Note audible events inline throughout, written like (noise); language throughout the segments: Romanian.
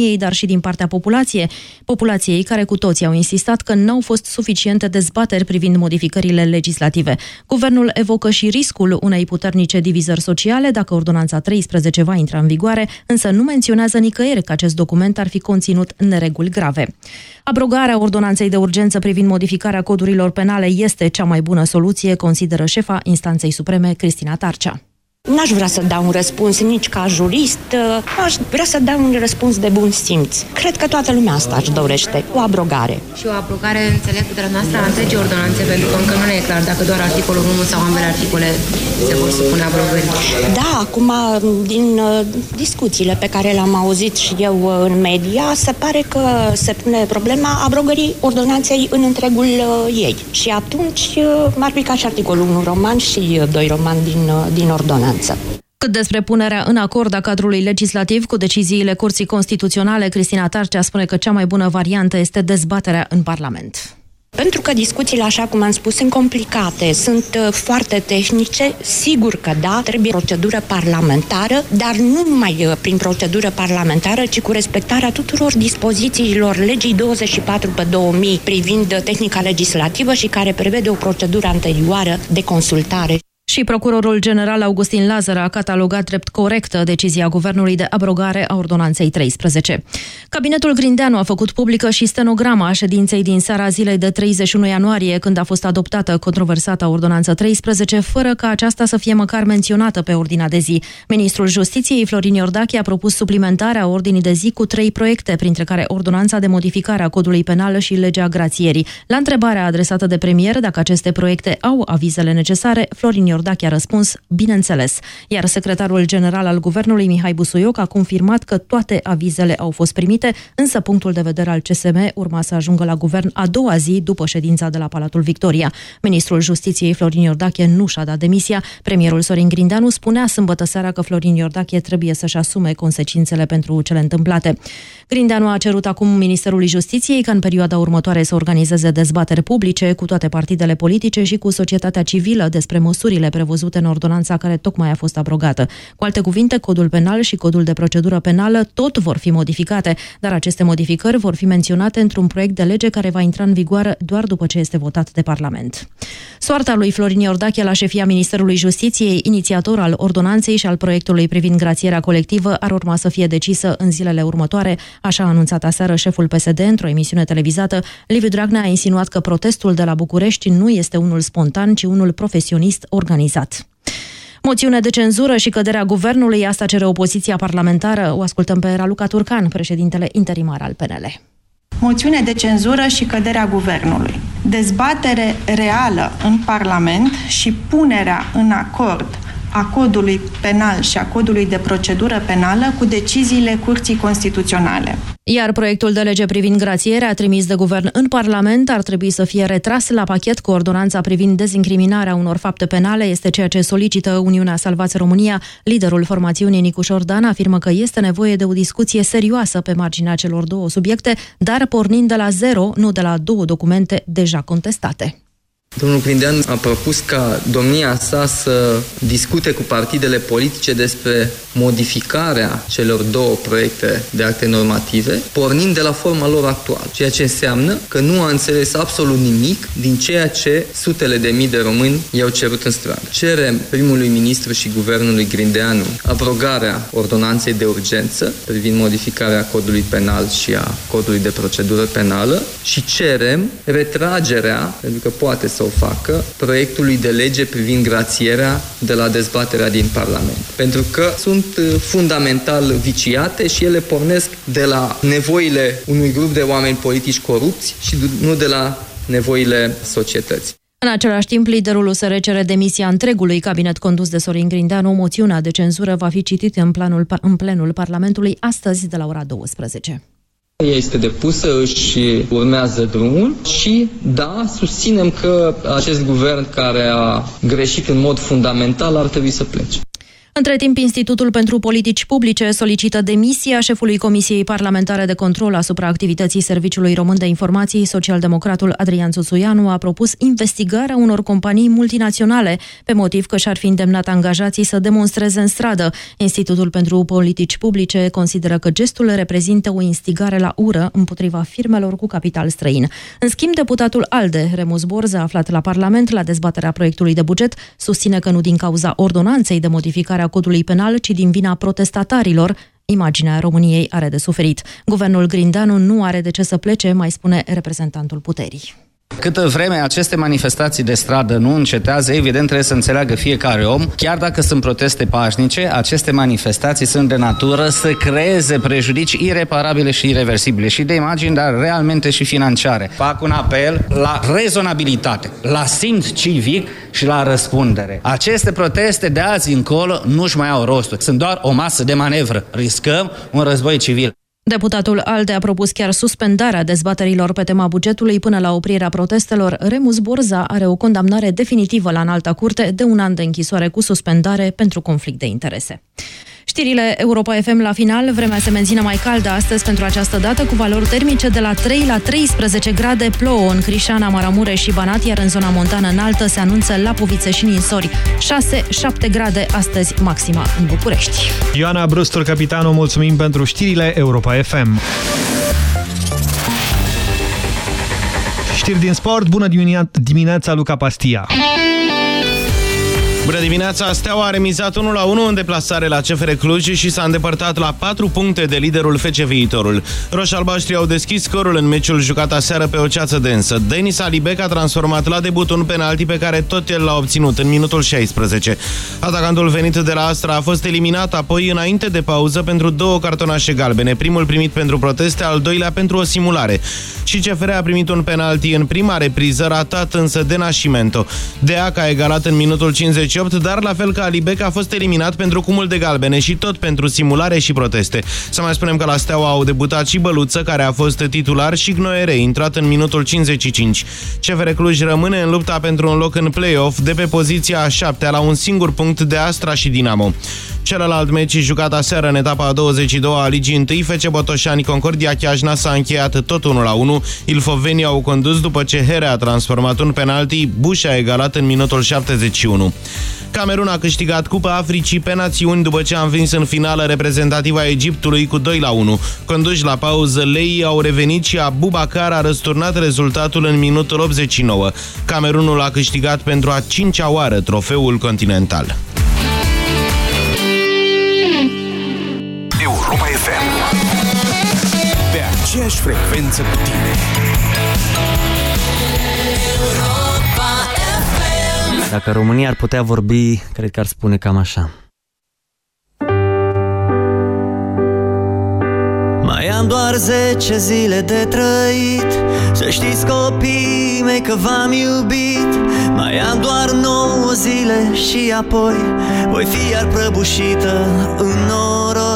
ei, dar și din partea populației, populației care cu toții au insistat că n-au fost suficiente dezbateri privind modificările legislative. Guvernul evocă și riscul unei puternice divizări sociale dacă ordonanța 13 va intra în vigoare, însă nu menționează nicăieri că acest document ar fi conținut nereguli grave. Abrogarea ordonanței de urgență privind modificarea codurilor penale este cea mai bună soluție, consideră șefa instanței supreme Cristina Tarcea. N-aș vrea să dau un răspuns nici ca jurist, aș vrea să dau un răspuns de bun simț. Cred că toată lumea asta își dorește, o abrogare. Și o abrogare, înțeleg, de la noastră a întregii ordonanțe, pentru că încă nu ne e clar dacă doar articolul 1 sau ambele articole se vor supune abrogării. Da, acum, din uh, discuțiile pe care le-am auzit și eu uh, în media, se pare că se pune problema abrogării ordonanței în întregul uh, ei. Și atunci m-ar pica și articolul 1 roman și 2 roman din, din ordonanță siguranță. Cât despre punerea în acord a cadrului legislativ cu deciziile Curții Constituționale, Cristina Tarcea spune că cea mai bună variantă este dezbaterea în Parlament. Pentru că discuțiile, așa cum am spus, sunt complicate, sunt uh, foarte tehnice, sigur că da, trebuie procedură parlamentară, dar nu numai uh, prin procedură parlamentară, ci cu respectarea tuturor dispozițiilor legii 24 pe 2000 privind tehnica legislativă și care prevede o procedură anterioară de consultare. Și procurorul general Augustin Lazar a catalogat drept corectă decizia guvernului de abrogare a ordonanței 13. Cabinetul Grindeanu a făcut publică și stenograma a ședinței din seara zilei de 31 ianuarie, când a fost adoptată controversata ordonanță 13, fără ca aceasta să fie măcar menționată pe ordinea de zi. Ministrul Justiției, Florin Iordache, a propus suplimentarea ordinii de zi cu trei proiecte, printre care ordonanța de modificare a codului penal și legea grațierii. La întrebarea adresată de premier dacă aceste proiecte au avizele necesare, Florin Iordache a răspuns, bineînțeles, iar secretarul general al guvernului, Mihai Busuioc, a confirmat că toate avizele au fost primite, însă punctul de vedere al CSM urma să ajungă la guvern a doua zi după ședința de la Palatul Victoria. Ministrul Justiției Florin Iordache nu și-a dat demisia. Premierul Sorin Grindeanu spunea sâmbătă seara că Florin Iordache trebuie să-și asume consecințele pentru cele întâmplate. Grindeanu a cerut acum Ministerului Justiției ca în perioada următoare să organizeze dezbateri publice cu toate partidele politice și cu societatea civilă despre măsurile sancțiunile prevăzute în ordonanța care tocmai a fost abrogată. Cu alte cuvinte, codul penal și codul de procedură penală tot vor fi modificate, dar aceste modificări vor fi menționate într-un proiect de lege care va intra în vigoare doar după ce este votat de Parlament. Soarta lui Florin Iordache la șefia Ministerului Justiției, inițiator al ordonanței și al proiectului privind grațierea colectivă, ar urma să fie decisă în zilele următoare, așa a anunțat aseară șeful PSD într-o emisiune televizată. Liviu Dragnea a insinuat că protestul de la București nu este unul spontan, ci unul profesionist organizat organizat. Moțiune de cenzură și căderea guvernului, asta cere opoziția parlamentară. O ascultăm pe Raluca Turcan, președintele interimar al PNL. Moțiune de cenzură și căderea guvernului. Dezbatere reală în Parlament și punerea în acord a codului penal și a codului de procedură penală cu deciziile Curții Constituționale. Iar proiectul de lege privind grațierea trimis de guvern în Parlament ar trebui să fie retras la pachet cu ordonanța privind dezincriminarea unor fapte penale, este ceea ce solicită Uniunea Salvați România. Liderul formațiunii Nicu Șordan afirmă că este nevoie de o discuție serioasă pe marginea celor două subiecte, dar pornind de la zero, nu de la două documente deja contestate. Domnul Grindean a propus ca domnia sa să discute cu partidele politice despre modificarea celor două proiecte de acte normative, pornind de la forma lor actuală, ceea ce înseamnă că nu a înțeles absolut nimic din ceea ce sutele de mii de români i-au cerut în stradă. Cerem primului ministru și guvernului Grindeanu abrogarea ordonanței de urgență privind modificarea codului penal și a codului de procedură penală și cerem retragerea, pentru că poate să o facă, proiectului de lege privind grațierea de la dezbaterea din Parlament. Pentru că sunt uh, fundamental viciate și ele pornesc de la nevoile unui grup de oameni politici corupți și nu de la nevoile societății. În același timp, liderul USR cere demisia întregului cabinet condus de Sorin Grindeanu. Moțiunea de cenzură va fi citită în, planul, în plenul Parlamentului astăzi de la ora 12. Ea este depusă, își urmează drumul și, da, susținem că acest guvern care a greșit în mod fundamental ar trebui să plece. Între timp, Institutul pentru Politici Publice solicită demisia șefului Comisiei Parlamentare de Control asupra activității Serviciului Român de Informații. Socialdemocratul Adrian Țuțuianu a propus investigarea unor companii multinaționale pe motiv că și-ar fi îndemnat angajații să demonstreze în stradă. Institutul pentru Politici Publice consideră că gestul reprezintă o instigare la ură împotriva firmelor cu capital străin. În schimb, deputatul ALDE, Remus Borza, aflat la Parlament la dezbaterea proiectului de buget, susține că nu din cauza ordonanței de modificare a codului penal, ci din vina protestatarilor, imaginea României are de suferit. Guvernul Grindanu nu are de ce să plece, mai spune reprezentantul puterii. Câtă vreme aceste manifestații de stradă nu încetează, evident trebuie să înțeleagă fiecare om, chiar dacă sunt proteste pașnice, aceste manifestații sunt de natură să creeze prejudicii ireparabile și irreversibile și de imagini, dar realmente și financiare. Fac un apel la rezonabilitate, la simț civic și la răspundere. Aceste proteste de azi încolo nu-și mai au rostul. Sunt doar o masă de manevră. Riscăm un război civil. Deputatul ALDE a propus chiar suspendarea dezbaterilor pe tema bugetului până la oprirea protestelor. Remus Borza are o condamnare definitivă la înalta curte de un an de închisoare cu suspendare pentru conflict de interese. Știrile Europa FM la final, vremea se menține mai caldă astăzi pentru această dată, cu valori termice de la 3 la 13 grade, plouă în Crișana, Maramureș și Banat, iar în zona montană înaltă se anunță Lapovițe și Ninsori. 6-7 grade astăzi maxima în București. Ioana Brustur, capitanul, mulțumim pentru știrile Europa FM. Știri din sport, bună dimineața, Luca Pastia! Bună dimineața! Steaua a remizat 1-1 în deplasare la CFR Cluj și s-a îndepărtat la 4 puncte de liderul FC Viitorul. Roșalbaștri au deschis scorul în meciul jucat aseară pe o ceață densă. Denis Alibec a transformat la debut un penalti pe care tot el l-a obținut în minutul 16. Atacantul venit de la Astra a fost eliminat apoi înainte de pauză pentru două cartonașe galbene, primul primit pentru proteste, al doilea pentru o simulare. Și CFR a primit un penalti în prima repriză, ratat însă de Nascimento. Deac a egalat în minutul 50 2008, dar la fel ca Alibec a fost eliminat pentru cumul de galbene și tot pentru simulare și proteste. Să mai spunem că la Steaua au debutat și Băluță, care a fost titular, și Gnoere, intrat în minutul 55. CFR Cluj rămâne în lupta pentru un loc în play-off de pe poziția a șaptea la un singur punct de Astra și Dinamo. Celălalt meci jucat aseară în etapa a 22 a Ligii 1, FC Botoșani Concordia Chiajna s-a încheiat tot 1 la 1. Ilfovenii au condus după ce Here a transformat un penalti, Buș a egalat în minutul 71. Camerun a câștigat Cupa Africii pe națiuni după ce a învins în finală reprezentativa Egiptului cu 2 la 1. Conduși la pauză, Lei au revenit și Abubakar a răsturnat rezultatul în minutul 89. Camerunul a câștigat pentru a cincea oară trofeul continental. Aceeași frecvență cu tine. Dacă România ar putea vorbi, cred că ar spune cam așa. Mai am doar 10 zile de trăit. Să știți copiii mei că v-am iubit. Mai am doar 9 zile și apoi Voi fi iar prăbușită în noroi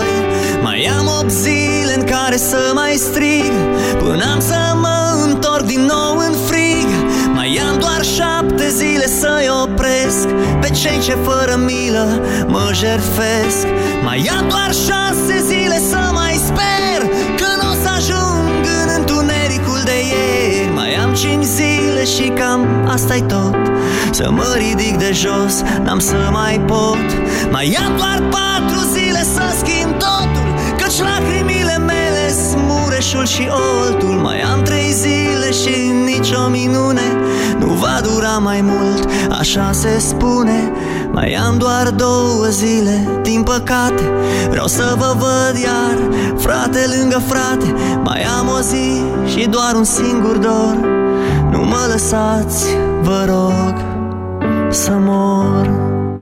Mai am 8 zile în care să mai strig Până am să mă întorc din nou în frig. Mai am doar șapte zile să-i opresc Pe cei ce fără milă mă jerfesc Mai am doar șase zile să mai sper Că nu o să ajung în întunericul de ieri. Mai am cinci zile și cam asta i tot Să mă ridic de jos, n-am să mai pot. Mai am doar patru zile să schimb totul. Căci lacrimile mele smureșul și oltul Mai am trei zile și nicio minune. Nu va dura mai mult, așa se spune. Mai am doar două zile, din păcate. Vreau să vă văd iar, frate lângă frate. Mai am o zi și doar un singur dor. Nu mă lăsați, vă rog, să mor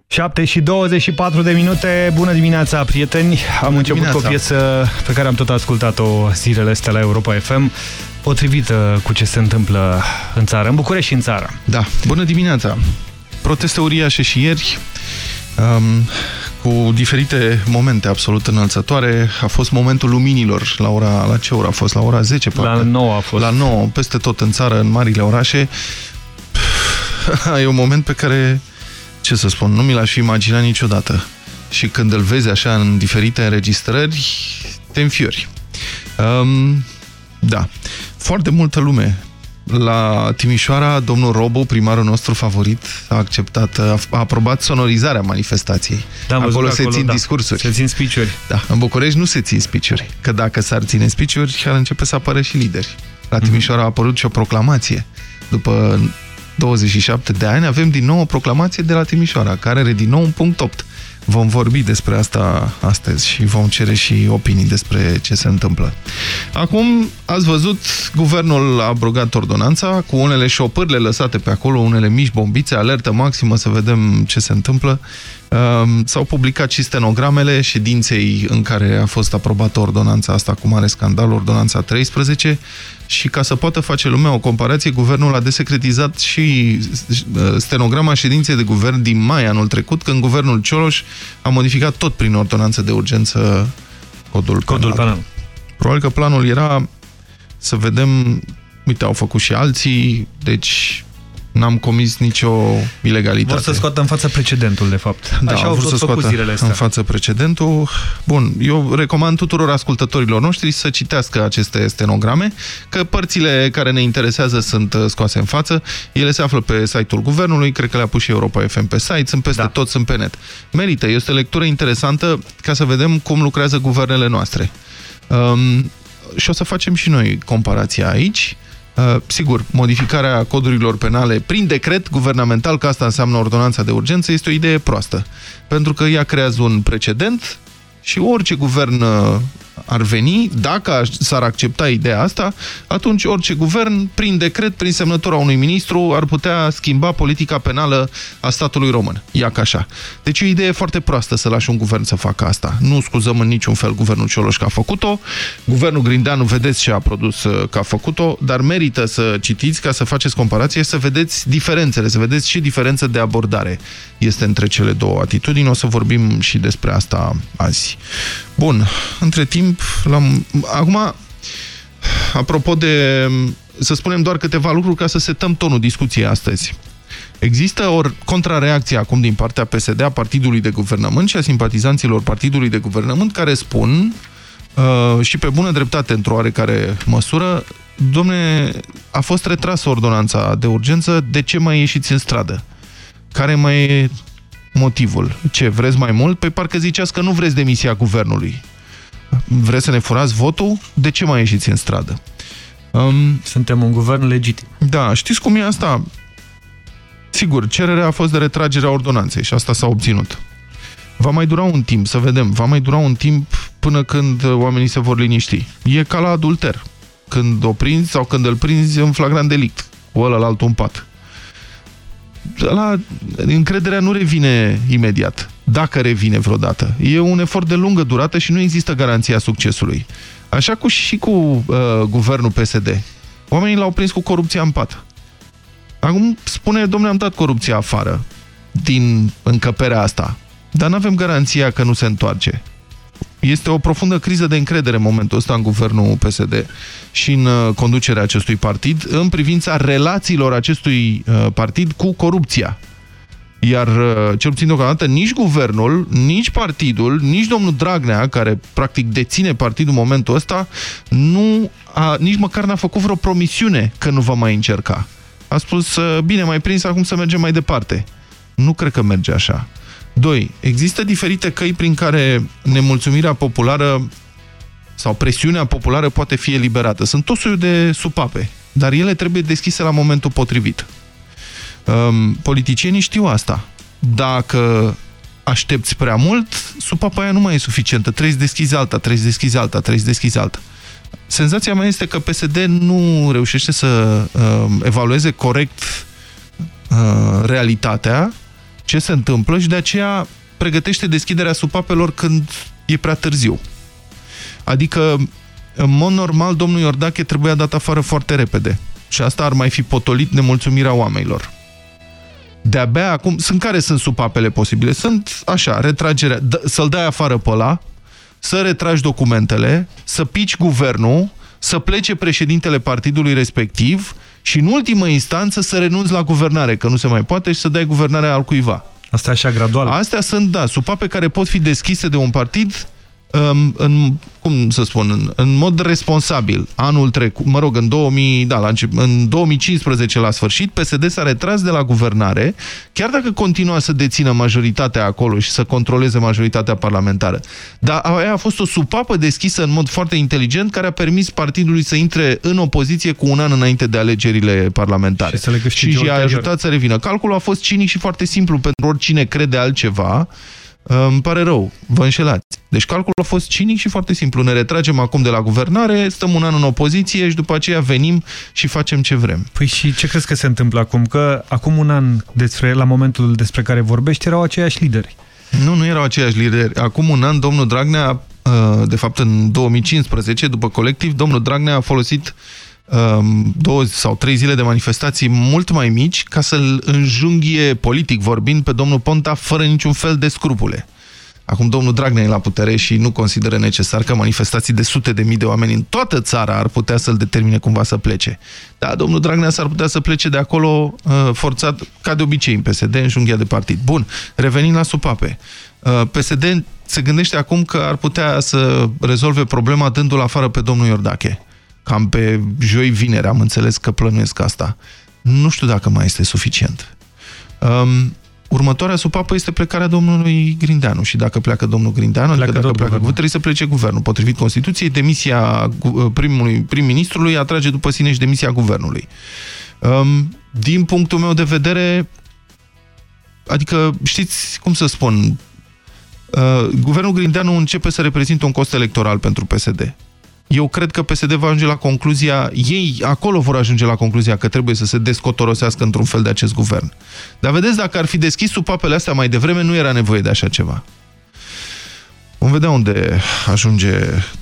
7 și 24 de minute, bună dimineața prieteni Am bună început dimineața. cu o piesă pe care am tot ascultat-o zilele astea la Europa FM Potrivită cu ce se întâmplă în țară, în București și în țară Da, bună dimineața Proteste uriașe și ieri um, cu diferite momente absolut înălțătoare. A fost momentul luminilor la ora, la ce oră a fost? La ora 10, parcă. La 9 a fost. La 9, peste tot în țară, în marile orașe. (laughs) e un moment pe care ce să spun, nu mi l-aș fi imaginat niciodată. și când îl vezi așa în diferite înregistrări, te înfiori. Um, da, foarte multă lume la Timișoara, domnul Robo, primarul nostru favorit, a acceptat, a, a aprobat sonorizarea manifestației. Da, acolo se țin da. discursuri. Se țin spiciuri. Da, în București nu se țin spiciuri, că dacă s-ar ține spiciuri, ar începe să apară și lideri. La Timișoara a apărut și o proclamație. După 27 de ani avem din nou o proclamație de la Timișoara, care are din nou un punct 8. Vom vorbi despre asta astăzi și vom cere și opinii despre ce se întâmplă. Acum, ați văzut, guvernul a abrogat ordonanța cu unele șopârle lăsate pe acolo, unele mici bombițe, alertă maximă să vedem ce se întâmplă. S-au publicat și stenogramele ședinței în care a fost aprobată ordonanța asta cu mare scandal, ordonanța 13, și ca să poată face lumea o comparație, guvernul a desecretizat și stenograma ședinței de guvern din mai anul trecut, când guvernul Cioloș a modificat tot prin ordonanță de urgență codul, codul penal. penal. Probabil că planul era să vedem, uite, au făcut și alții, deci n-am comis nicio ilegalitate. Vor să scoată în față precedentul, de fapt. Da, Așa au vrut să scoată în față precedentul. Bun, eu recomand tuturor ascultătorilor noștri să citească aceste stenograme, că părțile care ne interesează sunt uh, scoase în față. Ele se află pe site-ul guvernului, cred că le-a pus și Europa FM pe site, sunt peste da. tot, sunt pe net. Merită, este o lectură interesantă ca să vedem cum lucrează guvernele noastre. Um, și o să facem și noi comparația aici. Uh, sigur, modificarea codurilor penale prin decret guvernamental, că asta înseamnă ordonanța de urgență, este o idee proastă. Pentru că ea creează un precedent și orice guvern uh, ar veni, dacă s-ar accepta ideea asta, atunci orice guvern, prin decret, prin semnătura unui ministru, ar putea schimba politica penală a statului român. Ia ca așa. Deci e o idee foarte proastă să lași un guvern să facă asta. Nu scuzăm în niciun fel guvernul Cioloș că a făcut-o. Guvernul Grindeanu, vedeți ce a produs uh, că a făcut-o, dar merită să citiți ca să faceți comparație, să vedeți diferențele, să vedeți și diferență de abordare este între cele două atitudini. O să vorbim și despre asta azi. Bun, între timp, acum, apropo de, să spunem doar câteva lucruri ca să setăm tonul discuției astăzi. Există o contrareacție acum din partea PSD, a Partidului de Guvernământ și a simpatizanților Partidului de Guvernământ care spun, uh, și pe bună dreptate într-o oarecare măsură, domne, a fost retrasă ordonanța de urgență, de ce mai ieșiți în stradă? Care mai e motivul? Ce, vreți mai mult? Păi parcă ziceați că nu vreți demisia guvernului. Vreți să ne furați votul? De ce mai ieșiți în stradă? Um, Suntem un guvern legitim. Da, știți cum e asta? Sigur, cererea a fost de retragere a ordonanței și asta s-a obținut. Va mai dura un timp, să vedem, va mai dura un timp până când oamenii se vor liniști. E ca la adulter. Când o prinzi sau când îl prinzi în flagrant delict, cu ăla la altul în pat la, încrederea nu revine imediat, dacă revine vreodată. E un efort de lungă durată și nu există garanția succesului. Așa cu și cu uh, guvernul PSD. Oamenii l-au prins cu corupția în pat. Acum spune, domnule, am dat corupția afară din încăperea asta, dar nu avem garanția că nu se întoarce. Este o profundă criză de încredere în momentul ăsta în guvernul PSD și în uh, conducerea acestui partid în privința relațiilor acestui uh, partid cu corupția. Iar, uh, cel puțin deocamdată, nici guvernul, nici partidul, nici domnul Dragnea, care practic deține partidul în momentul ăsta, nu a, nici măcar n-a făcut vreo promisiune că nu va mai încerca. A spus, bine, mai prins, acum să mergem mai departe. Nu cred că merge așa. 2. Există diferite căi prin care nemulțumirea populară sau presiunea populară poate fi eliberată. Sunt tot soiul de supape, dar ele trebuie deschise la momentul potrivit. Um, politicienii știu asta. Dacă aștepți prea mult, supapa aia nu mai e suficientă. Trebuie să deschizi alta, trebuie să deschizi alta, trebuie să deschizi alta. Senzația mea este că PSD nu reușește să uh, evalueze corect uh, realitatea ce se întâmplă și de aceea pregătește deschiderea supapelor când e prea târziu. Adică, în mod normal, domnul Iordache trebuia dat afară foarte repede. Și asta ar mai fi potolit nemulțumirea oamenilor. De-abia acum, sunt care sunt supapele posibile? Sunt așa, retragerea, să-l dai afară pe ăla, să retragi documentele, să pici guvernul, să plece președintele partidului respectiv și în ultimă instanță să renunți la guvernare, că nu se mai poate și să dai guvernarea al cuiva. Asta e așa gradual. Astea sunt, da, supape care pot fi deschise de un partid um, în, cum să spun, în, în mod responsabil. Anul trecut, mă rog, în, 2000, da, la, în 2015 la sfârșit, PSD s-a retras de la guvernare, chiar dacă continua să dețină majoritatea acolo și să controleze majoritatea parlamentară. Dar aia a fost o supapă deschisă în mod foarte inteligent care a permis partidului să intre în opoziție cu un an înainte de alegerile parlamentare. Și, să le și i-a ajutat să revină. Calculul a fost cinic și foarte simplu pentru oricine crede altceva îmi pare rău, vă înșelați. Deci calculul a fost cinic și foarte simplu. Ne retragem acum de la guvernare, stăm un an în opoziție și după aceea venim și facem ce vrem. Păi și ce crezi că se întâmplă acum? Că acum un an, despre, la momentul despre care vorbești, erau aceiași lideri. Nu, nu erau aceiași lideri. Acum un an, domnul Dragnea, uh, de fapt în 2015, după colectiv, domnul Dragnea a folosit um, două sau trei zile de manifestații mult mai mici ca să-l înjunghie politic vorbind pe domnul Ponta fără niciun fel de scrupule. Acum domnul Dragnea e la putere și nu consideră necesar că manifestații de sute de mii de oameni în toată țara ar putea să-l determine cumva să plece. Da, domnul Dragnea s-ar putea să plece de acolo uh, forțat, ca de obicei în PSD, în junghia de partid. Bun, revenind la supape. Uh, PSD se gândește acum că ar putea să rezolve problema dându-l afară pe domnul Iordache cam pe joi vineri am înțeles că plănuiesc asta. Nu știu dacă mai este suficient. Um, următoarea supapă este plecarea domnului Grindeanu și dacă pleacă domnul Grindeanu, pleacă adică dacă pleacă guvernul, trebuie să plece guvernul. Potrivit Constituției, demisia primului prim-ministrului atrage după sine și demisia guvernului. Um, din punctul meu de vedere, adică știți cum să spun, uh, guvernul Grindeanu începe să reprezinte un cost electoral pentru PSD eu cred că PSD va ajunge la concluzia, ei acolo vor ajunge la concluzia că trebuie să se descotorosească într-un fel de acest guvern. Dar vedeți, dacă ar fi deschis supapele astea mai devreme, nu era nevoie de așa ceva. Vom vedea unde ajunge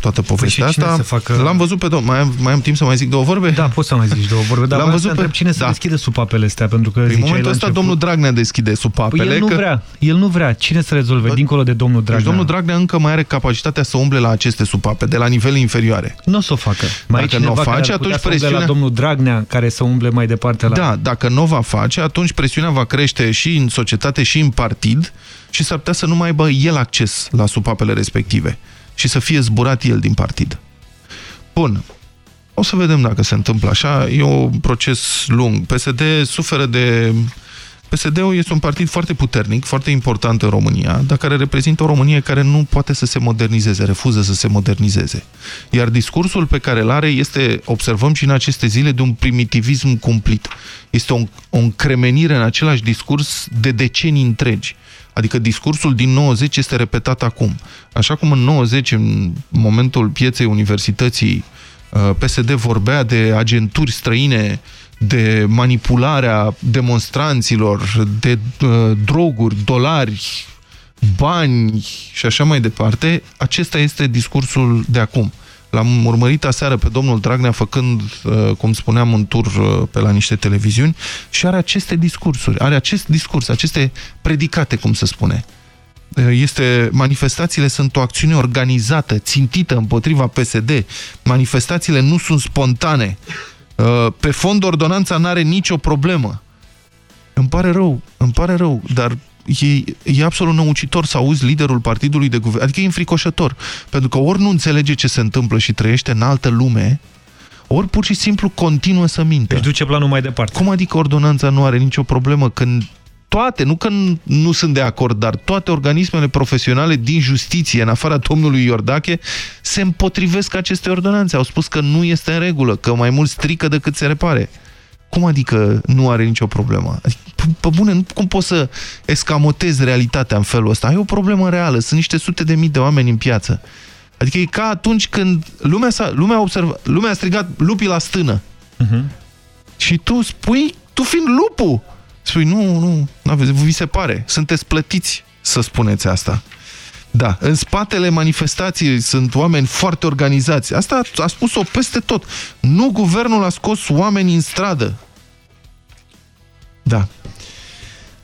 toată păi povestea păi asta. Facă... L-am văzut pe domnul. Mai am, mai am timp să mai zic două vorbe? Da, poți să mai zici două vorbe. Dar L-am văzut pe cine da. să deschide supapele astea, pentru că păi în momentul ăsta domnul Dragnea deschide supapele. Păi el nu că... vrea. El nu vrea. Cine să rezolve Bă, dincolo de domnul Dragnea? Deci domnul Dragnea încă mai are capacitatea să umble la aceste supape de la nivel inferioare. Nu o să o facă. Mai dacă nu o face, atunci presiunea la domnul Dragnea care să umble mai departe la Da, dacă nu o va face, atunci presiunea va crește și în societate și în partid și s-ar putea să nu mai aibă el acces la supapele respective și să fie zburat el din partid. Bun. O să vedem dacă se întâmplă așa. E un proces lung. PSD suferă de... PSD-ul este un partid foarte puternic, foarte important în România, dar care reprezintă o Românie care nu poate să se modernizeze, refuză să se modernizeze. Iar discursul pe care îl are este, observăm și în aceste zile, de un primitivism cumplit. Este o, o încremenire în același discurs de decenii întregi. Adică discursul din 90 este repetat acum. Așa cum în 90, în momentul pieței universității, uh, PSD vorbea de agenturi străine, de manipularea demonstranților, de uh, droguri, dolari, bani și așa mai departe, acesta este discursul de acum. L-am urmărit aseară pe domnul Dragnea făcând, uh, cum spuneam, un tur uh, pe la niște televiziuni și are aceste discursuri, are acest discurs, aceste predicate, cum se spune. Uh, este, manifestațiile sunt o acțiune organizată, țintită împotriva PSD. Manifestațiile nu sunt spontane. Pe fond, ordonanța nu are nicio problemă. Îmi pare rău, îmi pare rău, dar e, e absolut năucitor să auzi liderul partidului de guvern. Adică e înfricoșător. Pentru că ori nu înțelege ce se întâmplă și trăiește în altă lume, ori pur și simplu continuă să mintă. Își duce planul mai departe. Cum adică ordonanța nu are nicio problemă când toate, nu că nu sunt de acord, dar toate organismele profesionale din justiție, în afara domnului Iordache, se împotrivesc aceste ordonanțe. Au spus că nu este în regulă, că mai mult strică decât se repare. Cum adică nu are nicio problemă? Adică, pe bune, cum poți să escamotezi realitatea în felul ăsta? Ai o problemă reală, sunt niște sute de mii de oameni în piață. Adică e ca atunci când lumea, a lumea, observa, lumea a strigat lupii la stână. Uh mhm. -huh. Și tu spui, tu fiind lupul, spui, nu, nu, nu vi se pare, sunteți plătiți să spuneți asta. Da, în spatele manifestației sunt oameni foarte organizați. Asta a spus-o peste tot. Nu guvernul a scos oameni în stradă. Da.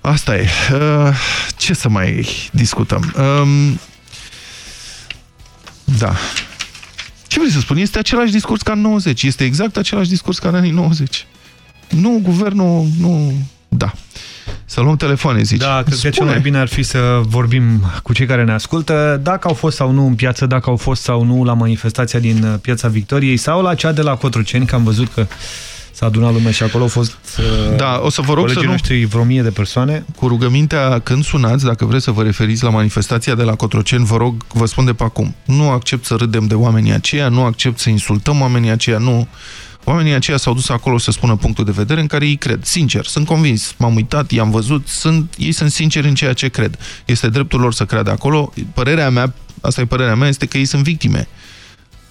Asta e. Uh, ce să mai discutăm? Um, da. Ce vrei să spun? Este același discurs ca în 90. Este exact același discurs ca în anii 90. Nu, guvernul, nu... Da. Să luăm telefoane, zici. Da, cred Spune. că cel mai bine ar fi să vorbim cu cei care ne ascultă, dacă au fost sau nu în piață, dacă au fost sau nu la manifestația din uh, Piața Victoriei sau la cea de la Cotroceni, că am văzut că s-a adunat lumea și acolo au fost uh, da, o să vă rog să nu... noștri vreo mie de persoane. Cu rugămintea, când sunați, dacă vreți să vă referiți la manifestația de la Cotroceni, vă rog, vă spun de pe acum. Nu accept să râdem de oamenii aceia, nu accept să insultăm oamenii aceia, nu Oamenii aceia s-au dus acolo să spună punctul de vedere în care ei cred. Sincer, sunt convins. M-am uitat, i-am văzut, sunt, ei sunt sinceri în ceea ce cred. Este dreptul lor să creadă acolo. Părerea mea, asta e părerea mea, este că ei sunt victime.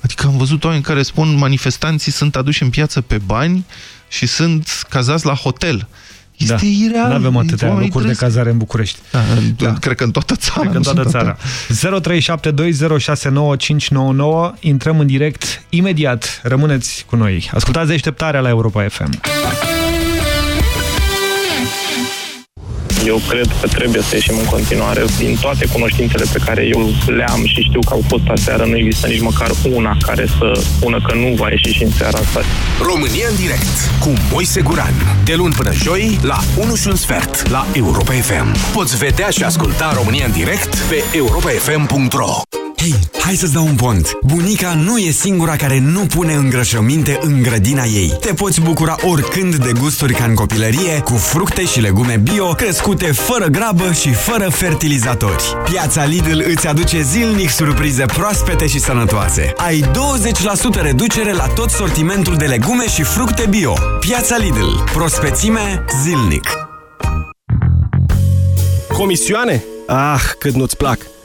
Adică am văzut oameni care spun manifestanții sunt aduși în piață pe bani și sunt cazați la hotel. Este da. ireal. Nu avem atâtea locuri trebuie... de cazare în București. Da, da. Cred că în toată țara. Cred că în toată țara. 0372069599. Intrăm în direct imediat. Rămâneți cu noi. Ascultați deșteptarea la Europa FM. Eu cred că trebuie să ieșim în continuare. Din toate cunoștințele pe care eu le am și știu că au fost aseară, nu există nici măcar una care să spună că nu va ieși și în seara asta. România în direct cu Moise Guran. De luni până joi la 1 și un sfert la Europa FM. Poți vedea și asculta România în direct pe europafm.ro Hei, hai să-ți dau un pont! Bunica nu e singura care nu pune îngrășăminte în grădina ei. Te poți bucura oricând de gusturi ca în copilărie, cu fructe și legume bio, crescute fără grabă și fără fertilizatori. Piața Lidl îți aduce zilnic surprize proaspete și sănătoase. Ai 20% reducere la tot sortimentul de legume și fructe bio. Piața Lidl. Prospețime zilnic. Comisioane? Ah, cât nu-ți plac!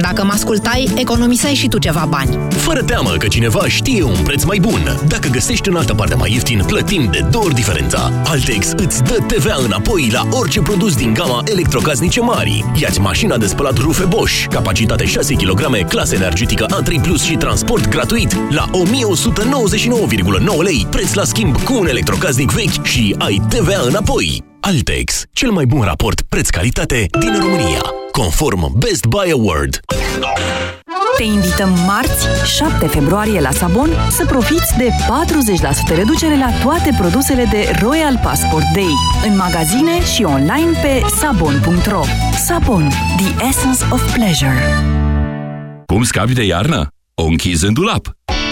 Dacă mă ascultai, economiseai și tu ceva bani. Fără teamă că cineva știe un preț mai bun. Dacă găsești în altă parte mai ieftin, plătim de două ori diferența. Altex îți dă TVA înapoi la orice produs din gama electrocasnice mari. Iați mașina de spălat rufe Bosch, capacitate 6 kg, clasă energetică A3+, Plus și transport gratuit la 1199,9 lei, preț la schimb cu un electrocasnic vechi și ai TVA înapoi. Altex, cel mai bun raport preț-calitate din România, conform Best Buy Award. Te invităm marți, 7 februarie la Sabon să profiți de 40% reducere la toate produsele de Royal Passport Day în magazine și online pe sabon.ro. Sabon, the essence of pleasure. Cum scapi de iarnă? O închizi în dulap.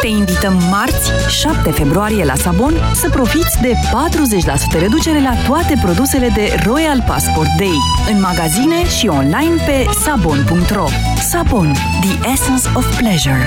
Te invităm marți, 7 februarie la Sabon să profiți de 40% reducere la toate produsele de Royal Passport Day în magazine și online pe sabon.ro. Sabon, the essence of pleasure.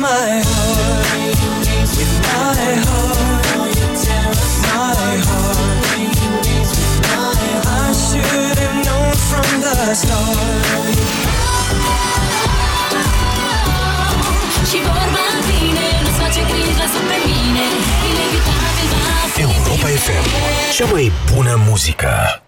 My heart, with my heart, my heart. I should have known from the start. Europa FM, cea mai bună muzică.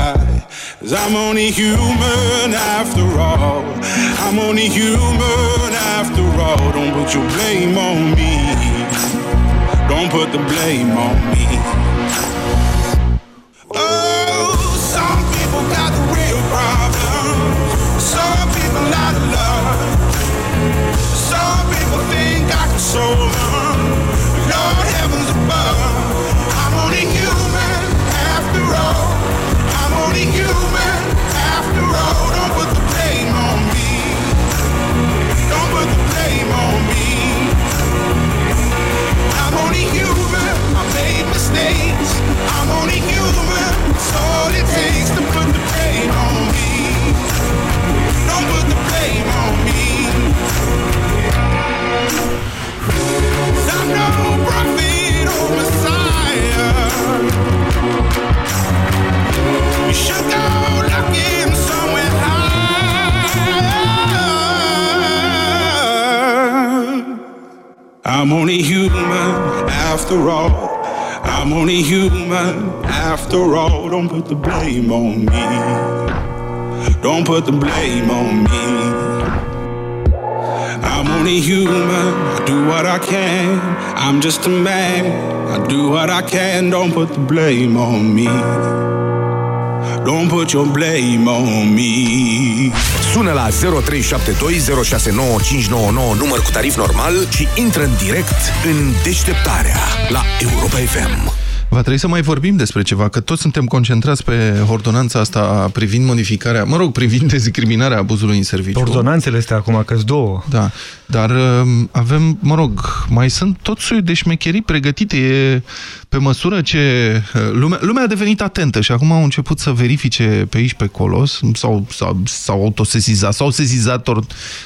Cause I'm only human after all. I'm only human after all. Don't put your blame on me. Don't put the blame on me. Oh, some people got the real. Some people love. Some people think I can solve them. I'm only human after all. I'm only human after all. Don't put the blame on me. Don't put the blame on me. I'm only human. I do what I can. I'm just a man. I do what I can. Don't put the blame on me. Don't put your blame on me. Sună la 0372069599 număr cu tarif normal și intră în direct în deșteptarea la Europa FM. Va trebui să mai vorbim despre ceva, că toți suntem concentrați pe ordonanța asta privind modificarea, mă rog, privind discriminarea abuzului în serviciu. Ordonanțele astea acum, că două. Da, dar um, avem, mă rog, mai sunt tot soiul de șmecherii pregătite. E pe măsură ce uh, lumea, lumea a devenit atentă și acum au început să verifice pe aici, pe acolo, sau s-au autosesizat, s-au sesizat or,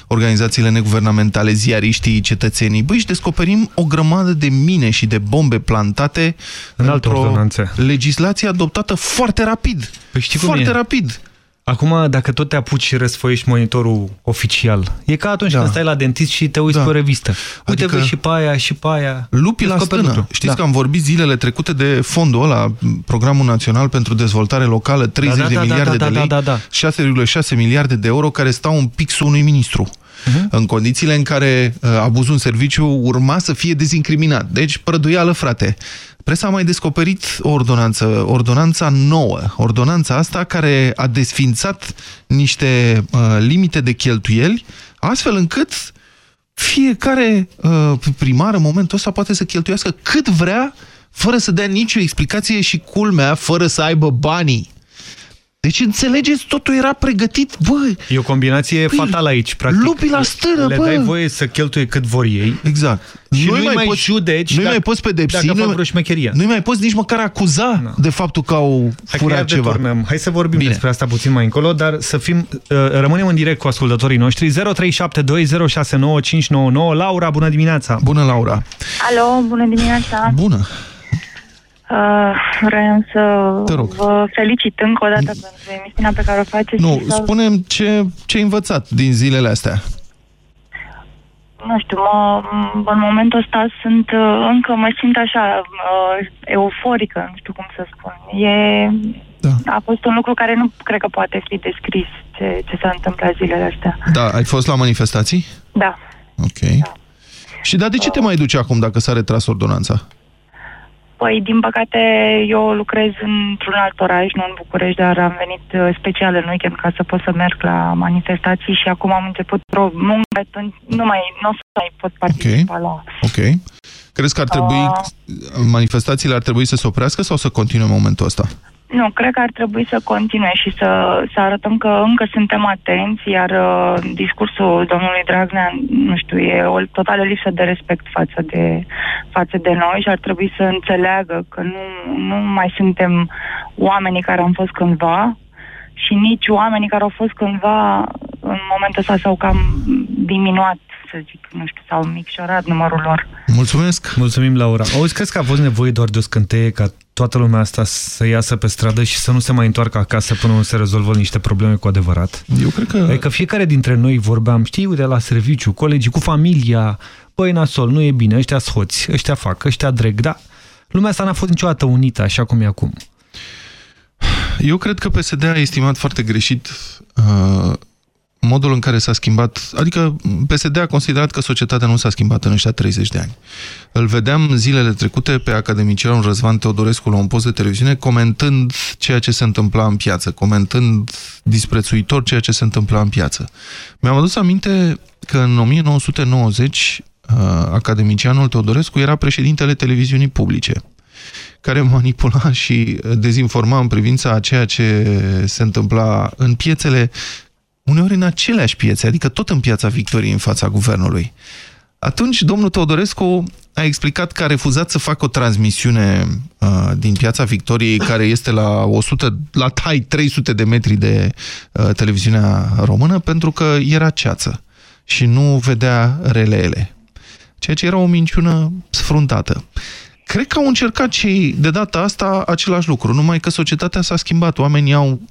organizațiile neguvernamentale, ziariștii, cetățenii. Băi, și descoperim o grămadă de mine și de bombe plantate în alte ordonanțe. legislație adoptată foarte rapid. Păi știi cum foarte e? rapid. Acum, dacă tot te apuci și răsfoiești monitorul oficial, e ca atunci Da. când stai la dentist și te uiți Da. pe o revistă. Uite, Adică- vezi și pe aia, și pe aia. Lupii la Descoperi stână. lucruri. Știți Da. că am vorbit zilele trecute de fondul ăla, Programul Național pentru Dezvoltare Locală, 30 Da, da, de da, miliarde da, de da, lei, da, da. 6,6 miliarde de euro care stau în pixul unui ministru. Mhm. În condițiile în care uh, abuzul în serviciu urma să fie dezincriminat. Deci, prăduială, frate. Presa a mai descoperit o ordonanță, ordonanța nouă, ordonanța asta care a desfințat niște uh, limite de cheltuieli, astfel încât fiecare uh, primar în momentul ăsta poate să cheltuiască cât vrea, fără să dea nicio explicație și culmea, fără să aibă banii. Deci înțelegeți, totul era pregătit, bă, E o combinație Păi, fatală aici, practic. lupii la stână, Le bă. dai voie să cheltuie cât vor ei. Exact. Și Nu-i nu-i mai mai, poți- judeci nu-i dacă, mai poți pedepsi, dacă nu-i fac mai- vreo șmecherie. nu-i mai poți nici măcar acuza Da. de faptul că au Hai că furat iar ceva. deturnăm. Hai să vorbim Bine. despre asta puțin mai încolo, dar să fim, uh, rămânem în direct cu ascultătorii noștri. 0372069599. Laura, bună dimineața! Bună, Laura! Alo, bună dimineața! Bună! Uh, vreau să vă felicit încă o dată pentru emisiunea pe care o faceți. Nu, să... spunem ce, ce ai învățat din zilele astea. Nu știu, mă, în momentul ăsta sunt, uh, încă mă simt așa, uh, euforică, nu știu cum să spun. E, da. A fost un lucru care nu cred că poate fi descris ce, ce s-a întâmplat zilele astea. Da, ai fost la manifestații? Da. Ok. Da. Și da, de ce te mai duci acum dacă s-a retras ordonanța? Păi, din păcate, eu lucrez într-un alt oraș, nu în București, dar am venit uh, special în weekend ca să pot să merg la manifestații și acum am început o muncă, nu mai, nu o să mai pot participa okay. la... Ok. Crezi că ar trebui, uh... manifestațiile ar trebui să se oprească sau să continue în momentul ăsta? Nu, cred că ar trebui să continue și să, să arătăm că încă suntem atenți, iar uh, discursul domnului Dragnea, nu știu, e o totală lipsă de respect față de, față de noi și ar trebui să înțeleagă că nu, nu mai suntem oamenii care am fost cândva și nici oamenii care au fost cândva în momentul ăsta s-au cam diminuat să zic, nu știu, s-au micșorat numărul lor. Mulțumesc! Mulțumim, Laura. Auzi, crezi că a fost nevoie doar de o scânteie ca toată lumea asta să iasă pe stradă și să nu se mai întoarcă acasă până nu se rezolvă niște probleme cu adevărat? Eu cred că... Adică fiecare dintre noi vorbeam, știi, de la serviciu, colegii, cu familia, păi nasol, nu e bine, ăștia hoți, ăștia fac, ăștia dreg, da? Lumea asta n-a fost niciodată unită așa cum e acum. Eu cred că PSD a estimat foarte greșit uh, modul în care s-a schimbat, adică PSD a considerat că societatea nu s-a schimbat în ăștia 30 de ani. Îl vedeam zilele trecute pe academicianul Răzvan Teodorescu la un post de televiziune comentând ceea ce se întâmpla în piață, comentând disprețuitor ceea ce se întâmpla în piață. Mi-am adus aminte că în 1990 uh, academicianul Teodorescu era președintele televiziunii publice care manipula și dezinforma în privința a ceea ce se întâmpla în piețele uneori în aceleași piețe, adică tot în piața Victoriei în fața guvernului. Atunci domnul Teodorescu a explicat că a refuzat să facă o transmisiune uh, din piața Victoriei, care este la 100, la tai 300 de metri de uh, televiziunea română, pentru că era ceață și nu vedea releele. Ceea ce era o minciună sfruntată. Cred că au încercat cei de data asta același lucru, numai că societatea s-a schimbat. Oamenii au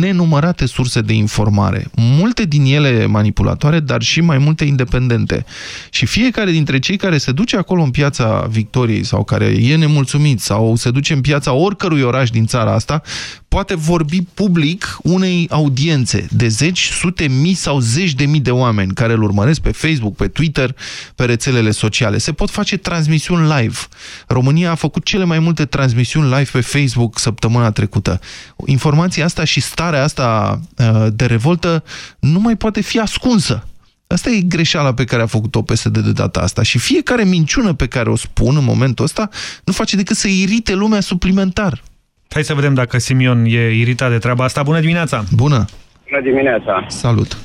nenumărate surse de informare, multe din ele manipulatoare, dar și mai multe independente. Și fiecare dintre cei care se duce acolo în piața Victoriei sau care e nemulțumit sau se duce în piața oricărui oraș din țara asta, poate vorbi public unei audiențe de zeci, sute, mii sau zeci de mii de oameni care îl urmăresc pe Facebook, pe Twitter, pe rețelele sociale. Se pot face transmisiuni live. România a făcut cele mai multe transmisiuni live pe Facebook săptămâna trecută. Informația asta și starea asta uh, de revoltă nu mai poate fi ascunsă. Asta e greșeala pe care a făcut-o PSD de data asta și fiecare minciună pe care o spun în momentul ăsta nu face decât să irite lumea suplimentar. Hai să vedem dacă Simion e iritat de treaba asta. Bună dimineața! Bună! Bună dimineața! Salut!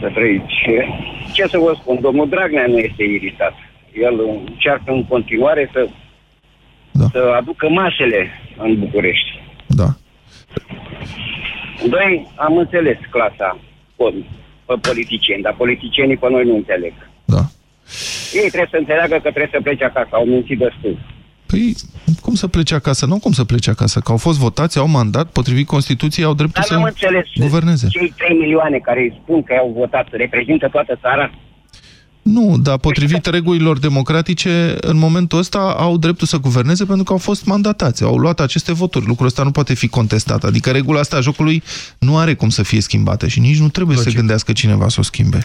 Să trăiți! Ce să vă spun, domnul Dragnea nu este iritat. El încearcă în continuare să, da. să aducă masele în București. Da. Doi, am înțeles clasa pe politicieni, dar politicienii pe noi nu înțeleg. Da. Ei trebuie să înțeleagă că trebuie să plece acasă, au mințit destul. Păi, cum să plece acasă? Nu cum să plece acasă, că au fost votați, au mandat, potrivit Constituției, au dreptul Dar să înțeles. guverneze. Cei 3 milioane care spun că au votat reprezintă toată țara? Nu, dar potrivit regulilor democratice, în momentul ăsta au dreptul să guverneze pentru că au fost mandatați, au luat aceste voturi. Lucrul ăsta nu poate fi contestat. Adică regula asta a jocului nu are cum să fie schimbată și nici nu trebuie Logic. să gândească cineva să o schimbe.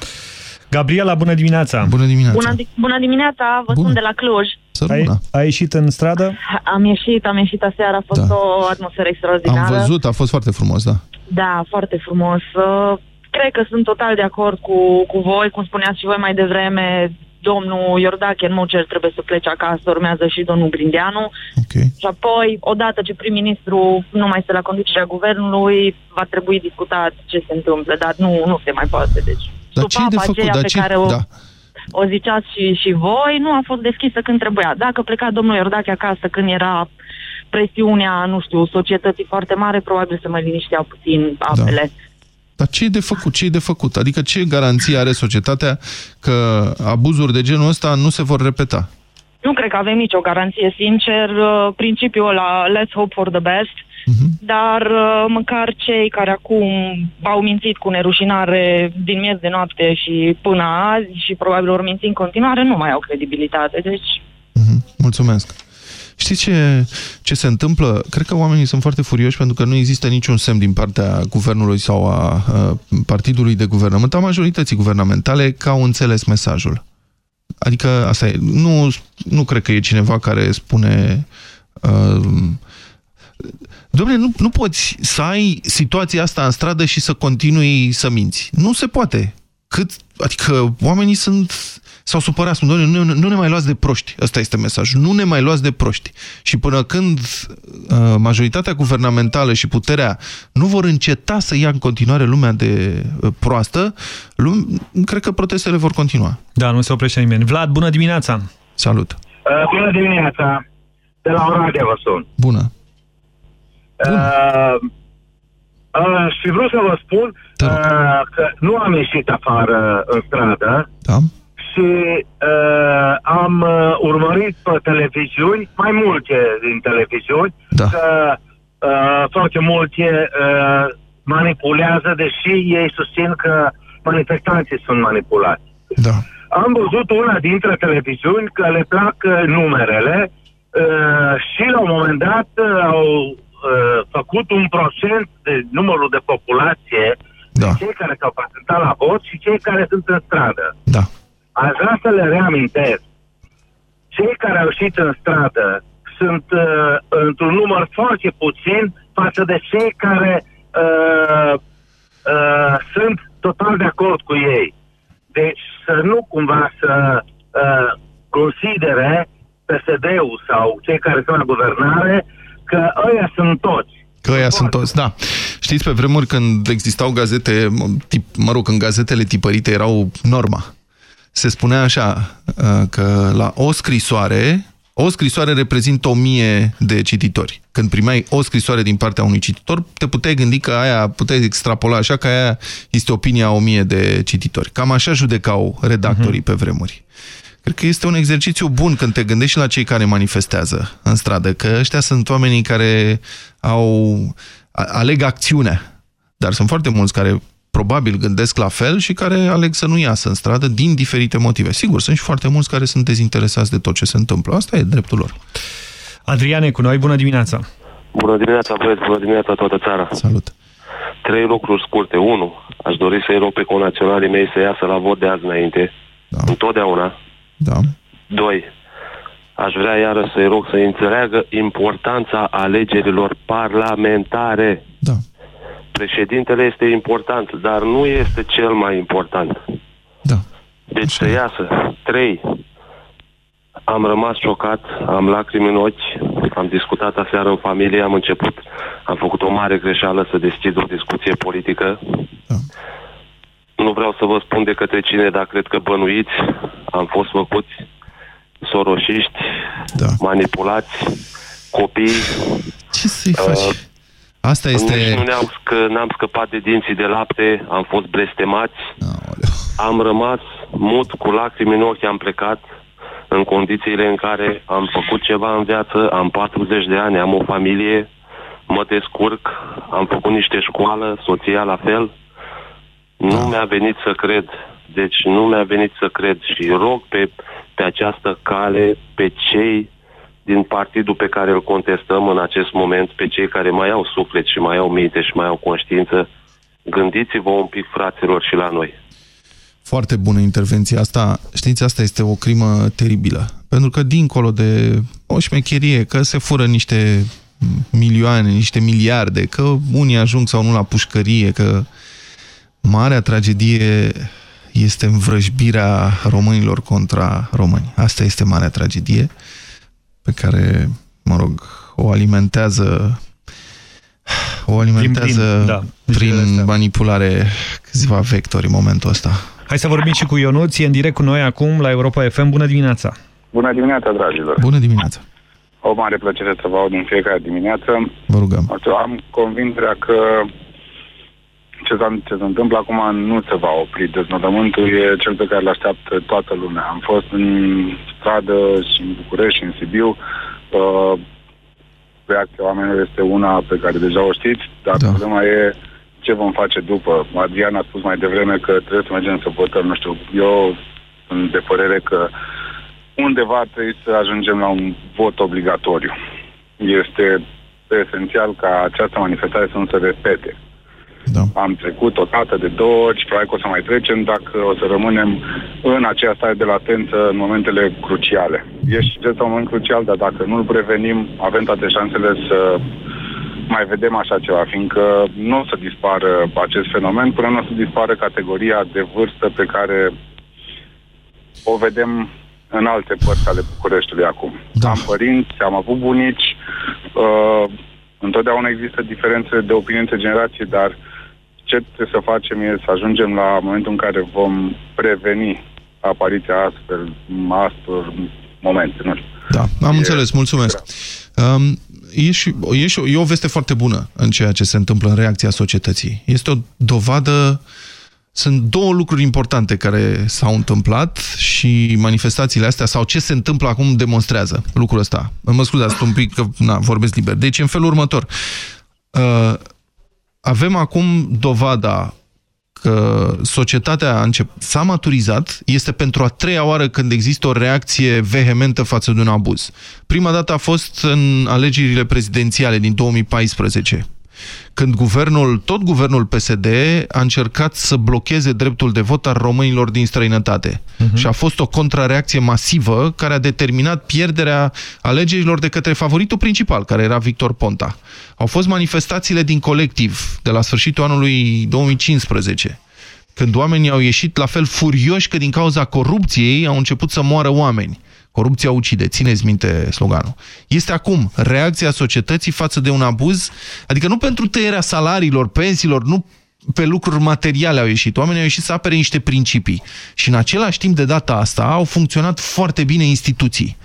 Gabriela, bună dimineața! Bună dimineața! Bună, bună dimineața, vă Bună. sunt de la Cluj. Ai, ai ieșit în stradă? Am ieșit, am ieșit aseară, a fost Da. o atmosferă extraordinară. Am văzut, a fost foarte frumos, da. Da, foarte frumos. Uh, Cred că sunt total de acord cu, cu voi, cum spuneați și voi mai devreme, domnul Iordache în mod cer trebuie să plece acasă, urmează și domnul Grindeanu. Okay. Și apoi, odată ce prim-ministru nu mai este la conducerea guvernului, va trebui discutat ce se întâmplă, dar nu, nu se mai poate. Deci, Dar ce e de făcut? aceea Dar pe ce... care o, Da. o ziceați și, și voi, nu a fost deschisă când trebuia. Dacă pleca domnul Iordache acasă când era presiunea, nu știu, societății foarte mare, probabil să mai linișteau puțin apele. Da. Dar ce e de făcut? Ce e de făcut? Adică ce garanție are societatea că abuzuri de genul ăsta nu se vor repeta? nu cred că avem nicio garanție, sincer. Uh, principiul ăla, let's hope for the best. Uh-huh. Dar uh, măcar cei care acum au mințit cu nerușinare din miez de noapte și până azi și probabil vor minți în continuare, nu mai au credibilitate. Deci... Uh-huh. Mulțumesc. Știți ce, ce se întâmplă? Cred că oamenii sunt foarte furioși pentru că nu există niciun semn din partea guvernului sau a, a partidului de guvernământ, a majorității guvernamentale, că au înțeles mesajul. Adică, asta e, nu, nu cred că e cineva care spune... Uh, Dom'le, nu, nu poți să ai situația asta în stradă și să continui să minți. Nu se poate. Cât, adică oamenii sunt s-au supărat, spun, nu, nu, nu ne mai luați de proști. Ăsta este mesajul. Nu ne mai luați de proști. Și până când uh, majoritatea guvernamentală și puterea nu vor înceta să ia în continuare lumea de uh, proastă, lume, cred că protestele vor continua. Da, nu se oprește nimeni. Vlad, bună dimineața! Salut! Uh, bună dimineața! De la Oradea vă sun. Bună! Bună. Uh, uh, și vreau să vă spun uh, că nu am ieșit afară în stradă. Da și uh, am uh, urmărit pe televiziuni, mai multe din televiziuni, da. că uh, foarte multe uh, manipulează, deși ei susțin că manifestanții sunt manipulați. Da. Am văzut una dintre televiziuni că le plac uh, numerele uh, și la un moment dat uh, au uh, făcut un procent de numărul de populație da. cei care s-au prezentat la vot și cei care sunt în stradă. Da. Aș vrea să le reamintesc. Cei care au ieșit în stradă sunt uh, într-un număr foarte puțin față de cei care uh, uh, sunt total de acord cu ei. Deci să nu cumva să uh, considere PSD-ul sau cei care sunt la guvernare că ăia sunt toți. Că ăia sunt toți, da. Știți, pe vremuri când existau gazete, tip, mă rog, când gazetele tipărite erau norma se spunea așa, uh, că la o scrisoare, o scrisoare reprezintă o mie de cititori. Când primeai o scrisoare din partea unui cititor, te puteai gândi că aia, puteai extrapola așa, că aia este opinia o mie de cititori. Cam așa judecau redactorii uh mhm. -huh. pe vremuri. Cred că este un exercițiu bun când te gândești la cei care manifestează în stradă, că ăștia sunt oamenii care au aleg acțiunea. Dar sunt foarte mulți care probabil gândesc la fel și care aleg să nu iasă în stradă din diferite motive. Sigur, sunt și foarte mulți care sunt dezinteresați de tot ce se întâmplă. Asta e dreptul lor. Adriane, cu noi, bună dimineața! Bună dimineața, băieți, bună dimineața toată țara! Salut! Trei lucruri scurte. Unu, aș dori să-i rog pe conaționalii mei să iasă la vot de azi înainte. Da. Întotdeauna. Da. Doi, aș vrea iară să-i rog să înțeleagă importanța alegerilor parlamentare. Da președintele este important, dar nu este cel mai important. Da. Deci Așa. să iasă. Trei. Am rămas șocat, am lacrimi în ochi, am discutat aseară în familie, am început, am făcut o mare greșeală să deschid o discuție politică. Da. Nu vreau să vă spun de către cine, dar cred că bănuiți, am fost făcuți soroșiști, da. manipulați, copii. Ce să-i faci? Uh, Asta este... Nici nu ne-am scă, n-am scăpat de dinții de lapte, am fost blestemați, Aoleu. am rămas mut cu lacrimi în ochi, am plecat în condițiile în care am făcut ceva în viață, am 40 de ani, am o familie, mă descurc, am făcut niște școală, soția la fel. Nu mi-a venit să cred. Deci nu mi-a venit să cred și rog pe, pe această cale pe cei din partidul pe care îl contestăm în acest moment, pe cei care mai au suflet și mai au minte și mai au conștiință, gândiți-vă un pic, fraților, și la noi. Foarte bună intervenția asta. Știți, asta este o crimă teribilă. Pentru că dincolo de o șmecherie, că se fură niște milioane, niște miliarde, că unii ajung sau nu la pușcărie, că marea tragedie este învrăjbirea românilor contra români. Asta este marea tragedie pe care, mă rog, o alimentează o alimentează prin, prin, da, prin manipulare câțiva vectori în momentul ăsta. Hai să vorbim și cu Ionuț, e în direct cu noi acum la Europa FM. Bună dimineața! Bună dimineața, dragilor! Bună dimineața! O mare plăcere să vă aud în fiecare dimineață. Vă rugăm. Am convingerea că ce, ce se întâmplă acum nu se va opri. Deznodământul e cel pe care îl așteaptă toată lumea. Am fost în stradă și în București și în Sibiu. Uh, reacția oamenilor este una pe care deja o știți, dar da. problema e ce vom face după. Adrian a spus mai devreme că trebuie să mergem să votăm. Nu știu, eu sunt de părere că undeva trebuie să ajungem la un vot obligatoriu. Este esențial ca această manifestare să nu se repete. Da. Am trecut o dată de două ori și probabil că o să mai trecem dacă o să rămânem în aceea stare de latență în momentele cruciale. E și acesta un moment crucial, dar dacă nu-l prevenim, avem toate șansele să mai vedem așa ceva, fiindcă nu o să dispară acest fenomen până nu o să dispară categoria de vârstă pe care o vedem în alte părți ale Bucureștiului acum. Da. Am părinți, am avut bunici, uh, întotdeauna există diferențe de opinie între generații, dar ce trebuie să facem e să ajungem la momentul în care vom preveni apariția astfel, astfel momente, nu știu. Da, am e înțeles, mulțumesc. Um, e, și, e, și, e o veste foarte bună în ceea ce se întâmplă în reacția societății. Este o dovadă sunt două lucruri importante care s-au întâmplat și manifestațiile astea sau ce se întâmplă acum demonstrează lucrul ăsta. Mă scuzați un pic că na, vorbesc liber. Deci în felul următor. Uh, avem acum dovada că societatea s-a maturizat, este pentru a treia oară când există o reacție vehementă față de un abuz. Prima dată a fost în alegerile prezidențiale din 2014 când guvernul, tot guvernul PSD a încercat să blocheze dreptul de vot al românilor din străinătate. Uh mhm. -huh. Și a fost o contrareacție masivă care a determinat pierderea alegerilor de către favoritul principal, care era Victor Ponta. Au fost manifestațiile din colectiv de la sfârșitul anului 2015 când oamenii au ieșit la fel furioși că din cauza corupției au început să moară oameni. Corupția ucide, țineți minte sloganul. Este acum reacția societății față de un abuz, adică nu pentru tăierea salariilor, pensiilor, nu pe lucruri materiale au ieșit. Oamenii au ieșit să apere niște principii. Și în același timp de data asta au funcționat foarte bine instituții.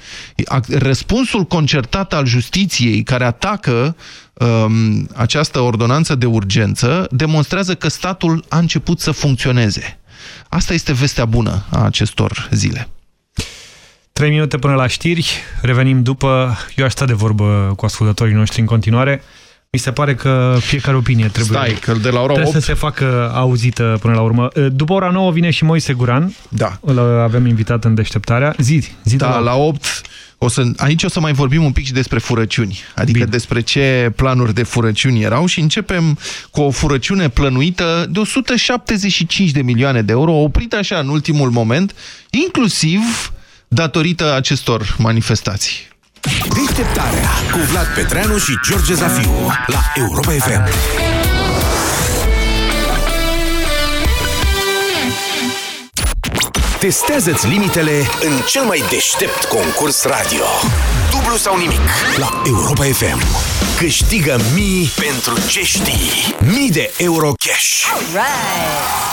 Răspunsul concertat al justiției care atacă um, această ordonanță de urgență demonstrează că statul a început să funcționeze. Asta este vestea bună a acestor zile. 3 minute până la știri, revenim după, eu aș sta de vorbă cu ascultătorii noștri în continuare. Mi se pare că fiecare opinie trebuie, Stai, că de la ora trebuie 8... să se facă auzită până la urmă. După ora 9 vine și Moise Guran. Da. Îl avem invitat în deșteptarea. Zi, zi da, la, la 8... O să, aici o să mai vorbim un pic și despre furăciuni, adică Bine. despre ce planuri de furăciuni erau și începem cu o furăciune plănuită de 175 de milioane de euro, oprită așa în ultimul moment, inclusiv datorită acestor manifestații. Deșteptarea cu Vlad Petreanu și George Zafiu la Europa FM. Testează-ți limitele în cel mai deștept concurs radio. Dublu sau nimic la Europa FM. Câștigă mii pentru ce știi. Mii de euro cash. All right.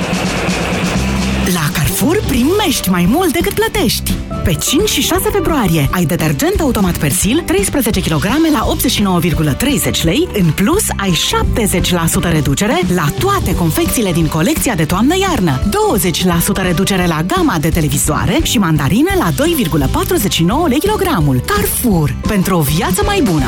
Carrefour primești mai mult decât plătești. Pe 5 și 6 februarie ai detergent automat Persil 13 kg la 89,30 lei. În plus, ai 70% reducere la toate confecțiile din colecția de toamnă-iarnă. 20% reducere la gama de televizoare și mandarine la 2,49 lei kilogramul. Carrefour. Pentru o viață mai bună.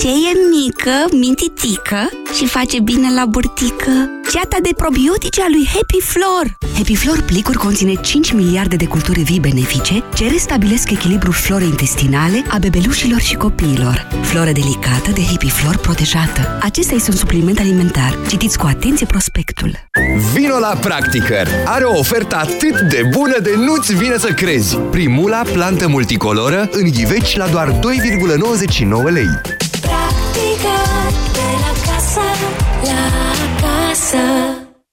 Ce e mică, mintitică și face bine la burtică? Ceata de probiotice a lui Happy Flor. Happy Flor plicuri conține 5 miliarde de culturi vii benefice ce restabilesc echilibrul florei intestinale a bebelușilor și copiilor. Floră delicată de Happy Flor protejată. Acesta este un supliment alimentar. Citiți cu atenție prospectul. Vino la Practicăr! Are o ofertă atât de bună de nu-ți vine să crezi! Primula plantă multicoloră în ghiveci la doar 2,99 lei. Practica de la casă, la casă.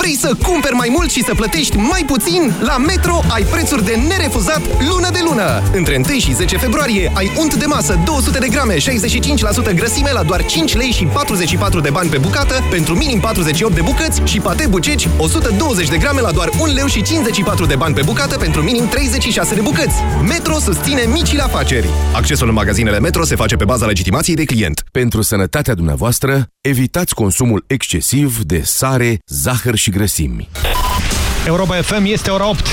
Vrei să cumperi mai mult și să plătești mai puțin? La Metro ai prețuri de nerefuzat lună de lună. Între 1 și 10 februarie ai unt de masă 200 de grame, 65% grăsime la doar 5 lei și 44 de bani pe bucată pentru minim 48 de bucăți și pate buceci 120 de grame la doar 1 leu și 54 de bani pe bucată pentru minim 36 de bucăți. Metro susține micile afaceri. Accesul în magazinele Metro se face pe baza legitimației de client. Pentru sănătatea dumneavoastră, evitați consumul excesiv de sare, zahăr și grăsimi. Europa FM este ora 8.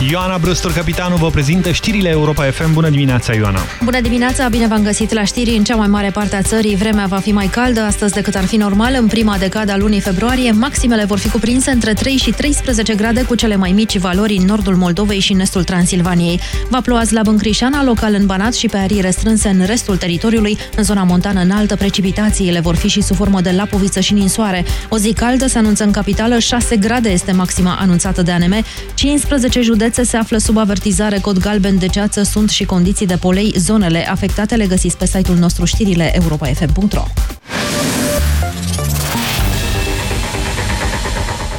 Ioana Brustur, capitanul, vă prezintă știrile Europa FM. Bună dimineața, Ioana! Bună dimineața, bine v-am găsit la știri. În cea mai mare parte a țării, vremea va fi mai caldă astăzi decât ar fi normal. În prima decadă a lunii februarie, maximele vor fi cuprinse între 3 și 13 grade, cu cele mai mici valori în nordul Moldovei și în estul Transilvaniei. Va ploua slab în Crișana, local în Banat și pe arii restrânse în restul teritoriului. În zona montană înaltă, precipitațiile vor fi și sub formă de lapoviță și ninsoare. O zi caldă se anunță în capitală, 6 grade este maxima anunțată de ANM, 15 județe se află sub avertizare cod galben de ceață, sunt și condiții de polei. Zonele afectate le găsiți pe site-ul nostru știrile europa.fm.ro.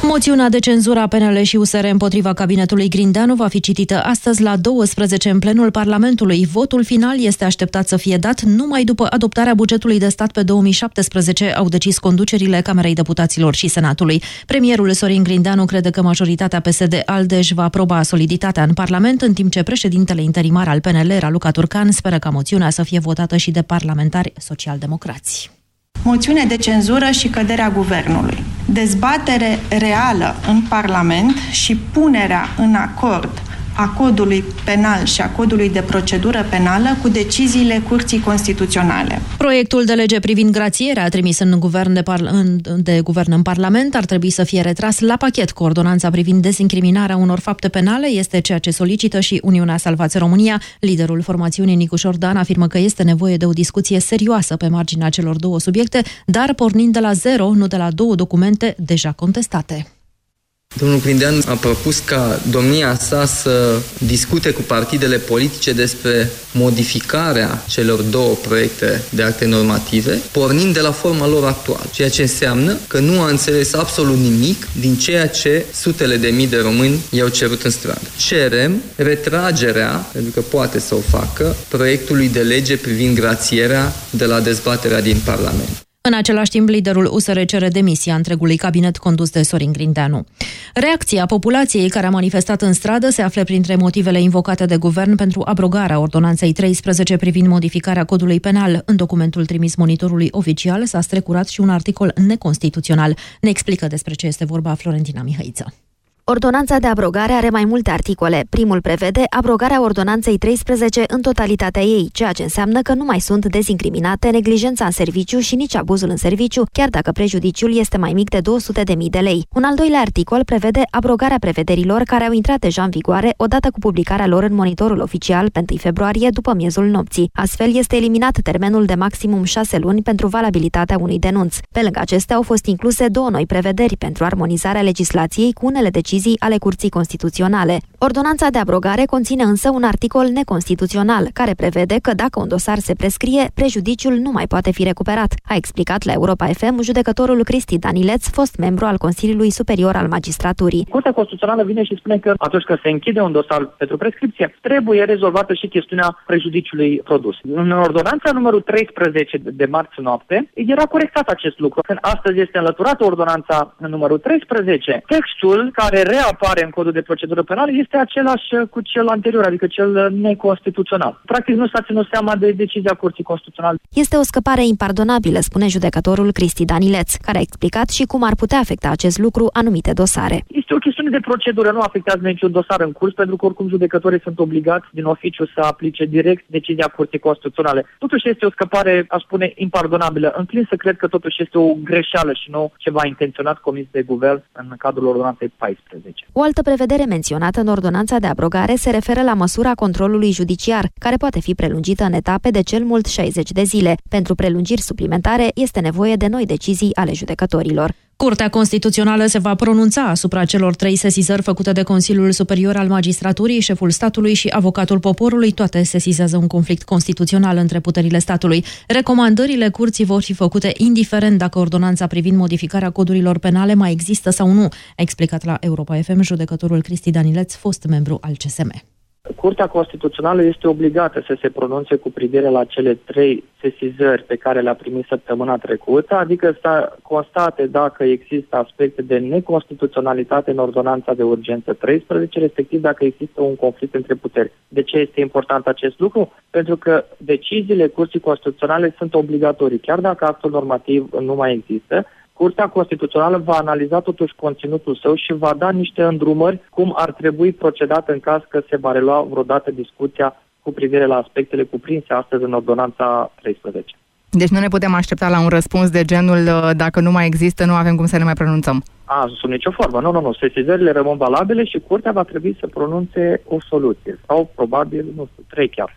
Moțiunea de cenzură a PNL și USR împotriva cabinetului Grindeanu va fi citită astăzi la 12 în plenul Parlamentului. Votul final este așteptat să fie dat numai după adoptarea bugetului de stat pe 2017, au decis conducerile Camerei Deputaților și Senatului. Premierul Sorin Grindeanu crede că majoritatea PSD-ALDE își va aproba soliditatea în Parlament, în timp ce președintele interimar al PNL, Raluca Turcan, speră ca moțiunea să fie votată și de parlamentari social-democrați. Moțiune de cenzură și căderea guvernului. Dezbatere reală în Parlament și punerea în acord a codului penal și a codului de procedură penală cu deciziile Curții Constituționale. Proiectul de lege privind grațierea trimis în guvern de, par- în, de guvern în Parlament ar trebui să fie retras la pachet cu ordonanța privind dezincriminarea unor fapte penale, este ceea ce solicită și Uniunea Salvați România. Liderul formațiunii Nicu Șordan afirmă că este nevoie de o discuție serioasă pe marginea celor două subiecte, dar pornind de la zero, nu de la două documente deja contestate. Domnul Grindean a propus ca domnia sa să discute cu partidele politice despre modificarea celor două proiecte de acte normative, pornind de la forma lor actuală, ceea ce înseamnă că nu a înțeles absolut nimic din ceea ce sutele de mii de români i-au cerut în stradă. Cerem retragerea, pentru că poate să o facă, proiectului de lege privind grațierea de la dezbaterea din Parlament. În același timp, liderul USR cere demisia întregului cabinet condus de Sorin Grindeanu. Reacția populației care a manifestat în stradă se află printre motivele invocate de guvern pentru abrogarea ordonanței 13 privind modificarea codului penal. În documentul trimis monitorului oficial s-a strecurat și un articol neconstituțional. Ne explică despre ce este vorba Florentina Mihăiță. Ordonanța de abrogare are mai multe articole. Primul prevede abrogarea ordonanței 13 în totalitatea ei, ceea ce înseamnă că nu mai sunt dezincriminate neglijența în serviciu și nici abuzul în serviciu, chiar dacă prejudiciul este mai mic de 200.000 de lei. Un al doilea articol prevede abrogarea prevederilor care au intrat deja în vigoare odată cu publicarea lor în monitorul oficial pe 1 februarie după miezul nopții. Astfel este eliminat termenul de maximum 6 luni pentru valabilitatea unui denunț. Pe lângă acestea au fost incluse două noi prevederi pentru armonizarea legislației cu unele decizii decizii ale Curții Constituționale. Ordonanța de abrogare conține însă un articol neconstituțional, care prevede că dacă un dosar se prescrie, prejudiciul nu mai poate fi recuperat, a explicat la Europa FM judecătorul Cristi Danileț, fost membru al Consiliului Superior al Magistraturii. Curtea Constituțională vine și spune că atunci când se închide un dosar pentru prescripție, trebuie rezolvată și chestiunea prejudiciului produs. În ordonanța numărul 13 de marți noapte era corectat acest lucru. Când astăzi este înlăturată ordonanța numărul 13, textul care reapare în codul de procedură penală este același cu cel anterior, adică cel neconstituțional. Practic nu s-a ținut seama de decizia Curții Constituționale. Este o scăpare impardonabilă, spune judecătorul Cristi Danileț, care a explicat și cum ar putea afecta acest lucru anumite dosare. Este o chestiune de procedură, nu afectează niciun dosar în curs, pentru că oricum judecătorii sunt obligați din oficiu să aplice direct decizia Curții Constituționale. Totuși este o scăpare, aș spune, impardonabilă. Înclin să cred că totuși este o greșeală și nu ceva intenționat comis de guvern în cadrul ordonanței 14. O altă prevedere menționată în ordonanța de abrogare se referă la măsura controlului judiciar, care poate fi prelungită în etape de cel mult 60 de zile. Pentru prelungiri suplimentare este nevoie de noi decizii ale judecătorilor. Curtea Constituțională se va pronunța asupra celor trei sesizări făcute de Consiliul Superior al Magistraturii, șeful statului și avocatul poporului. Toate sesizează un conflict constituțional între puterile statului. Recomandările curții vor fi făcute indiferent dacă ordonanța privind modificarea codurilor penale mai există sau nu, a explicat la Europa FM judecătorul Cristi Danileț, fost membru al CSM. Curtea Constituțională este obligată să se pronunțe cu privire la cele trei sesizări pe care le-a primit săptămâna trecută, adică să constate dacă există aspecte de neconstituționalitate în ordonanța de urgență 13, respectiv dacă există un conflict între puteri. De ce este important acest lucru? Pentru că deciziile Curții Constituționale sunt obligatorii, chiar dacă actul normativ nu mai există, Curtea Constituțională va analiza totuși conținutul său și va da niște îndrumări cum ar trebui procedat în caz că se va relua vreodată discuția cu privire la aspectele cuprinse astăzi în ordonanța 13. Deci nu ne putem aștepta la un răspuns de genul uh, dacă nu mai există, nu avem cum să ne mai pronunțăm. A, sub nicio formă. Nu, nu, nu. Sesizările rămân valabile și curtea va trebui să pronunțe o soluție. Sau probabil, nu știu, trei chiar.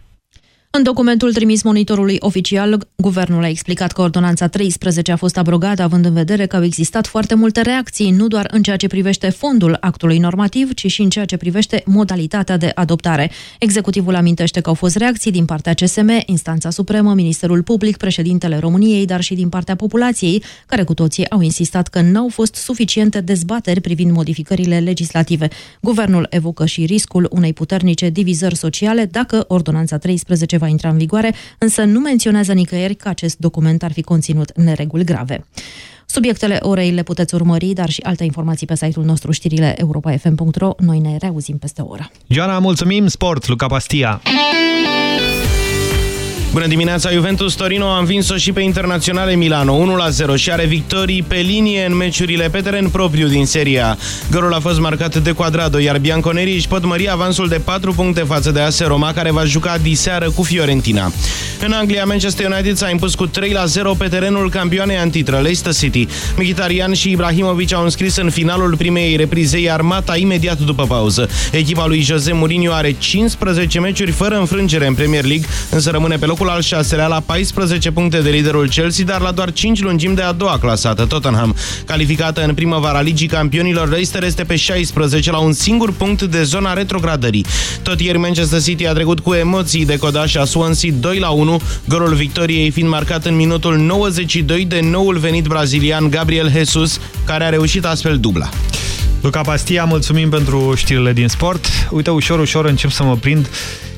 În documentul trimis monitorului oficial, guvernul a explicat că ordonanța 13 a fost abrogată având în vedere că au existat foarte multe reacții, nu doar în ceea ce privește fondul actului normativ, ci și în ceea ce privește modalitatea de adoptare. Executivul amintește că au fost reacții din partea CSM, Instanța Supremă, Ministerul Public, președintele României, dar și din partea populației, care cu toții au insistat că n-au fost suficiente dezbateri privind modificările legislative. Guvernul evocă și riscul unei puternice divizări sociale dacă ordonanța 13 va intra în vigoare, însă nu menționează nicăieri că acest document ar fi conținut nereguli grave. Subiectele orei le puteți urmări, dar și alte informații pe site-ul nostru, știrile europa.fm.ro. Noi ne reauzim peste o oră. Joana, mulțumim! Sport, Luca Pastia! Bună dimineața! Juventus Torino a învins-o și pe internaționale Milano 1-0 și are victorii pe linie în meciurile pe teren propriu din seria. Gărul a fost marcat de Quadrado, iar Bianconeri își pot mări avansul de 4 puncte față de AS Roma, care va juca diseară cu Fiorentina. În Anglia, Manchester United s-a impus cu 3-0 pe terenul campioanei antitră Leicester City. Mkhitaryan și Ibrahimovic au înscris în finalul primei reprizei armata imediat după pauză. Echipa lui Jose Mourinho are 15 meciuri fără înfrângere în Premier League, însă rămâne pe locul locul al șaselea la 14 puncte de liderul Chelsea, dar la doar 5 lungimi de a doua clasată, Tottenham. Calificată în primăvara Ligii Campionilor, Leicester este pe 16 la un singur punct de zona retrogradării. Tot ieri Manchester City a trecut cu emoții de codașa Swansea 2 la 1, golul victoriei fiind marcat în minutul 92 de noul venit brazilian Gabriel Jesus, care a reușit astfel dubla. Luca Pastia, mulțumim pentru știrile din sport. Uite, ușor, ușor încep să mă prind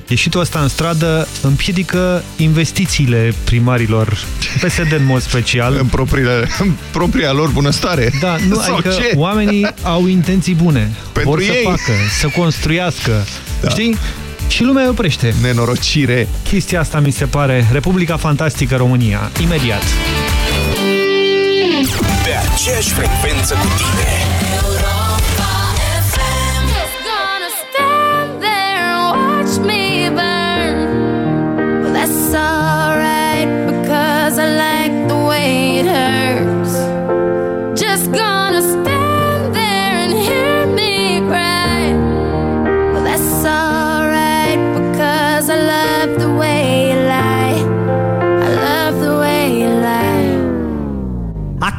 Ieșitul ăsta în stradă împiedică investițiile primarilor, PSD în mod special. În, propriile, în propria lor bunăstare. Da, nu, Sau adică ce? oamenii au intenții bune. Pentru vor ei. să facă, să construiască. Da. Știi? Și lumea oprește. Nenorocire. Chestia asta mi se pare Republica Fantastică România. Imediat. Pe aceeași frecvență cu tine.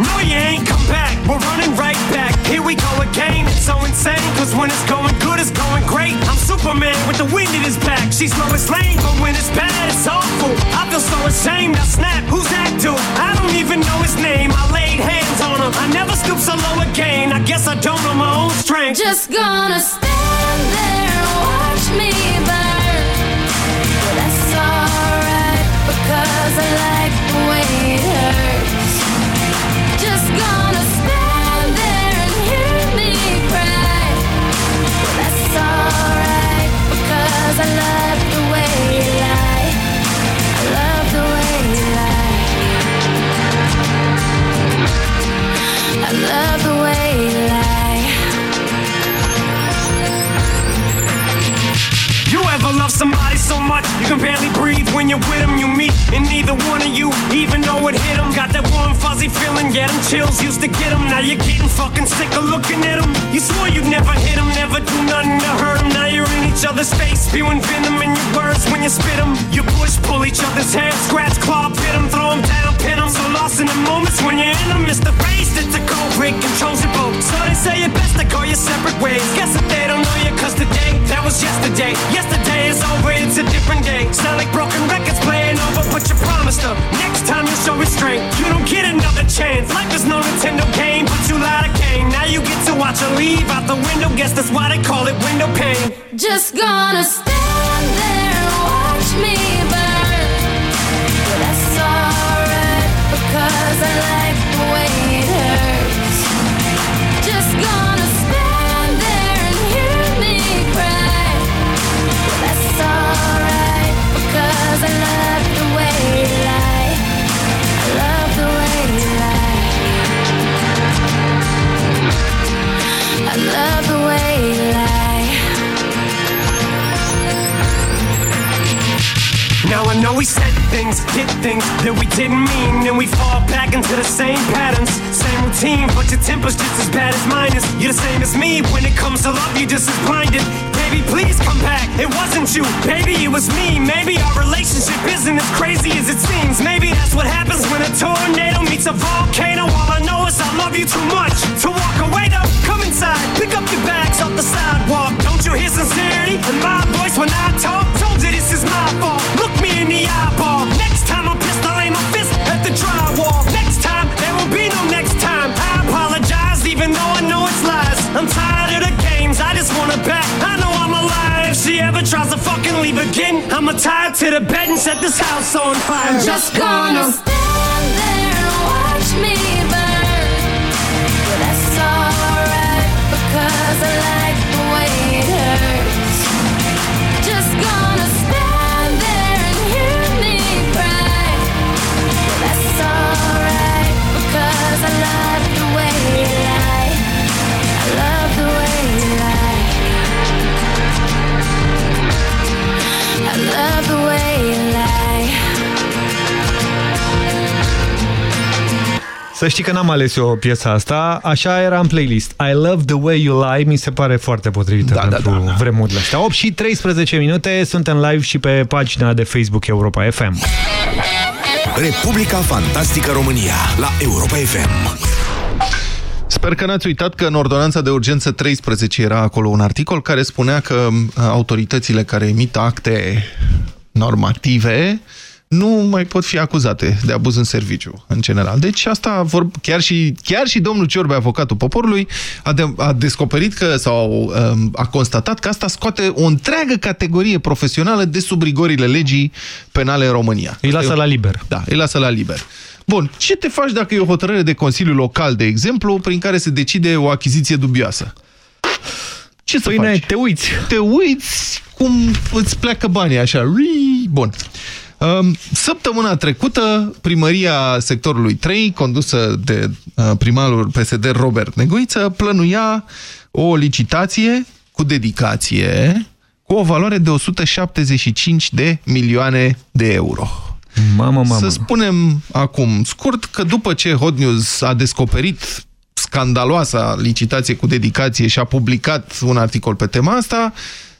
No, you ain't come back. We're running right back. Here we go again. It's so insane, cause when it's going good, it's going great. I'm Superman with the wind in his back. She's Lois Lane, but when it's bad, it's awful. I feel so ashamed. I snap. Who's that dude? I don't even know his name. I laid hands on him. I never stoop so low again. I guess I don't know my own strength. Just gonna stand there and watch me burn. That's alright because I like the way it hurts. Somebody so much you can barely breathe when you're with them? You meet, and neither one of you even know it hit them. Got that warm, fuzzy feeling, get them chills, used to get them. Now you're getting fucking sick of looking at them. You swore you'd never hit them, never do nothing to hurt them. Now you're in each other's face, spewing venom in your words when you spit them. You push, pull each other's hair, scratch, claw, pit them, throw them down, pin them. So lost in the moments when you're in them, it's the face that's a cold break, controls your boat. So they say it best to go your separate ways. Guess that they don't know you, cause today, that was yesterday. Yesterday is over, it's a different day. Sound like broken records playing over, but you promised them. Next time you show restraint, you don't get another chance. Life is no Nintendo game, but you lied again. Now you get to watch her leave out the window. Guess that's why they call it window pane. Just gonna stand there and watch me love Now I know we said things, did things that we didn't mean, and we fall back into the same patterns, same routine. But your temper's just as bad as mine is. You're the same as me when it comes to love. You're just as blinded. Baby, please come back. It wasn't you, baby, it was me. Maybe our relationship isn't as crazy as it seems. Maybe that's what happens when a tornado meets a volcano. All I know is I love you too much to walk away. Though, come inside, pick up your bags off the sidewalk. Don't you hear sincerity in my voice when I talk? Told you this is my fault. Look in the eyeball. Next time I'm pissed, I'll aim my fist at the drywall. Next time, there will be no next time. I apologize, even though I know it's lies. I'm tired of the games, I just wanna bet. I know I'm alive. If she ever tries to fucking leave again, I'ma tie to the bed and set this house on fire. I'm Just gonna stand there and watch me Să știi că n-am ales eu piesa asta, așa era în playlist. I Love The Way You Lie, mi se pare foarte potrivită da, pentru da, da, da. vremurile astea. 8 și 13 minute, suntem live și pe pagina de Facebook Europa FM. Republica Fantastică România la Europa FM. Sper că n-ați uitat că în ordonanța de urgență 13 era acolo un articol care spunea că uh, autoritățile care emit acte normative nu mai pot fi acuzate de abuz în serviciu, în general. Deci asta, vor, chiar, și, chiar și domnul Ciorbe, avocatul poporului, a, de, a descoperit că, sau um, a constatat că asta scoate o întreagă categorie profesională de sub rigorile legii penale în România. Îi lasă la liber. Da, îi lasă la liber. Bun, ce te faci dacă e o hotărâre de Consiliu Local, de exemplu, prin care se decide o achiziție dubioasă? Ce să Păi, faci? te uiți. Te uiți cum îți pleacă banii așa. Bun. Um, Săptămâna trecută, primăria sectorului 3, condusă de uh, primarul PSD Robert Negoiță, plănuia o licitație cu cu dedicație cu o valoare de 175 de milioane de euro. Mamă, mamă. Să spunem acum, scurt, că după ce Hot News a descoperit scandaloasa licitație cu dedicație și a publicat un articol pe tema asta,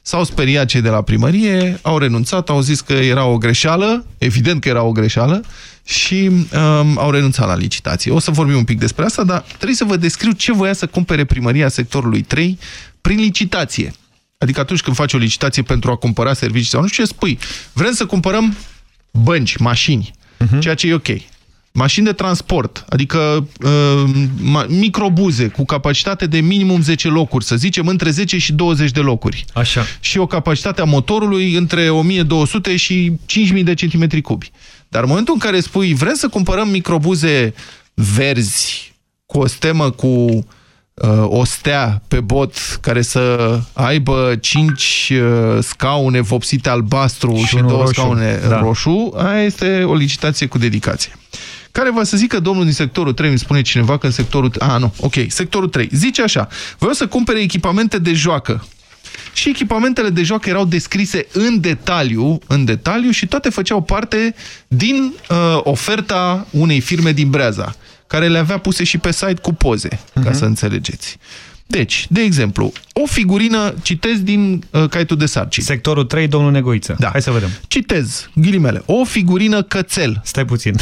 s-au speriat cei de la primărie, au renunțat, au zis că era o greșeală, evident că era o greșeală, și um, au renunțat la licitație. O să vorbim un pic despre asta, dar trebuie să vă descriu ce voia să cumpere primăria sectorului 3 prin licitație. Adică atunci când faci o licitație pentru a cumpăra servicii sau nu știu ce, spui, vrem să cumpărăm bănci, mașini, uh -huh. ceea ce e ok. Mașini de transport, adică uh, microbuze cu capacitate de minimum 10 locuri, să zicem între 10 și 20 de locuri. Așa. Și o capacitate a motorului între 1200 și 5000 de centimetri cubi. Dar în momentul în care spui, vrem să cumpărăm microbuze verzi cu o stemă cu uh, o stea pe bot care să aibă cinci uh, scaune vopsite albastru și, și două roșu. scaune da. roșu, aia este o licitație cu dedicație. Care va să zică domnul din sectorul 3, îmi spune cineva că în sectorul... A, nu, ok, sectorul 3. Zice așa, vreau să cumpere echipamente de joacă. Și echipamentele de joacă erau descrise în detaliu, în detaliu și toate făceau parte din uh, oferta unei firme din Breaza care le avea puse și pe site cu poze, uh -huh. ca mhm. să înțelegeți. Deci, de exemplu, o figurină, citez din uh, caietul de sarcini. Sectorul 3, domnul Negoiță. Da. Hai să vedem. Citez, ghilimele, o figurină cățel. Stai puțin.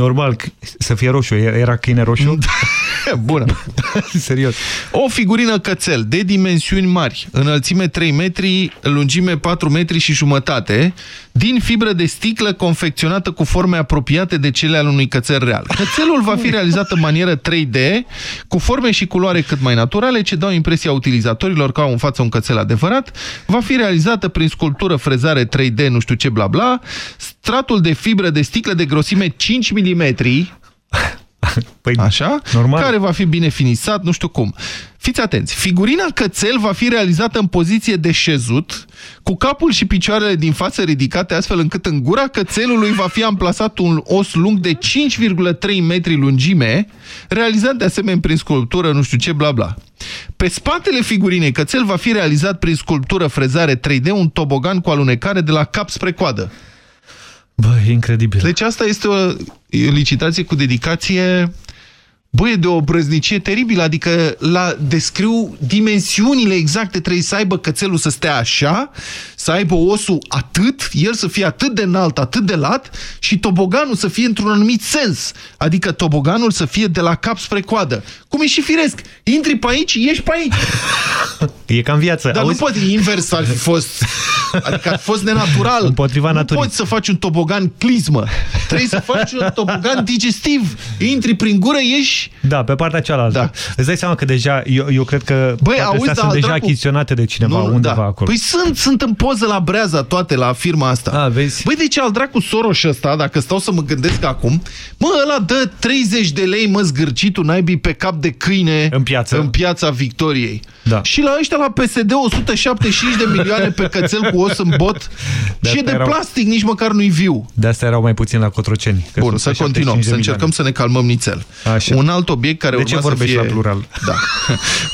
Normal să fie roșu. Era câine roșu? (laughs) Bună. (laughs) Serios. O figurină cățel de dimensiuni mari, înălțime 3 metri, lungime 4 metri și jumătate, din fibră de sticlă confecționată cu forme apropiate de cele al unui cățel real. Cățelul va fi realizat în manieră 3D, cu forme și culoare cât mai naturale, ce dau impresia utilizatorilor că au în față un cățel adevărat. Va fi realizată prin sculptură, frezare 3D, nu știu ce, bla bla, stratul de fibră de sticlă de grosime 5 mm, (laughs) Păi, Așa? Normal. Care va fi bine finisat, nu știu cum. Fiți atenți, figurina cățel va fi realizată în poziție de șezut, cu capul și picioarele din față ridicate, astfel încât în gura cățelului va fi amplasat un os lung de 5,3 metri lungime, realizat de asemenea prin sculptură, nu știu ce, bla bla. Pe spatele figurinei cățel va fi realizat prin sculptură frezare 3D un tobogan cu alunecare de la cap spre coadă. Bă, e incredibil. Deci asta este o licitație cu dedicație Băi, de o brăznicie teribilă, adică la descriu dimensiunile exacte, trebuie să aibă cățelul să stea așa, să aibă osul atât, el să fie atât de înalt, atât de lat și toboganul să fie într-un anumit sens, adică toboganul să fie de la cap spre coadă. Cum e și firesc, intri pe aici, ieși pe aici. (laughs) E ca în viață. Dar Auzi? nu poate invers ar fi fost, adică ar fi fost nenatural. Împotriva naturii. Nu poți să faci un tobogan clismă, trebuie să faci un tobogan digestiv. Intri prin gură, ieși da, pe partea cealaltă. Da. Îți dai seama că deja, eu, eu cred că Băi, auzi, da, sunt deja dracu... achiziționate de cineva nu, undeva da. acolo. Păi sunt, sunt în poză la breaza toate, la firma asta. A, vezi? Băi, de ce al dracu Soros ăsta, dacă stau să mă gândesc acum, mă, ăla dă 30 de lei, mă, zgârcitul naibii pe cap de câine în piață, în piața Victoriei. Da. Și la ăștia la PSD 175 de milioane pe cățel cu os în bot de și e de erau... plastic, nici măcar nu-i viu. De asta erau mai puțin la Cotroceni. Bun, să continuăm, să încercăm să ne calmăm nițel. Așa. Un alt obiect care de ce urma să fie... la plural? Da.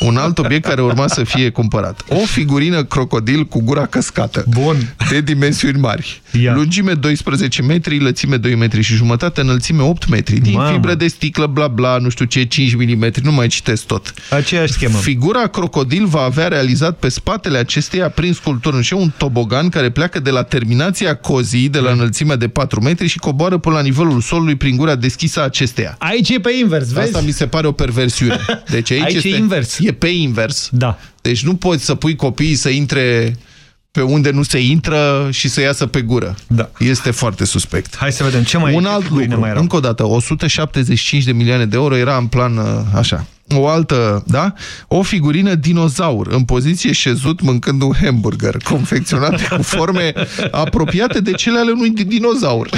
Un alt obiect care urma să fie cumpărat. O figurină crocodil cu gura căscată. Bun. De dimensiuni mari. Ia. Lungime 12 metri, lățime 2 metri și jumătate, înălțime 8 metri. Din Mamă. fibră de sticlă, bla bla, nu știu ce, 5 mm, nu mai citesc tot. Aceeași schemă. Figura crocodil va avea realizat pe spatele acesteia prin sculptură și un tobogan care pleacă de la terminația cozii, de la înălțimea de 4 metri și coboară până la nivelul solului prin gura deschisă a acesteia. Aici e pe invers, vezi? Asta mi se pare o perversiune. Deci aici, aici este, e invers. E pe invers. Da. Deci nu poți să pui copiii să intre pe unde nu se intră și să iasă pe gură. Da. Este foarte suspect. Hai să vedem ce mai Un alt lucru, mai încă o dată, 175 de milioane de euro era în plan uh, așa. O altă, da? O figurină dinozaur, în poziție șezut, mâncând un hamburger, (laughs) confecționat cu forme apropiate de cele ale unui dinozaur.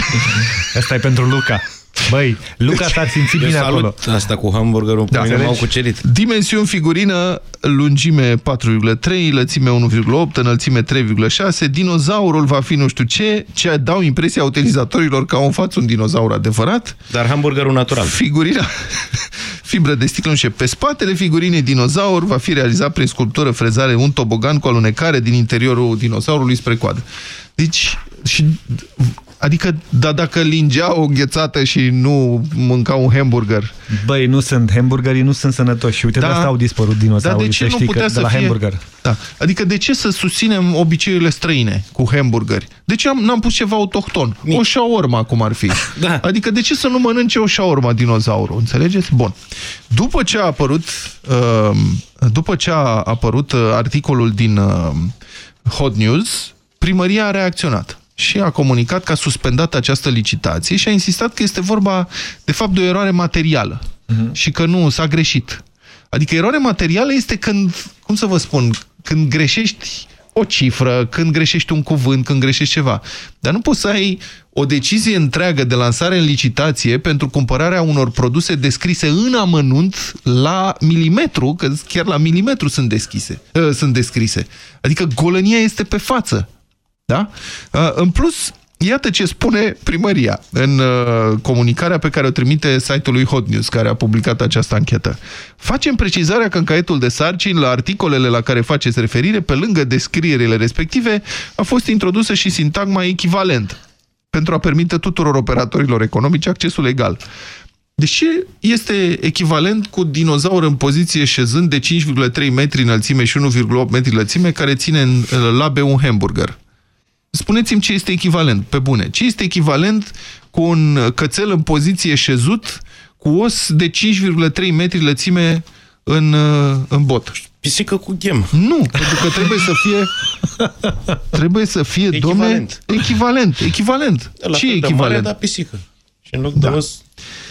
Asta e pentru Luca. Băi, Luca deci, s-ar simți bine salut acolo. asta cu hamburgerul, da, pe mine m-au cucerit. Dimensiuni figurină, lungime 4,3, lățime 1,8, înălțime 3,6. Dinozaurul va fi nu știu ce, ce dau impresia utilizatorilor că au în față un dinozaur adevărat. Dar hamburgerul natural. Figurina, (laughs) fibră de sticlă, nu știu, pe spatele figurinei dinozaur va fi realizat prin sculptură frezare un tobogan cu alunecare din interiorul dinozaurului spre coadă. Deci, și Adică, da, dacă lingea o ghețată și nu mânca un hamburger... Băi, nu sunt hamburgerii, nu sunt sănătoși. Uite, da, de asta au dispărut dinosaurii, da, de ce să știi nu putea că, să de la fie... hamburger. Da. Adică de ce să susținem obiceiurile străine cu hamburgeri? De ce n-am pus ceva autohton? O shawarma, cum ar fi. (laughs) Da. Adică de ce să nu mănânce o shawarma dinozaurul? Înțelegeți? Bun. După ce a apărut, uh, după ce a apărut uh, articolul din uh, Hot News, primăria a reacționat și a comunicat că a suspendat această licitație și a insistat că este vorba, de fapt, de o eroare materială uh-huh. și că nu s-a greșit. Adică eroare materială este când, cum să vă spun, când greșești o cifră, când greșești un cuvânt, când greșești ceva. Dar nu poți să ai o decizie întreagă de lansare în licitație pentru cumpărarea unor produse descrise în amănunt la milimetru, că chiar la milimetru sunt, deschise, uh, sunt descrise. Adică golănia este pe față. Da? Uh, în plus, iată ce spune primăria în uh, comunicarea pe care o trimite site-ului Hot News, care a publicat această anchetă. Facem precizarea că în caietul de sarcini, la articolele la care faceți referire, pe lângă descrierile respective, a fost introdusă și sintagma echivalent pentru a permite tuturor operatorilor economici accesul legal. Deși este echivalent cu dinozaur în poziție șezând de 5,3 metri înălțime și 1,8 metri lățime care ține în labe un hamburger. Spuneți-mi ce este echivalent, pe bune. Ce este echivalent cu un cățel în poziție șezut cu os de 5,3 metri lățime în, în bot? Pisică cu ghem. Nu, pentru că trebuie să fie trebuie să fie, Echivalent. domne, echivalent. Echivalent. La ce fel e de echivalent? Mare, dar pisică. Și în loc de Da. os,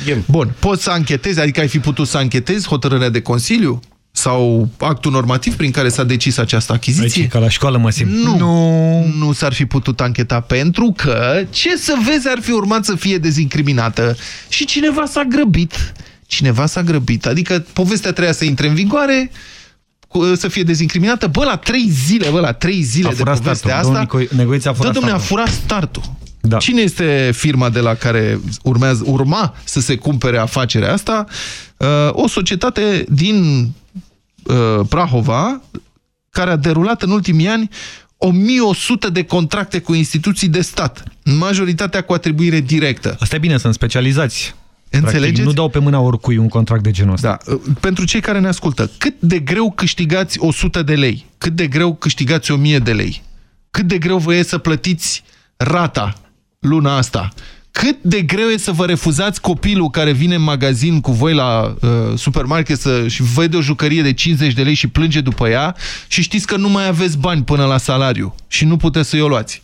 ghem. Bun, poți să anchetezi, adică ai fi putut să anchetezi hotărârea de Consiliu? Sau actul normativ prin care s-a decis această achiziție? Aici, ca la școală mă simt. Nu, nu, nu s-ar fi putut ancheta pentru că, ce să vezi, ar fi urmat să fie dezincriminată și cineva s-a grăbit. Cineva s-a grăbit. Adică povestea treia să intre în vigoare, cu- să fie dezincriminată. Bă, la trei zile, bă, la trei zile A de furat povestea startul. asta... Domnul Nico- Negoiță a furat Da, domne, a startul. furat startul. Da. Cine este firma de la care urmează, urma să se cumpere afacerea asta? Uh, o societate din uh, Prahova, care a derulat în ultimii ani 1100 de contracte cu instituții de stat, majoritatea cu atribuire directă. Asta e bine, sunt specializați. Înțelegeți? Practic, nu dau pe mâna oricui un contract de genul ăsta. Da. Pentru cei care ne ascultă, cât de greu câștigați 100 de lei? Cât de greu câștigați 1000 de lei? Cât de greu vă e să plătiți rata luna asta? Cât de greu e să vă refuzați copilul care vine în magazin cu voi la uh, supermarket să, și vede o jucărie de 50 de lei și plânge după ea și știți că nu mai aveți bani până la salariu și nu puteți să-i o luați?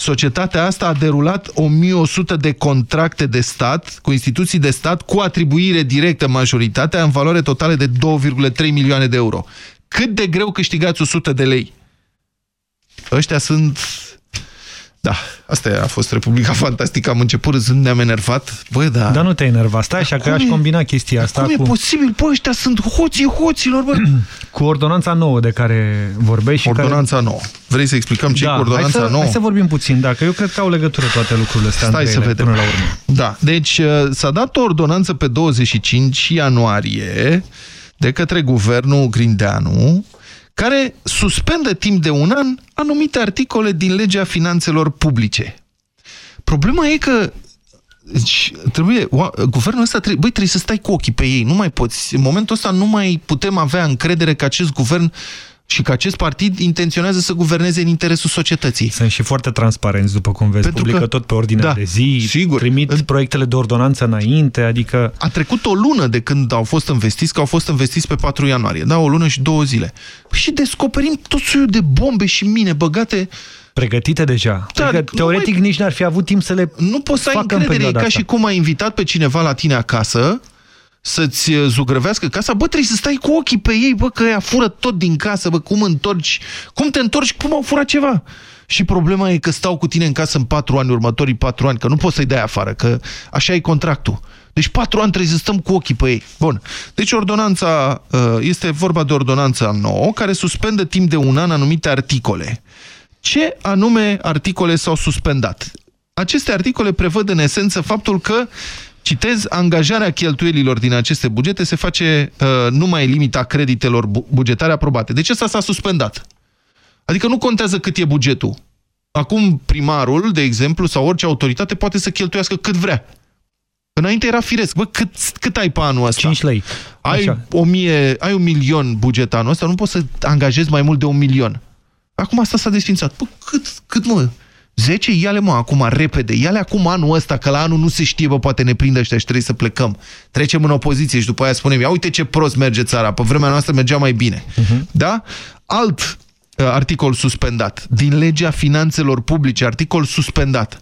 Societatea asta a derulat 1100 de contracte de stat cu instituții de stat cu atribuire directă majoritatea în valoare totală de 2,3 milioane de euro. Cât de greu câștigați 100 de lei? Ăștia sunt... Da, asta a fost Republica (laughs) Fantastică. Am început râzând, ne-am enervat. Bă, da. Dar nu te enerva, stai așa că cum aș e- combina chestia asta Cum cu, e posibil? Bă, ăștia sunt hoții hoților, bă! (clears throat) cu ordonanța nouă de care vorbeai și Ordonanța care... nouă. Vrei să explicăm ce da, e cu ordonanța hai să, nouă? Hai să vorbim puțin, dacă eu cred că au legătură toate lucrurile astea Stai între să ele, vedem. până la urmă. Da, deci uh, s-a dat o ordonanță pe 25 ianuarie de către guvernul Grindeanu care suspendă timp de un an anumite articole din legea finanțelor publice. Problema e că deci, trebuie, oa- guvernul ăsta trebuie, băi, trebuie să stai cu ochii pe ei, nu mai poți. În momentul ăsta nu mai putem avea încredere că acest guvern și că acest partid intenționează să guverneze în interesul societății. Sunt și foarte transparenți, după cum vezi, Pentru publică că- tot pe ordinea da, de zi, sigur. trimit proiectele de ordonanță înainte, adică... A trecut o lună de când au fost investiți, că au fost investiți pe 4 ianuarie, da, o lună și două zile. Păi și descoperim tot soiul de bombe și mine băgate Pregătite deja. Da, adică, nu teoretic mai- nici n-ar fi avut timp să le Nu poți să ai facă în încredere, e perioada ca asta. și cum ai invitat pe cineva la tine acasă să-ți uh, zugrăvească casa, bă, trebuie să stai cu ochii pe ei, bă, că ea fură tot din casă, bă, cum întorci, cum te întorci, cum au furat ceva. Și problema e că stau cu tine în casă în patru ani, următorii patru ani, că nu poți să-i dai afară, că așa e contractul. Deci patru ani trebuie să stăm cu ochii pe ei. Bun. Deci ordonanța, uh, este vorba de ordonanța nouă, care suspendă timp de un an anumite articole. Ce anume articole s-au suspendat? Aceste articole prevăd în esență faptul că Citez, angajarea cheltuielilor din aceste bugete se face uh, numai limita creditelor bu bugetare aprobate. Deci asta s-a suspendat. Adică nu contează cât e bugetul. Acum primarul, de exemplu, sau orice autoritate poate să cheltuiască cât vrea. Înainte era firesc. Bă, cât, cât ai pe anul ăsta? 5 lei. Ai, o mie, ai un milion buget anul ăsta, nu poți să angajezi mai mult de un milion. Acum asta s-a desfințat. Bă, cât, cât mă? 10? Ia-le mă acum, repede. Ia-le acum anul ăsta, că la anul nu se știe, bă, poate ne prinde ăștia și trebuie să plecăm. Trecem în opoziție și după aia spunem, ia uite ce prost merge țara, pe vremea noastră mergea mai bine. Uh -huh. Da? Alt uh, articol suspendat. Din legea finanțelor publice, articol suspendat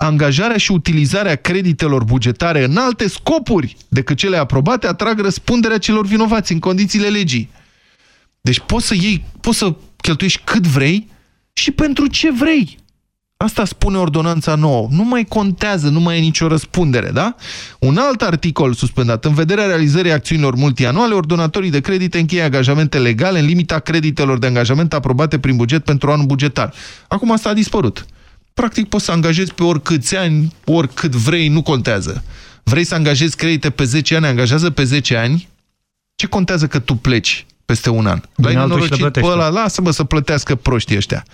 angajarea și utilizarea creditelor bugetare în alte scopuri decât cele aprobate atrag răspunderea celor vinovați în condițiile legii. Deci poți să iei, poți să cheltuiești cât vrei și pentru ce vrei. Asta spune ordonanța nouă. Nu mai contează, nu mai e nicio răspundere, da? Un alt articol suspendat. În vederea realizării acțiunilor multianuale, ordonatorii de credite încheie angajamente legale în limita creditelor de angajament aprobate prin buget pentru anul bugetar. Acum asta a dispărut. Practic poți să angajezi pe oricâți ani, oricât vrei, nu contează. Vrei să angajezi credite pe 10 ani, angajează pe 10 ani. Ce contează că tu pleci peste un an? L-ai nenorocit pe ăla, lasă-mă să plătească proștii ăștia.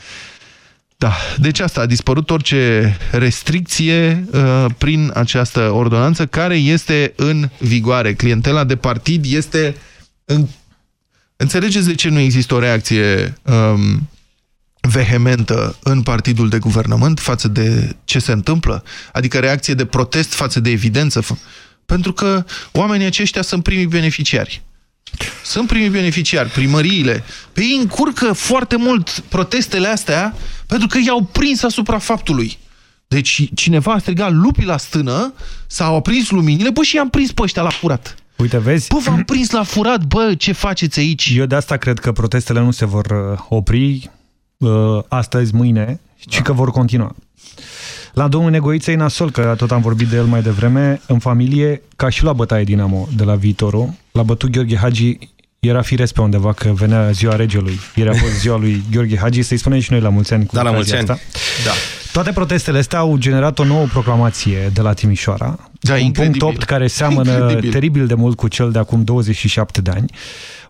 Da, deci asta a dispărut orice restricție uh, prin această ordonanță care este în vigoare. Clientela de partid este în... Înțelegeți de ce nu există o reacție um, vehementă în partidul de guvernământ față de ce se întâmplă? Adică reacție de protest față de evidență? Pentru că oamenii aceștia sunt primii beneficiari. Sunt primii beneficiari, primăriile. Pe ei încurcă foarte mult protestele astea pentru că i-au prins asupra faptului. Deci cineva a strigat lupii la stână, s-au aprins luminile, bă, și i-am prins pe ăștia la furat. Uite, vezi? Bă, v-am prins la furat, bă, ce faceți aici? Eu de asta cred că protestele nu se vor uh, opri uh, astăzi, mâine, ci da. că vor continua. La domnul Negoiță e nasol, că tot am vorbit de el mai devreme, în familie, ca și la bătaie Dinamo de la viitorul, la bătut Gheorghe Hagi era firesc pe undeva că venea ziua regelui. Era fost ziua lui Gheorghe Hagi, să-i spunem și noi la mulți ani cu da, la mulți ani. Asta. Da. Toate protestele astea au generat o nouă proclamație de la Timișoara. Da, un incredibil. punct 8 care seamănă incredibil. teribil de mult cu cel de acum 27 de ani.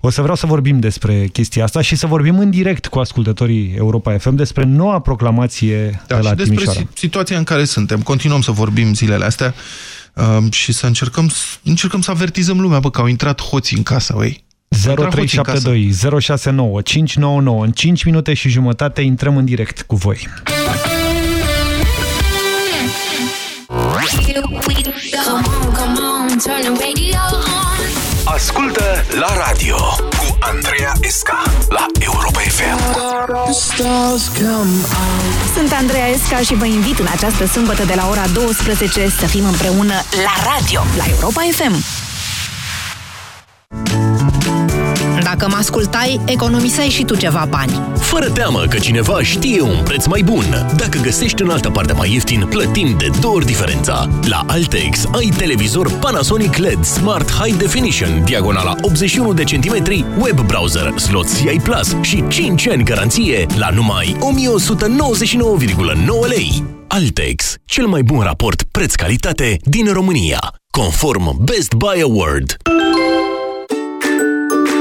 O să vreau să vorbim despre chestia asta și să vorbim în direct cu ascultătorii Europa FM despre noua proclamație da, de la și despre Timișoara. situația în care suntem. Continuăm să vorbim zilele astea um, și să încercăm, încercăm să avertizăm lumea, bă, că au intrat hoții în casa, ei. 0372 069 599 În 5 minute și jumătate intrăm în direct cu voi. Ascultă la radio cu Andreea Esca la Europa FM. Sunt Andreea Esca și vă invit în această sâmbătă de la ora 12 să fim împreună la radio, la Europa FM. Dacă mă ascultai, economiseai și tu ceva bani. Fără teamă că cineva știe un preț mai bun. Dacă găsești în altă parte mai ieftin, plătim de două ori diferența. La Altex ai televizor Panasonic LED Smart High Definition, diagonala 81 de centimetri, web browser, slot CI Plus și 5 ani garanție la numai 1199,9 lei. Altex, cel mai bun raport preț-calitate din România, conform Best Buy Award.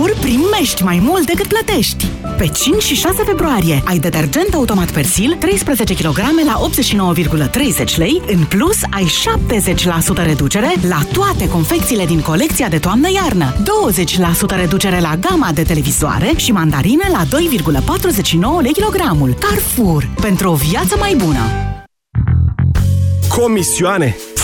Carrefour primești mai mult decât plătești. Pe 5 și 6 februarie ai detergent automat Persil 13 kg la 89,30 lei. În plus, ai 70% reducere la toate confecțiile din colecția de toamnă-iarnă. 20% reducere la gama de televizoare și mandarine la 2,49 lei kilogramul. Carrefour. Pentru o viață mai bună. Comisioane?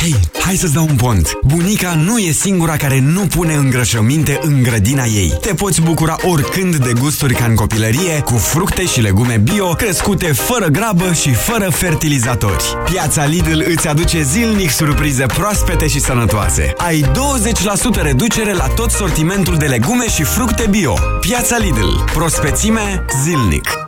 Hei, hai să-ți dau un pont! Bunica nu e singura care nu pune îngrășăminte în grădina ei. Te poți bucura oricând de gusturi ca în copilărie, cu fructe și legume bio, crescute fără grabă și fără fertilizatori. Piața Lidl îți aduce zilnic surprize proaspete și sănătoase. Ai 20% reducere la tot sortimentul de legume și fructe bio. Piața Lidl. Prospețime zilnic.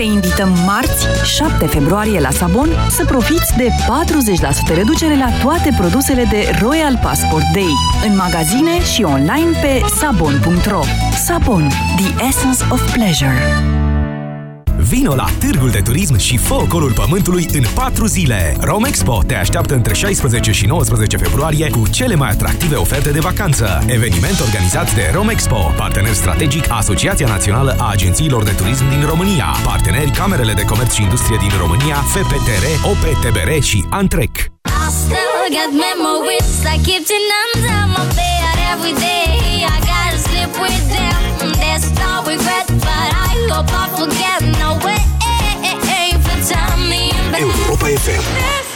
Te invităm marți, 7 februarie la Sabon să profiți de 40% reducere la toate produsele de Royal Passport Day în magazine și online pe sabon.ro. Sabon, the essence of pleasure. Vino la Târgul de Turism și fă ocolul pământului în 4 zile. Romexpo te așteaptă între 16 și 19 februarie cu cele mai atractive oferte de vacanță. Eveniment organizat de Romexpo, partener strategic Asociația Națională a Agențiilor de Turism din România, parteneri Camerele de Comerț și Industrie din România, FPTR, OPTBR și Antrec. I still got memories I keep to under my bed every day. I gotta sleep with them. There's no regret, but I hope I forget. No way for time me back. Europa FM.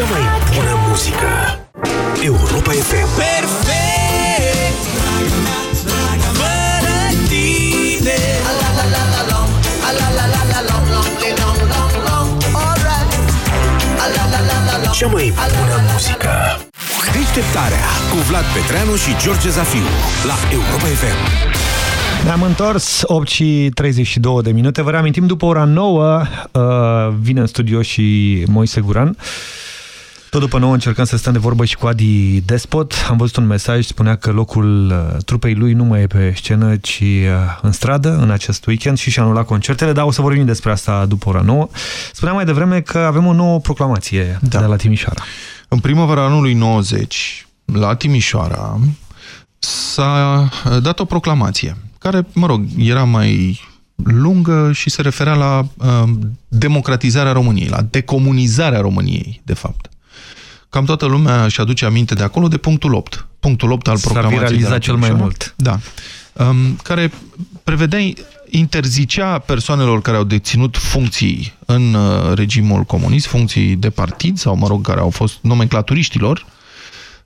Cea mai bună muzică. Europa FM. Perfect Fără tine Cea mai bună muzică. Deșteptarea cu Vlad Petreanu și George Zafiu la Europa FM. Ne-am întors 8 și 32 de minute. Vă reamintim, după ora 9 uh, vine în studio și Moise Guran. Tot după 9 încercăm să stăm de vorbă și cu Adi Despot. Am văzut un mesaj, spunea că locul uh, trupei lui nu mai e pe scenă, ci uh, în stradă în acest weekend și și-a anulat concertele, dar o să vorbim despre asta după ora 9. Spuneam mai devreme că avem o nouă proclamație da. de la Timișoara. În primăvara anului 90, la Timișoara, s-a dat o proclamație care, mă rog, era mai lungă și se referea la uh, democratizarea României, la decomunizarea României, de fapt. Cam toată lumea își aduce aminte de acolo de punctul 8. Punctul 8 al proclamației. S-a viralizat de la cel mai Timișoara. mult. Da. Um, care prevedea, interzicea persoanelor care au deținut funcții în uh, regimul comunist, funcții de partid sau, mă rog, care au fost nomenclaturiștilor,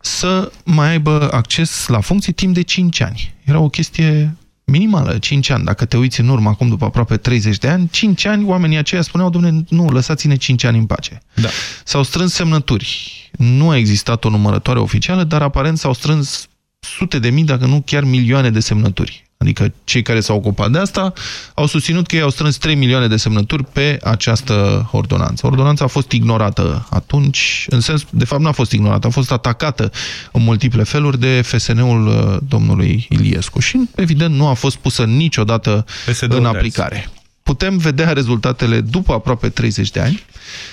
să mai aibă acces la funcții timp de 5 ani. Era o chestie minimală, 5 ani. Dacă te uiți în urmă, acum după aproape 30 de ani, 5 ani, oamenii aceia spuneau, domnule, nu, lăsați-ne 5 ani în pace. Da. S-au strâns semnături. Nu a existat o numărătoare oficială, dar aparent s-au strâns sute de mii, dacă nu chiar milioane de semnături. Adică cei care s-au ocupat de asta, au susținut că ei au strâns 3 milioane de semnături pe această ordonanță. Ordonanța a fost ignorată atunci, în sens, de fapt n-a fost ignorată, a fost atacată în multiple feluri de FSN-ul uh, domnului Iliescu și evident nu a fost pusă niciodată în aplicare. Putem vedea rezultatele după aproape 30 de ani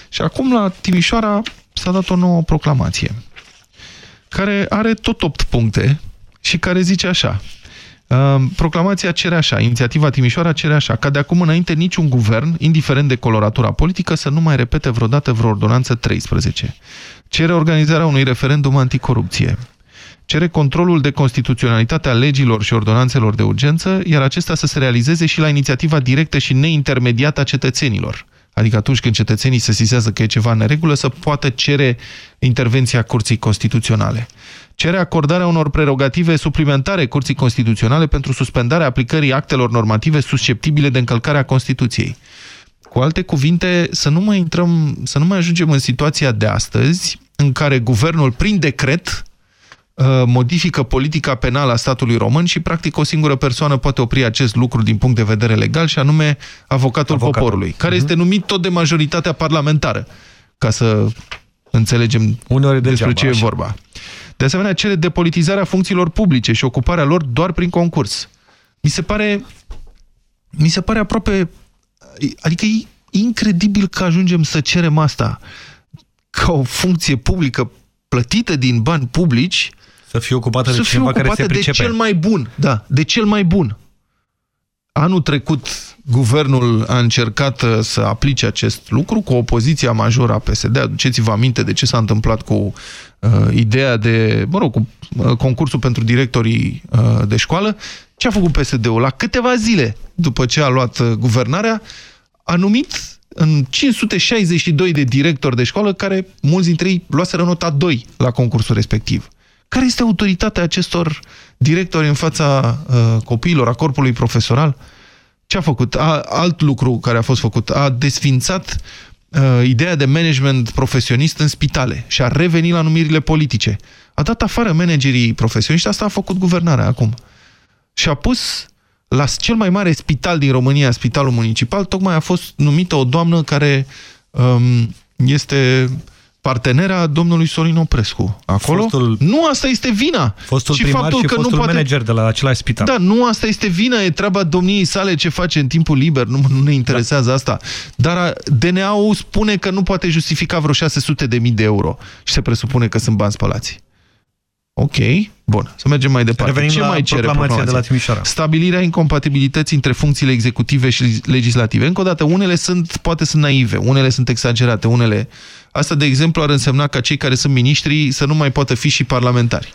și acum la Timișoara s-a dat o nouă proclamație care are tot 8 puncte și care zice așa. Uh, proclamația cere așa, inițiativa Timișoara cere așa, ca de acum înainte niciun guvern, indiferent de coloratura politică, să nu mai repete vreodată vreo ordonanță 13. Cere organizarea unui referendum anticorupție. Cere controlul de constituționalitate a legilor și ordonanțelor de urgență, iar acesta să se realizeze și la inițiativa directă și neintermediată a cetățenilor adică atunci când cetățenii se sizează că e ceva în neregulă, să poată cere intervenția Curții Constituționale. Cere acordarea unor prerogative suplimentare Curții Constituționale pentru suspendarea aplicării actelor normative susceptibile de încălcarea Constituției. Cu alte cuvinte, să nu mai intrăm, să nu mai ajungem în situația de astăzi, în care guvernul, prin decret, Uh, modifică politica penală a statului român și practic o singură persoană poate opri acest lucru din punct de vedere legal și anume avocatul, avocatul. poporului, care uh -huh. este numit tot de majoritatea parlamentară, ca să înțelegem Uneori despre ce e vorba. De asemenea, cere depolitizarea funcțiilor publice și ocuparea lor doar prin concurs. Mi se pare, mi se pare aproape, adică e incredibil că ajungem să cerem asta ca o funcție publică plătită din bani publici să fie ocupată de cineva care se pricepe. de cel mai bun. Da, de cel mai bun. Anul trecut, guvernul a încercat uh, să aplice acest lucru cu opoziția majoră a PSD. Aduceți-vă aminte de ce s-a întâmplat cu uh, ideea de, mă rog, cu uh, concursul pentru directorii uh, de școală. Ce a făcut PSD-ul? La câteva zile după ce a luat uh, guvernarea, a numit în 562 de directori de școală care, mulți dintre ei, luaseră nota 2 la concursul respectiv. Care este autoritatea acestor directori în fața uh, copiilor, a corpului profesoral? Ce a făcut? A, alt lucru care a fost făcut. A desfințat uh, ideea de management profesionist în spitale și a revenit la numirile politice. A dat afară managerii profesioniști, asta a făcut guvernarea acum. Și a pus la cel mai mare spital din România, spitalul municipal, tocmai a fost numită o doamnă care um, este partenera domnului Sorin Oprescu. Acolo? Fostul, nu asta este vina. Fostul și primar faptul și că fostul nu poate... manager de la același spital. Da, nu asta este vina, e treaba domniei sale ce face în timpul liber, nu, nu ne interesează da. asta. Dar DNA-ul spune că nu poate justifica vreo 600 de mii de euro și se presupune că sunt bani spălați. Ok, bun. Să mergem mai departe. Revenim Ce la mai cere proclamația de la Timișoara? Stabilirea incompatibilității între funcțiile executive și legislative. Încă o dată, unele sunt, poate sunt naive, unele sunt exagerate, unele... Asta, de exemplu, ar însemna ca cei care sunt miniștri să nu mai poată fi și parlamentari.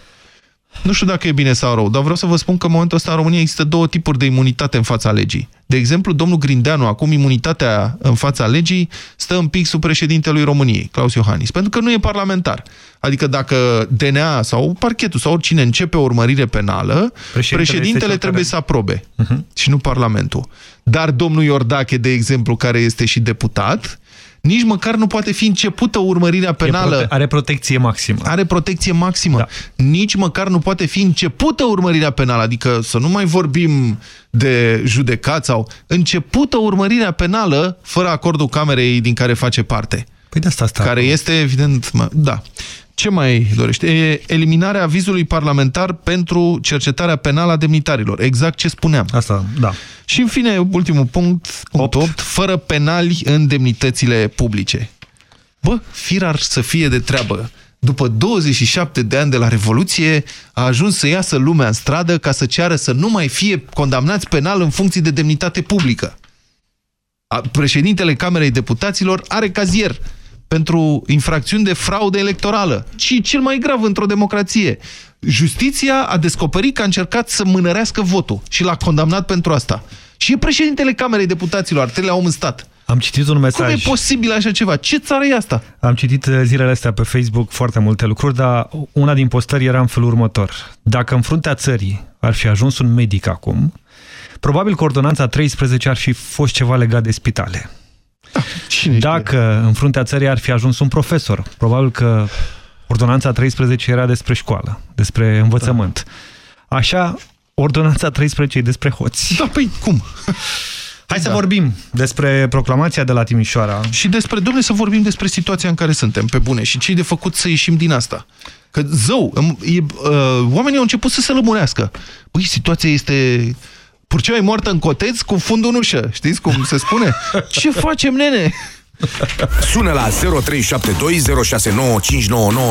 Nu știu dacă e bine sau rău, dar vreau să vă spun că în momentul ăsta în România există două tipuri de imunitate în fața legii. De exemplu, domnul Grindeanu, acum imunitatea în fața legii stă în pic sub președintelui României, Claus Iohannis, pentru că nu e parlamentar. Adică dacă DNA sau parchetul sau oricine începe o urmărire penală, președintele, președintele trebuie care... să aprobe uh mhm. -huh. și nu Parlamentul. Dar domnul Iordache, de exemplu, care este și deputat, nici măcar nu poate fi începută urmărirea penală. Prote are protecție maximă. Are protecție maximă. Da. Nici măcar nu poate fi începută urmărirea penală, adică să nu mai vorbim de judecat sau începută urmărirea penală fără acordul camerei din care face parte. Păi de asta asta. Care este, evident, da. Ce mai dorește? E eliminarea avizului parlamentar pentru cercetarea penală a demnitarilor. Exact ce spuneam. Asta, da. Și în fine, ultimul punct, punct 8. 8, fără penali în demnitățile publice. Bă, firar să fie de treabă. După 27 de ani de la Revoluție, a ajuns să iasă lumea în stradă ca să ceară să nu mai fie condamnați penal în funcție de demnitate publică. Președintele Camerei Deputaților are cazier pentru infracțiuni de fraudă electorală. Și cel mai grav într-o democrație. Justiția a descoperit că a încercat să mânărească votul și l-a condamnat pentru asta. Și e președintele Camerei Deputaților, al treilea om în stat. Am citit un mesaj. Cum e posibil așa ceva? Ce țară e asta? Am citit uh, zilele astea pe Facebook foarte multe lucruri, dar una din postări era în felul următor. Dacă în fruntea țării ar fi ajuns un medic acum, probabil că ordonanța 13 ar fi fost ceva legat de spitale. Cine Dacă știe? în fruntea țării ar fi ajuns un profesor, probabil că ordonanța 13 era despre școală, despre învățământ. Da. Așa, Ordonanța 13 e despre hoți. Da, păi cum? Hai să vorbim despre proclamația de la Timișoara. Și despre, domnule, să vorbim despre situația în care suntem, pe bune, și ce de făcut să ieșim din asta. Că, zău, e, uh, oamenii au început să se lămurească. Băi, situația este... Purcea e moartă în coteț cu fundul în ușă. Știți cum se spune? (laughs) Ce facem, nene? Sună la 0372069599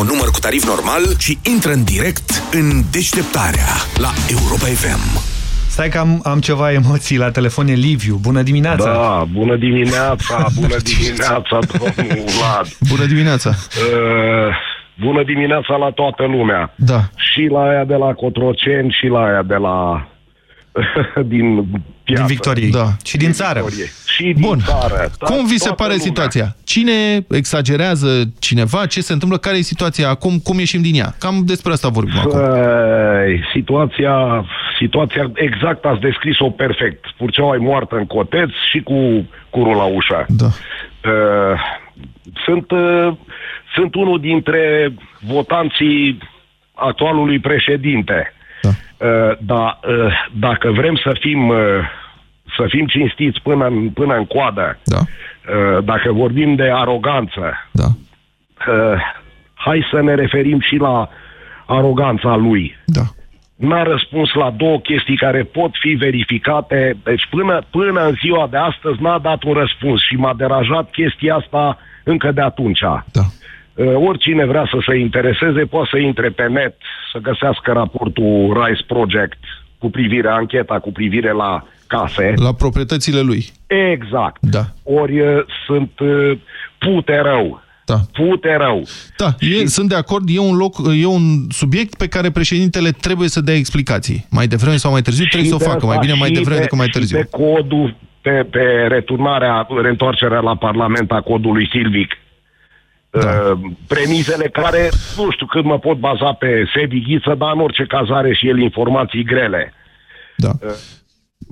număr cu tarif normal și intră în direct în deșteptarea la Europa FM. Stai că am, am ceva emoții la telefon, e Liviu. Bună dimineața! Da, bună dimineața, (laughs) bună dimineața, domnul Vlad. Bună dimineața! Uh, bună dimineața la toată lumea. Da. Și la aia de la Cotroceni și la aia de la... (laughs) din piață. Din Victoriei. Da. Și din țară. Victoriei. Și din Bun. țară. Da, Cum vi se toată pare lumea. situația? Cine exagerează cineva? Ce se întâmplă? Care e situația acum? Cum ieșim din ea? Cam despre asta vorbim acum. Păi, situația, situația exact ați descris-o perfect. Furceaua e moartă în coteț și cu curul la ușă. Da. Uh, sunt, uh, sunt unul dintre votanții actualului președinte. Da. Uh, dar uh, dacă vrem să fim, uh, să fim cinstiți până în, până în coadă, da. uh, dacă vorbim de aroganță, da. uh, hai să ne referim și la aroganța lui. Da. N-a răspuns la două chestii care pot fi verificate. Deci până, până în ziua de astăzi n-a dat un răspuns și m-a deranjat chestia asta încă de atunci. Da. Uh, oricine vrea să se intereseze poate să intre pe net, să găsească raportul Rice Project cu privire, ancheta cu privire la case. La proprietățile lui. Exact. Da. Ori uh, sunt uh, pute rău. Da. Pute rău. Da, e, sunt de acord, e un, loc, e un subiect pe care președintele trebuie să dea explicații. Mai devreme sau mai târziu trebuie să o de facă. Mai asta bine mai și devreme pe- decât mai și târziu. Pe codul, pe, pe returnarea, reîntoarcerea la Parlament a codului silvic. Da. Uh, premizele care, nu știu cât mă pot baza pe Sebi Ghiță, dar în orice caz are și el informații grele. Da. Uh,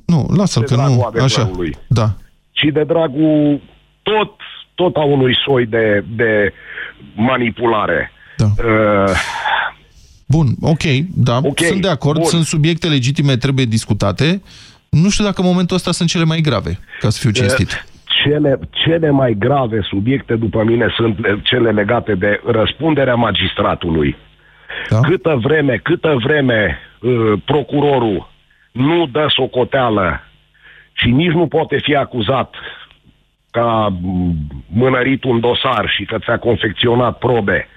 Nu, lasă-l de că dragul nu. Așa. adevărului. Da. Și de dragul tot, tot a unui soi de, de manipulare. Da. Uh, Bun, ok, da, Ok, sunt de acord, bun. sunt subiecte legitime, trebuie discutate. Nu știu dacă în momentul ăsta sunt cele mai grave, ca să fiu cinstit. Cele, cele mai grave subiecte, după mine, sunt le- cele legate de răspunderea magistratului. Da? Câtă vreme, câtă vreme uh, procurorul nu dă socoteală și nici nu poate fi acuzat că a m, mânărit un dosar și că ți-a confecționat probe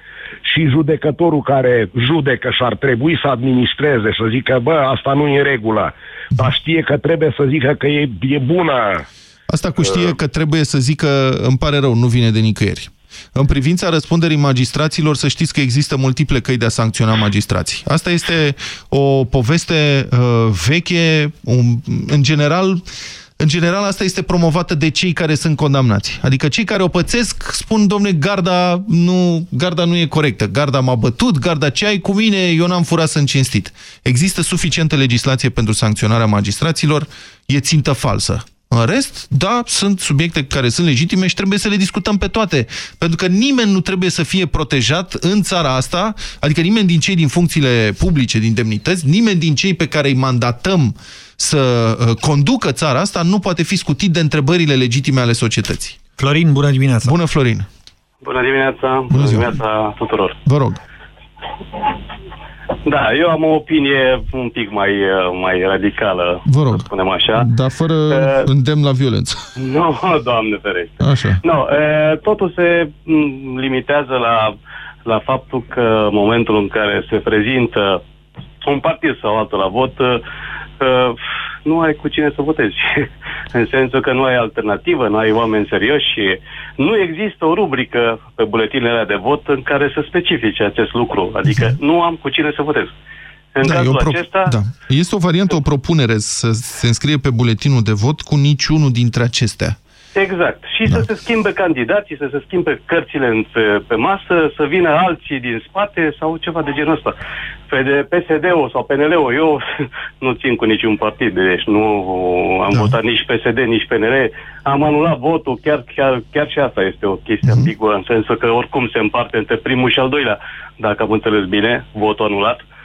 și judecătorul care judecă și ar trebui să administreze, să zică, bă, asta nu e în regulă, dar știe că trebuie să zică că e, e bună Asta cu știe că trebuie să zică, îmi pare rău, nu vine de nicăieri. În privința răspunderii magistraților, să știți că există multiple căi de a sancționa magistrații. Asta este o poveste uh, veche, un, în general... În general, asta este promovată de cei care sunt condamnați. Adică cei care o pățesc spun, domne, garda nu, garda nu e corectă. Garda m-a bătut, garda ce ai cu mine, eu n-am furat să cinstit. Există suficientă legislație pentru sancționarea magistraților, e țintă falsă. În rest, da, sunt subiecte care sunt legitime și trebuie să le discutăm pe toate. Pentru că nimeni nu trebuie să fie protejat în țara asta, adică nimeni din cei din funcțiile publice, din demnități, nimeni din cei pe care îi mandatăm să uh, conducă țara asta nu poate fi scutit de întrebările legitime ale societății. Florin, bună dimineața! Bună, Florin! Bună dimineața, bună dimineața tuturor. Vă rog. Da, eu am o opinie un pic mai, uh, mai radicală, Vă rog. să spunem așa. Dar fără Uh, îndemn la violență. (laughs) Nu, doamne ferește. Așa. Nu, e, totul se m, limitează la, la faptul că în momentul în care se prezintă un partid sau altul la vot, e, nu ai cu cine să votezi. (laughs) în sensul că nu ai alternativă, nu ai oameni serioși și nu există o rubrică pe buletinele alea de vot în care să specifice acest lucru. Adică nu am cu cine să votez. În Da, e cazul o pro- acesta, da. Este o variantă, o propunere să se înscrie pe buletinul de vot cu niciunul dintre acestea. Exact. Și da. să se schimbe candidații, să se schimbe cărțile în, pe, pe masă, să vină alții din spate sau ceva de genul ăsta. PD, PSD-ul sau PNL-ul, eu (laughs) nu țin cu niciun partid, deci nu am da. votat nici PSD, nici PNL. Am anulat votul, chiar, chiar, chiar și asta este o chestie mm-hmm. ambiguă, în sensul că oricum se împarte între primul și al doilea, dacă am înțeles bine, votul anulat. Uh,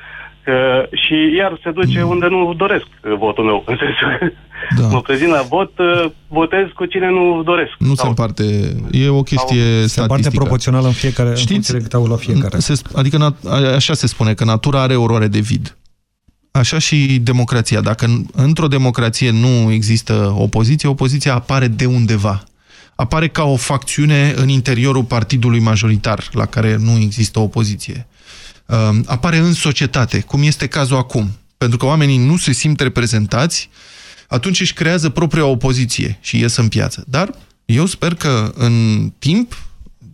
și iar se duce unde nu doresc uh, votul meu. În sensul că Da. mă prezint la vot, uh, votez cu cine nu doresc. Nu se împarte, e o chestie Se statistică. împarte proporțional în fiecare, Știți? în funcție de cât au la fiecare. Se, sp- adică nat- a- așa se spune, că natura are oroare de vid. Așa și democrația. Dacă în- într-o democrație nu există opoziție, opoziția apare de undeva. Apare ca o facțiune în interiorul partidului majoritar, la care nu există opoziție. Um, Apare în societate, cum este cazul acum. Pentru că oamenii nu se simt reprezentați, atunci își creează propria opoziție și ies în piață. Dar eu sper că în timp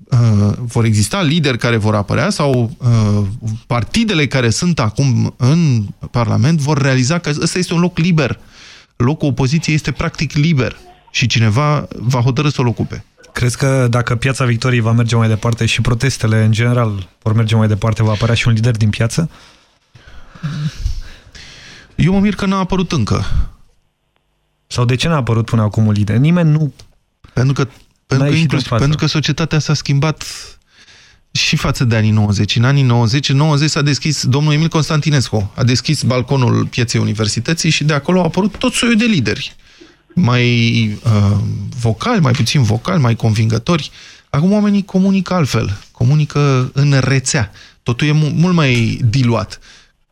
uh, vor exista lideri care vor apărea sau uh, partidele care sunt acum în Parlament vor realiza că ăsta este un loc liber. Locul opoziției este practic liber și cineva va hotărâ să-l ocupe. Crezi că dacă piața Victoriei va merge mai departe și protestele în general vor merge mai departe, va apărea și un lider din piață? Eu mă mir că n-a apărut încă. Sau de ce n-a apărut până acum un lider? Nimeni nu... Pentru că, pentru că, ieșit inclusiv, în față. pentru că societatea s-a schimbat și față de anii 90. În anii 90, în 90 s-a deschis, domnul Emil Constantinescu a deschis balconul pieței universității și de acolo au apărut tot soiul de lideri. Mai uh, vocali, mai puțin vocali, mai convingători. Acum oamenii comunică altfel, comunică în rețea. Totul e mu- mult mai diluat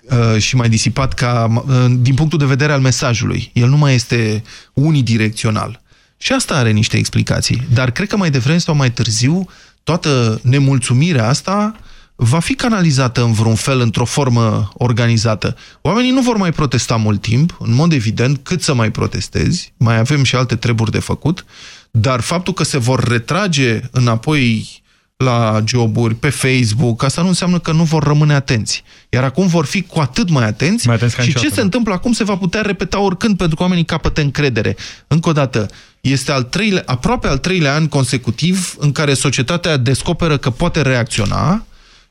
uh, și mai disipat ca, uh, din punctul de vedere al mesajului. El nu mai este unidirecțional. Și asta are niște explicații. Dar cred că mai devreme sau mai târziu toată nemulțumirea asta va fi canalizată în vreun fel, într-o formă organizată. Oamenii nu vor mai protesta mult timp, în mod evident, cât să mai protestezi, mai avem și alte treburi de făcut, dar faptul că se vor retrage înapoi la joburi, pe Facebook, asta nu înseamnă că nu vor rămâne atenți. Iar acum vor fi cu atât mai atenți, Mai atenți ca și ce niciodată, se întâmplă acum se va putea repeta oricând, pentru că oamenii capătă încredere. Încă o dată, este al treilea, aproape al treilea an consecutiv în care societatea descoperă că poate reacționa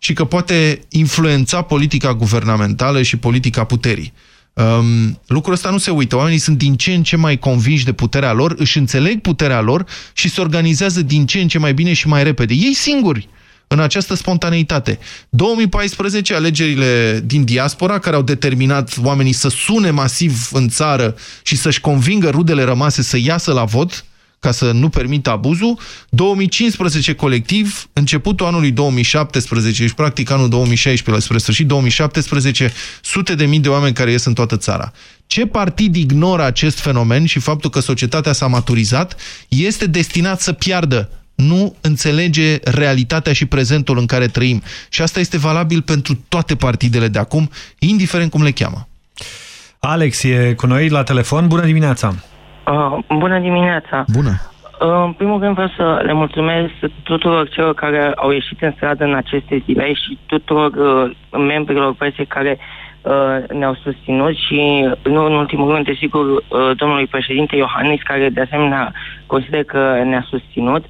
și că poate influența politica guvernamentală și politica puterii. Um, lucrul ăsta nu se uită. Oamenii sunt din ce în ce mai convinși de puterea lor, își înțeleg puterea lor și se organizează din ce în ce mai bine și mai repede. Ei singuri, în această spontaneitate. 2014, alegerile din diaspora, care au determinat oamenii să sune masiv în țară și să-și convingă rudele rămase să iasă la vot, ca să nu permită abuzul. 2015 colectiv, începutul anului 2017 și practic anul 2016, spre sfârșit 2017, sute de mii de oameni care ies în toată țara. Ce partid ignoră acest fenomen și faptul că societatea s-a maturizat este destinat să piardă nu înțelege realitatea și prezentul în care trăim. Și asta este valabil pentru toate partidele de acum, indiferent cum le cheamă. Alex e cu noi la telefon. Bună dimineața! Uh, bună dimineața! Bună! Uh, în primul rând vreau să le mulțumesc tuturor celor care au ieșit în stradă în aceste zile și tuturor uh, membrilor presei care uh, ne-au susținut și, nu în ultimul rând, desigur, uh, domnului președinte Iohannis, care de asemenea consider că ne-a susținut.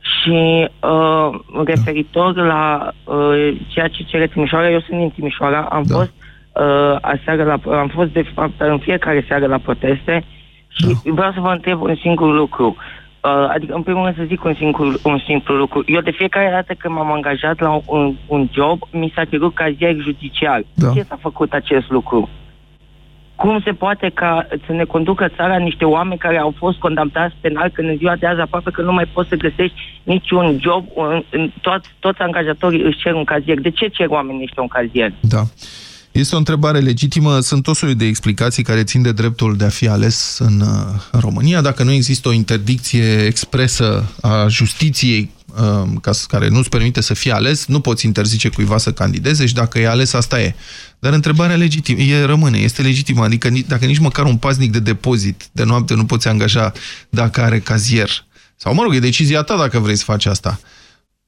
Și uh, referitor la uh, ceea ce cere Timișoara, eu sunt din Timișoara, am da. fost uh, aseară la, am fost de fapt în fiecare seară la proteste și da. vreau să vă întreb un singur lucru. Uh, adică, în primul rând, să zic un, singur, un simplu lucru. Eu, de fiecare dată când m-am angajat la un, un job, mi s-a cerut cazier judiciar. Da. Ce s-a făcut acest lucru? Cum se poate ca să ne conducă țara niște oameni care au fost condamnați penal când în ziua de azi aproape că nu mai poți să găsești niciun job, în, în toți, toți angajatorii își cer un cazier. De ce cer oamenii ăștia un cazier? Da. Este o întrebare legitimă. Sunt tot soiul de explicații care țin de dreptul de a fi ales în, uh, în România. Dacă nu există o interdicție expresă a justiției um, ca, care nu-ți permite să fii ales, nu poți interzice cuiva să candideze și dacă e ales, asta e. Dar întrebarea legitimă, e, rămâne, este legitimă. Adică ni- dacă nici măcar un paznic de depozit de noapte nu poți angaja dacă are cazier. Sau, mă rog, e decizia ta dacă vrei să faci asta.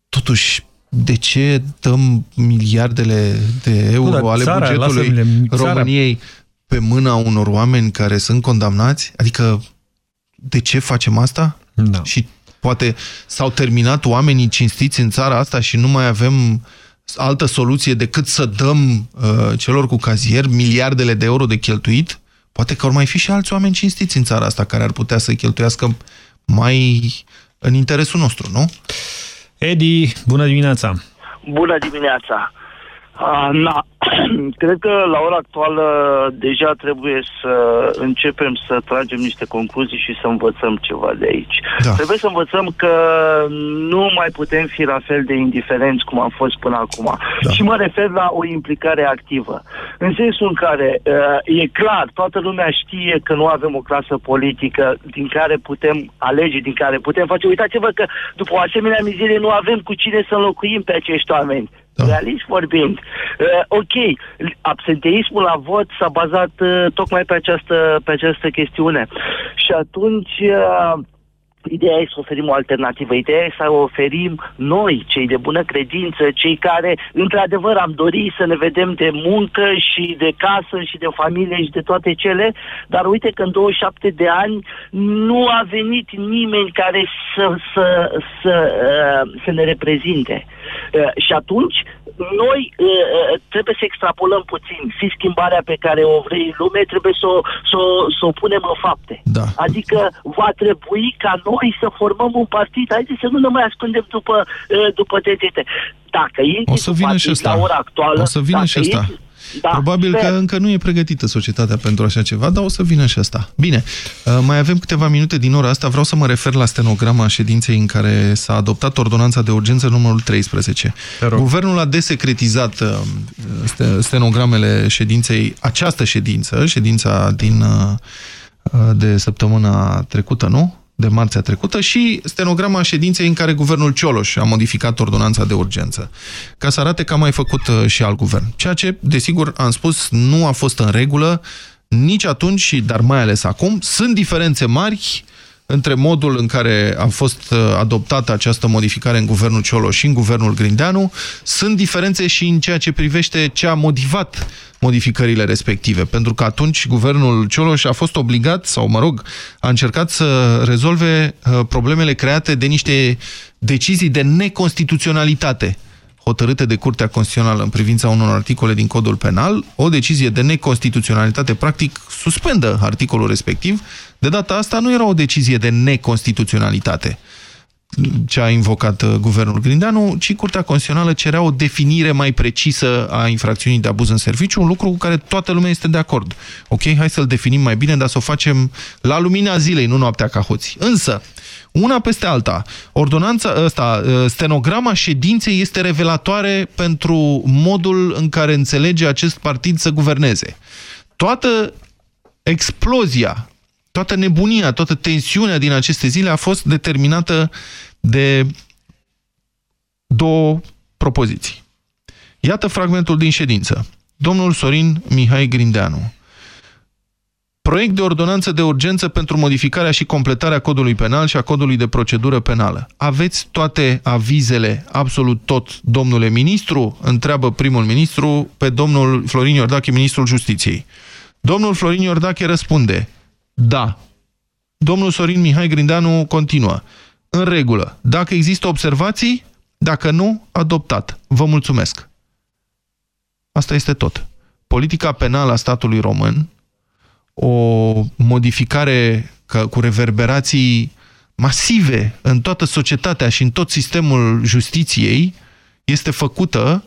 Totuși, de ce dăm miliardele de euro Nu, dar ale țara, bugetului lasă-mi- țara- României pe mâna unor oameni care sunt condamnați? Adică, de ce facem asta? Da. Și poate s-au terminat oamenii cinstiți în țara asta și nu mai avem altă soluție decât să dăm uh, celor cu cazier miliardele de euro de cheltuit? Poate că ar mai fi și alți oameni cinstiți în țara asta care ar putea să cheltuiască mai în interesul nostru, nu? Edi, bună dimineața! Bună dimineața! A, na, (clears throat) cred că la ora actuală deja trebuie să începem să tragem niște concluzii și să învățăm ceva de aici. Da. Trebuie să învățăm că nu mai putem fi la fel de indiferenți cum am fost până acum. Da. Și mă refer la o implicare activă. În sensul în care uh, e clar, toată lumea știe că nu avem o clasă politică din care putem alege, din care putem face. Uitați-vă că după o asemenea mizerie nu avem cu cine să înlocuim pe acești oameni. Da. Realist vorbind. Uh, ok, absenteismul la vot s-a bazat uh, tocmai pe această, pe această chestiune. Și atunci... Uh, Ideea e să oferim o alternativă. Ideea e să oferim noi, cei de bună credință, cei care, într-adevăr, am dorit să ne vedem de muncă și de casă și de familie și de toate cele, dar uite că în 27 de ani nu a venit nimeni care să, să, să, uh, să ne reprezinte. Uh, și atunci, noi uh, trebuie să extrapolăm puțin. Și schimbarea pe care o vrei lume, trebuie să o, să, o, să o punem în fapte. Da. Adică va trebui ca noi să formăm un partid. Haideți să nu ne mai ascundem după, după TTT. Dacă o să vină și asta. la ora actuală... O să vină și asta. Da, Probabil sper. că încă nu e pregătită societatea pentru așa ceva, dar o să vină și asta. Bine, uh, mai avem câteva minute din ora asta. Vreau să mă refer la stenograma ședinței în care s-a adoptat ordonanța de urgență numărul 13. Guvernul a desecretizat uh, stenogramele ședinței, această ședință, ședința din uh, de săptămâna trecută, nu? De marțea trecută și stenograma ședinței în care guvernul Cioloș a modificat ordonanța de urgență, ca să arate că a mai făcut uh, și alt guvern. Ceea ce, desigur, am spus, nu a fost în regulă nici atunci, dar mai ales acum. Sunt diferențe mari între modul în care a fost uh, adoptată această modificare în guvernul Cioloș și în guvernul Grindeanu. Sunt diferențe și în ceea ce privește ce a motivat modificările respective, pentru că atunci guvernul Cioloș a fost obligat, sau mă rog, a încercat să rezolve uh, problemele create de niște decizii de neconstituționalitate hotărâte de Curtea Constituțională în privința unor articole din codul penal, o decizie de neconstituționalitate practic suspendă articolul respectiv. De data asta nu era o decizie de neconstituționalitate ce a invocat uh, guvernul Grindeanu, ci Curtea Constituțională cerea o definire mai precisă a infracțiunii de abuz în serviciu, un lucru cu care toată lumea este de acord. Ok, hai să-l definim mai bine, dar să o facem la lumina zilei, nu noaptea ca hoții. Însă, una peste alta, ordonanța ăsta, uh, stenograma ședinței este revelatoare pentru modul în care înțelege acest partid să guverneze. Toată explozia toată nebunia, toată tensiunea din aceste zile a fost determinată de două propoziții. Iată fragmentul din ședință. Domnul Sorin Mihai Grindeanu. Proiect de ordonanță de urgență pentru modificarea și completarea codului penal și a codului de procedură penală. Aveți toate avizele, absolut tot, domnule ministru? Întreabă primul ministru pe domnul Florin Iordache, ministrul justiției. Domnul Florin Iordache răspunde, da. Domnul Sorin Mihai Grindeanu continuă. În regulă. Dacă există observații, dacă nu, adoptat. Vă mulțumesc. Asta este tot. Politica penală a statului român, o modificare cu reverberații masive în toată societatea și în tot sistemul justiției, este făcută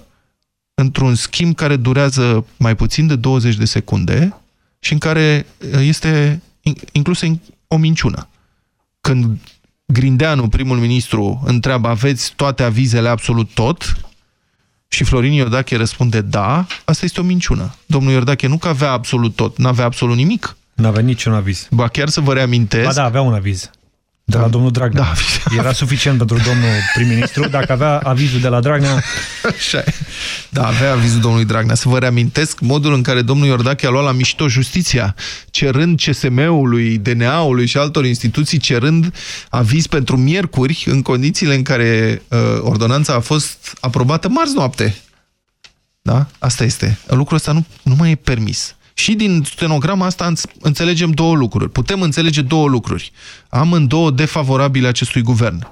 într-un schimb care durează mai puțin de 20 de secunde și în care este inclusă o minciună. Când Grindeanu, primul ministru, întreabă aveți toate avizele absolut tot și Florin Iordache răspunde da, asta este o minciună. Domnul Iordache nu că avea absolut tot, n-avea absolut nimic. N-avea niciun aviz. Ba chiar să vă reamintesc... Ba da, avea un aviz. De la da. domnul Dragnea. Da, (laughs) Era suficient pentru domnul prim-ministru. Dacă avea avizul de la Dragnea... Așa Da, avea avizul domnului Dragnea. Să vă reamintesc modul în care domnul Iordache a luat la mișto justiția, cerând CSM-ului, DNA-ului și altor instituții, cerând aviz pentru miercuri, în condițiile în care uh, ordonanța a fost aprobată marți noapte. Da? Asta este. Lucrul ăsta nu, nu mai e permis. Și din stenograma asta înțelegem două lucruri. Putem înțelege două lucruri. Amândouă defavorabile acestui guvern.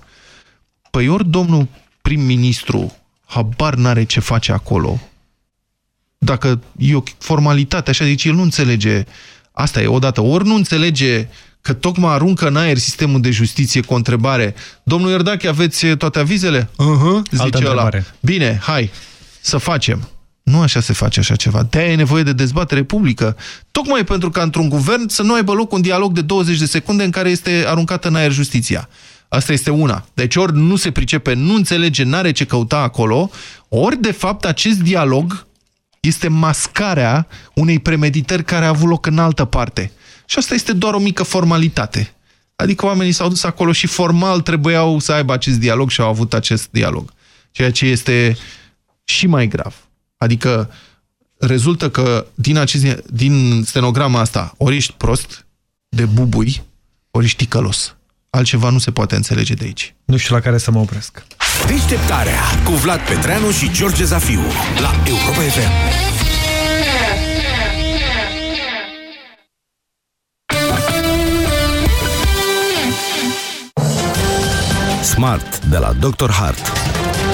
Păi ori domnul prim-ministru habar n-are ce face acolo, dacă e o formalitate, așa, deci el nu înțelege, asta e odată, ori nu înțelege că tocmai aruncă în aer sistemul de justiție cu o întrebare. Domnul Iordache, aveți toate avizele? Uh -huh, zice ăla. Bine, hai, să facem. Nu așa se face așa ceva. de e nevoie de dezbatere publică. Tocmai pentru că într-un guvern să nu aibă loc un dialog de 20 de secunde în care este aruncată în aer justiția. Asta este una. Deci ori nu se pricepe, nu înțelege, n-are ce căuta acolo, ori de fapt acest dialog este mascarea unei premeditări care a avut loc în altă parte. Și asta este doar o mică formalitate. Adică oamenii s-au dus acolo și formal trebuiau să aibă acest dialog și au avut acest dialog. Ceea ce este și mai grav. Adică rezultă că din, acest, din stenograma asta ori ești prost de bubui, ori ești ticălos. Altceva nu se poate înțelege de aici. Nu știu la care să mă opresc. Deșteptarea cu Vlad Petreanu și George Zafiu la Europa FM. Smart de la Dr. Hart.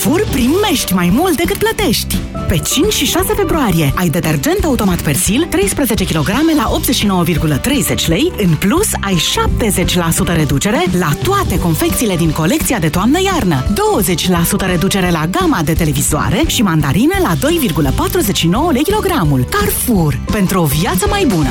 La Carrefour primești mai mult decât plătești. Pe 5 și 6 februarie ai detergent automat Persil 13 kg la 89,30 lei. În plus, ai 70% reducere la toate confecțiile din colecția de toamnă-iarnă. 20% reducere la gama de televizoare și mandarine la 2,49 lei kilogramul. Carrefour. Pentru o viață mai bună.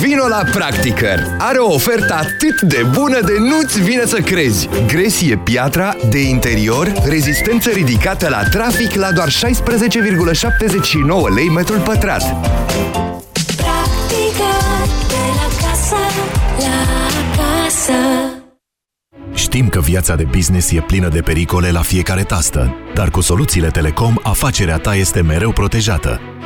Vino la Practicăr! Are o ofertă atât de bună de nu-ți vine să crezi! Gresie piatra, de interior, rezistență ridicată la trafic la doar 16,79 lei metrul pătrat. Practică de la casă, la casă. Știm că viața de business e plină de pericole la fiecare tastă, dar cu soluțiile Telecom, afacerea ta este mereu protejată.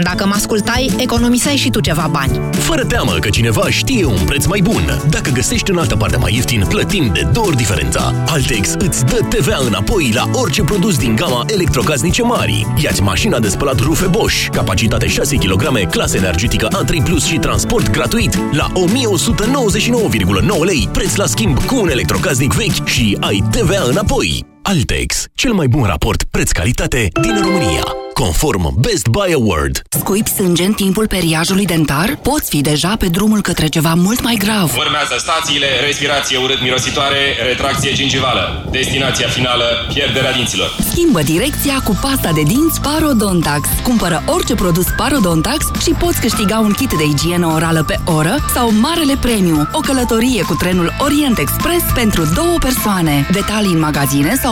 Dacă mă ascultai, economiseai și tu ceva bani. Fără teamă că cineva știe un preț mai bun. Dacă găsești în altă parte mai ieftin, plătim de două ori diferența. Altex îți dă TVA înapoi la orice produs din gama electrocasnice mari. Iați mașina de spălat rufe Bosch, capacitate 6 kg, clasă energetică A3+, Plus și transport gratuit la 1199,9 lei, preț la schimb cu un electrocasnic vechi și ai TVA înapoi. Altex, cel mai bun raport preț-calitate din România, conform Best Buy Award. Scuipi sânge în timpul periajului dentar? Poți fi deja pe drumul către ceva mult mai grav. Urmează stațiile, respirație urât-mirositoare, retracție gingivală. Destinația finală, pierderea dinților. Schimbă direcția cu pasta de dinți Parodontax. Cumpără orice produs Parodontax și poți câștiga un kit de igienă orală pe oră sau Marele Premiu, o călătorie cu trenul Orient Express pentru două persoane. Detalii în magazine sau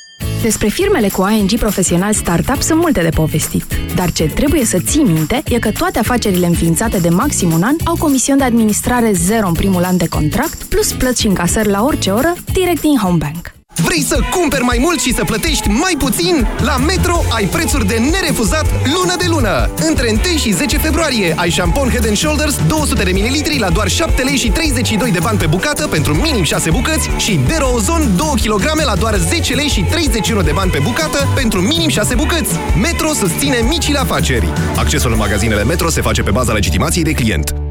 Despre firmele cu ING profesional startup sunt multe de povestit. Dar ce trebuie să ții minte e că toate afacerile înființate de maxim un an au comision de administrare zero în primul an de contract, plus plăți și încasări la orice oră, direct din Homebank. Vrei să cumperi mai mult și să plătești mai puțin? La Metro ai prețuri de nerefuzat lună de lună. Între 1 și 10 februarie ai șampon Head Shoulders 200 de ml la doar 7 lei și 32 de bani pe bucată pentru minim 6 bucăți și Dero Ozon 2 kg la doar 10 lei și 31 de bani pe bucată pentru minim 6 bucăți. Metro susține micile afaceri. Accesul în magazinele Metro se face pe baza legitimației de client.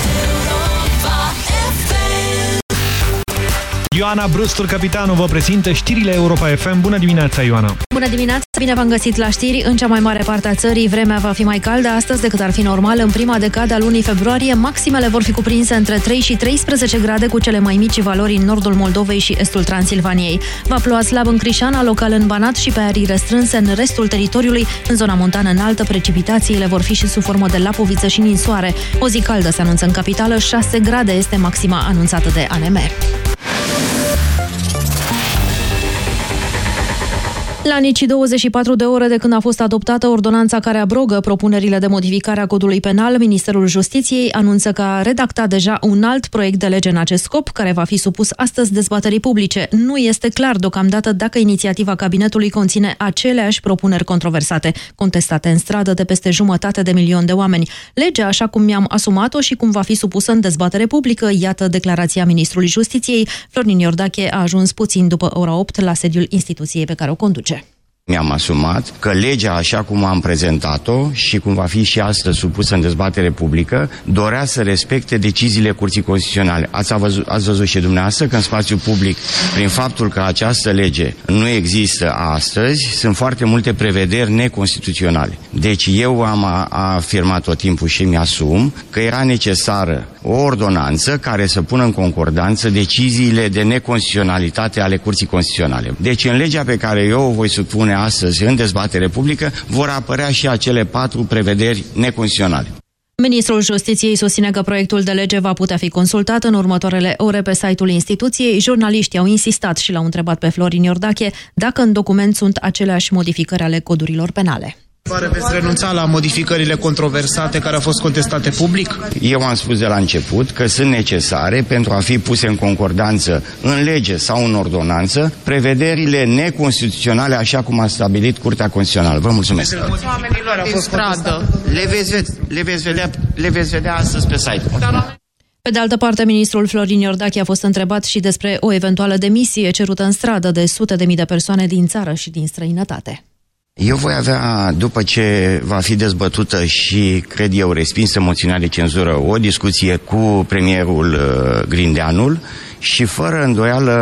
Ioana Brustur, capitanul, vă prezintă știrile Europa FM. Bună dimineața, Ioana! Bună dimineața! Bine v-am găsit la știri. În cea mai mare parte a țării, vremea va fi mai caldă astăzi decât ar fi normal. În prima decadă a lunii februarie, maximele vor fi cuprinse între 3 și 13 grade, cu cele mai mici valori în nordul Moldovei și estul Transilvaniei. Va ploua slab în Crișana, local în Banat și pe arii restrânse în restul teritoriului. În zona montană înaltă, precipitațiile vor fi și sub formă de lapoviță și ninsoare. O zi caldă se anunță în capitală, 6 grade este maxima anunțată de ANMR. La nici 24 de ore de când a fost adoptată ordonanța care abrogă propunerile de modificare a codului penal, Ministerul Justiției anunță că a redactat deja un alt proiect de lege în acest scop, care va fi supus astăzi dezbaterii publice. Nu este clar deocamdată dacă inițiativa cabinetului conține aceleași propuneri controversate, contestate în stradă de peste jumătate de milion de oameni. Legea, așa cum mi-am asumat-o și cum va fi supusă în dezbatere publică, iată declarația Ministrului Justiției. Florin Iordache a ajuns puțin după ora 8 la sediul instituției pe care o conduce. Mi-am asumat că legea, așa cum am prezentat-o și cum va fi și astăzi supusă în dezbatere publică, dorea să respecte deciziile Curții Constituționale. Ați văzut, ați văzut și dumneavoastră că în spațiu public, prin faptul că această lege nu există astăzi, sunt foarte multe prevederi neconstituționale. Deci eu am a, a afirmat tot timpul și mi-asum că era necesară o ordonanță care să pună în concordanță deciziile de neconstituționalitate ale Curții Constituționale. Deci în legea pe care eu o voi supune astăzi în dezbatere publică vor apărea și acele patru prevederi neconstituționale. Ministrul Justiției susține că proiectul de lege va putea fi consultat în următoarele ore pe site-ul instituției. Jurnaliștii au insistat și l-au întrebat pe Florin Iordache dacă în document sunt aceleași modificări ale codurilor penale. Oare veți renunța la modificările controversate care au fost contestate public? Eu am spus de la început că sunt necesare pentru a fi puse în concordanță în lege sau în ordonanță prevederile neconstituționale așa cum a stabilit Curtea Constituțională. Vă mulțumesc. Oamenilor a fost stradă. Le veți, le, veți vedea, le veți vedea astăzi pe site. Pe de altă parte, ministrul Florin Iordache a fost întrebat și despre o eventuală demisie cerută în stradă de sute de mii de persoane din țară și din străinătate. Eu voi avea, după ce va fi dezbătută și, cred eu, respinsă moțiunea de cenzură, o discuție cu premierul uh, Grindeanul și, fără îndoială,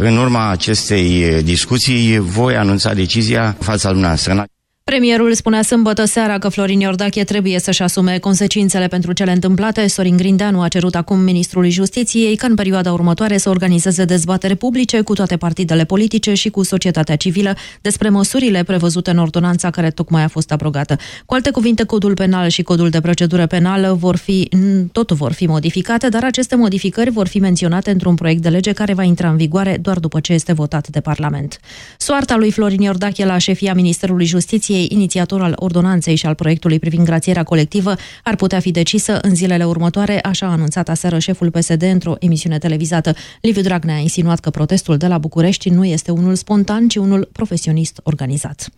în urma acestei discuții, voi anunța decizia fața dumneavoastră. Premierul spunea sâmbătă seara că Florin Iordache trebuie să-și asume consecințele pentru cele întâmplate. Sorin Grindeanu a cerut acum ministrului Justiției ca în perioada următoare să organizeze dezbatere publice cu toate partidele politice și cu societatea civilă despre măsurile prevăzute în ordonanța care tocmai a fost abrogată. Cu alte cuvinte, codul penal și codul de procedură penală vor fi, tot vor fi modificate, dar aceste modificări vor fi menționate într-un proiect de lege care va intra în vigoare doar după ce este votat de Parlament. Soarta lui Florin Iordache la șefia Ministerului Justiției Comisiei, inițiator al ordonanței și al proiectului privind grațierea colectivă, ar putea fi decisă în zilele următoare, așa a anunțat aseară șeful PSD într-o emisiune televizată. Liviu Dragnea a insinuat că protestul de la București nu este unul spontan, ci unul profesionist organizat.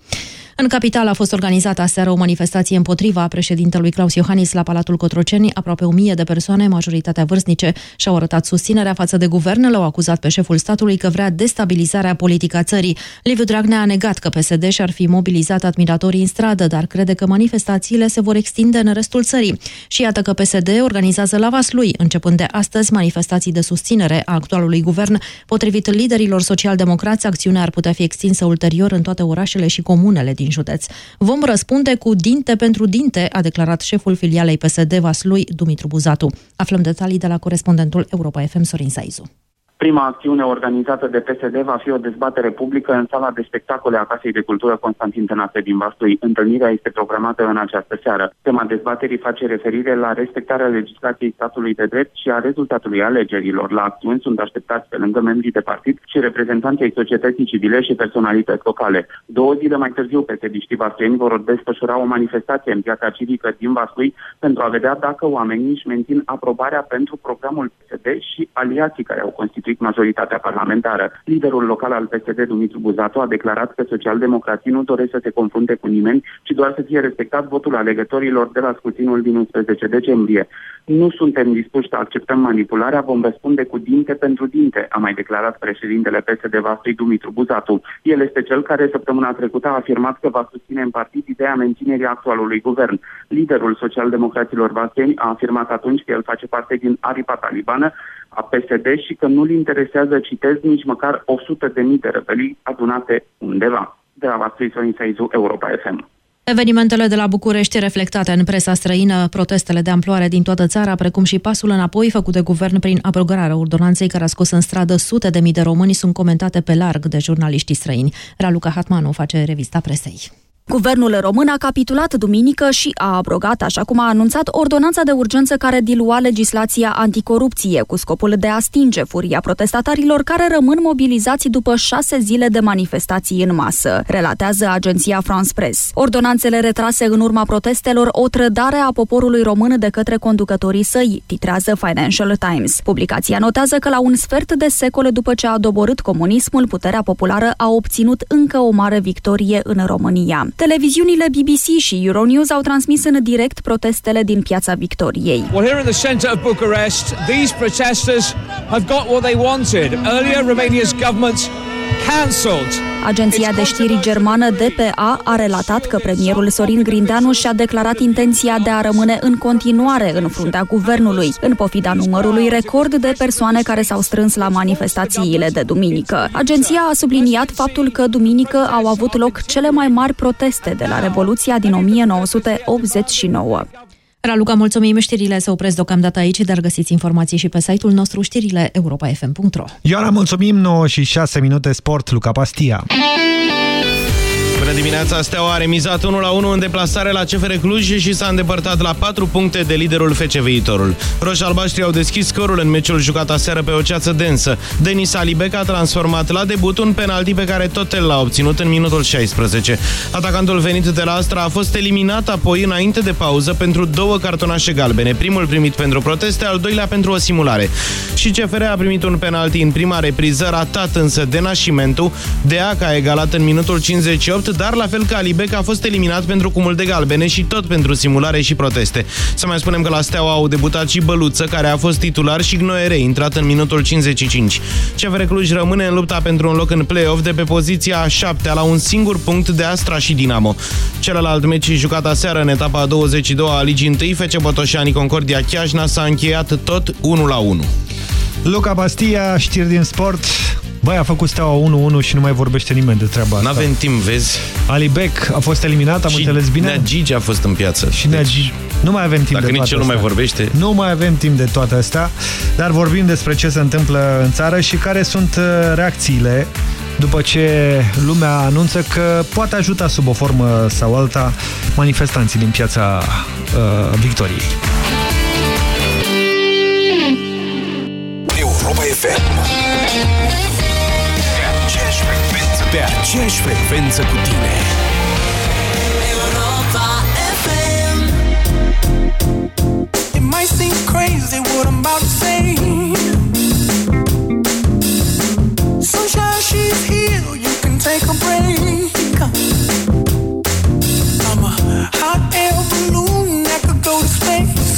În capital a fost organizată aseară o manifestație împotriva președintelui Claus Iohannis la Palatul Cotroceni. Aproape o mie de persoane, majoritatea vârstnice, și-au arătat susținerea față de guvern, l-au acuzat pe șeful statului că vrea destabilizarea politică a țării. Liviu Dragnea a negat că PSD și-ar fi mobilizat admirația admiratorii în stradă, dar crede că manifestațiile se vor extinde în restul țării. Și iată că PSD organizează la Vaslui, începând de astăzi, manifestații de susținere a actualului guvern. Potrivit liderilor social-democrați, acțiunea ar putea fi extinsă ulterior în toate orașele și comunele din județ. Vom răspunde cu dinte pentru dinte, a declarat șeful filialei PSD Vaslui, Dumitru Buzatu. Aflăm detalii de la corespondentul Europa FM Sorin Saizu. Prima acțiune organizată de PSD va fi o dezbatere publică în sala de spectacole a Casei de Cultură Constantin Tănase din Vaslui. Întâlnirea este programată în această seară. Tema dezbaterii face referire la respectarea legislației statului de drept și a rezultatului alegerilor. La acțiuni sunt așteptați pe lângă membrii de partid și reprezentanții ai societății civile și personalități locale. Două zile mai târziu, psd vasluieni vor desfășura o manifestație în piața civică din Vaslui pentru a vedea dacă oamenii își mențin aprobarea pentru programul PSD și aliații care au constituit strict majoritatea parlamentară. Liderul local al PSD, Dumitru Buzatu, a declarat că socialdemocrații nu doresc să se confrunte cu nimeni, ci doar să fie respectat votul alegătorilor de la scrutinul din 11 decembrie. Nu suntem dispuși să acceptăm manipularea, vom răspunde cu dinte pentru dinte, a mai declarat președintele PSD Vaslui Dumitru Buzatu. El este cel care săptămâna trecută a afirmat că va susține în partid ideea menținerii actualului guvern. Liderul socialdemocraților vaseni a afirmat atunci că el face parte din aripa talibană, a PSD și că nu-l interesează, citez, nici măcar 100 de mii de rebelii adunate undeva. De la Vaslui Sorin Saizu, Europa FM. Evenimentele de la București reflectate în presa străină, protestele de amploare din toată țara, precum și pasul înapoi făcut de guvern prin abrogarea ordonanței care a scos în stradă sute de mii de români, sunt comentate pe larg de jurnaliștii străini. Raluca Hatmanu face revista presei. Guvernul român a capitulat duminică și a abrogat, așa cum a anunțat, ordonanța de urgență care dilua legislația anticorupție cu scopul de a stinge furia protestatarilor care rămân mobilizați după șase zile de manifestații în masă, relatează agenția France Press. Ordonanțele retrase în urma protestelor o trădare a poporului român de către conducătorii săi, titrează Financial Times. Publicația notează că la un sfert de secol după ce a doborât comunismul, puterea populară a obținut încă o mare victorie în România. Televiziunile BBC și Euronews au transmis în direct protestele din Piața Victoriei. Well, here in the center of Bucharest, these protesters have got what they wanted. Earlier, Romania's government cancelled Agenția de știri germană DPA a relatat că premierul Sorin Grindeanu și-a declarat intenția de a rămâne în continuare în fruntea guvernului, în pofida numărului record de persoane care s-au strâns la manifestațiile de duminică. Agenția a subliniat faptul că duminică au avut loc cele mai mari proteste de la Revoluția din 1989. Raluca, mulțumim, știrile se opresc deocamdată aici, dar găsiți informații și pe site-ul nostru știrile europa.fm.ro Ioana, mulțumim, 9 și 6 minute sport, Luca Pastia. Bună dimineața, Steaua a remizat 1-1 în deplasare la CFR Cluj și s-a îndepărtat la 4 puncte de liderul FC Viitorul. Roșii albaștri au deschis scorul în meciul jucat aseară pe o ceață densă. Denis Alibec a transformat la debut un penalti pe care tot el l-a obținut în minutul 16. Atacantul venit de la Astra a fost eliminat apoi înainte de pauză pentru două cartonașe galbene, primul primit pentru proteste, al doilea pentru o simulare. Și CFR a primit un penalti în prima repriză, ratat însă de Nașimentu. Deac a egalat în minutul 58, dar la fel ca Alibec a fost eliminat pentru cumul de galbene și tot pentru simulare și proteste. Să mai spunem că la Steaua au debutat și Băluță, care a fost titular și Gnoere, intrat în minutul 55. CFR Cluj rămâne în lupta pentru un loc în play-off de pe poziția a 7 la un singur punct de Astra și Dinamo. Celălalt meci jucat aseară în etapa 22 a Ligii 1, FC Botoșani Concordia Chiajna s-a încheiat tot 1 la 1. Luca Bastia, știri din sport. Băi, a făcut steaua 1-1 și nu mai vorbește nimeni de treaba asta. N-avem timp, vezi? Ali Beck a fost eliminat, am și înțeles bine? Nea Gigi a fost în piață. Și Nea Gigi. Nu mai avem timp Dacă de nici toate el nu mai astea. vorbește. Nu mai avem timp de toate astea, dar vorbim despre ce se întâmplă în țară și care sunt uh, reacțiile după ce lumea anunță că poate ajuta sub o formă sau alta manifestanții din piața uh, Victoriei. Europa FM. Pe aceeași frecvență cu tine. It might seem crazy what I'm about to say. Sunshine, she's here. You can take a break. I'm a hot air balloon that could go to space.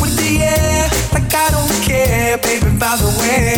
With the air, like I don't care, baby, by the way.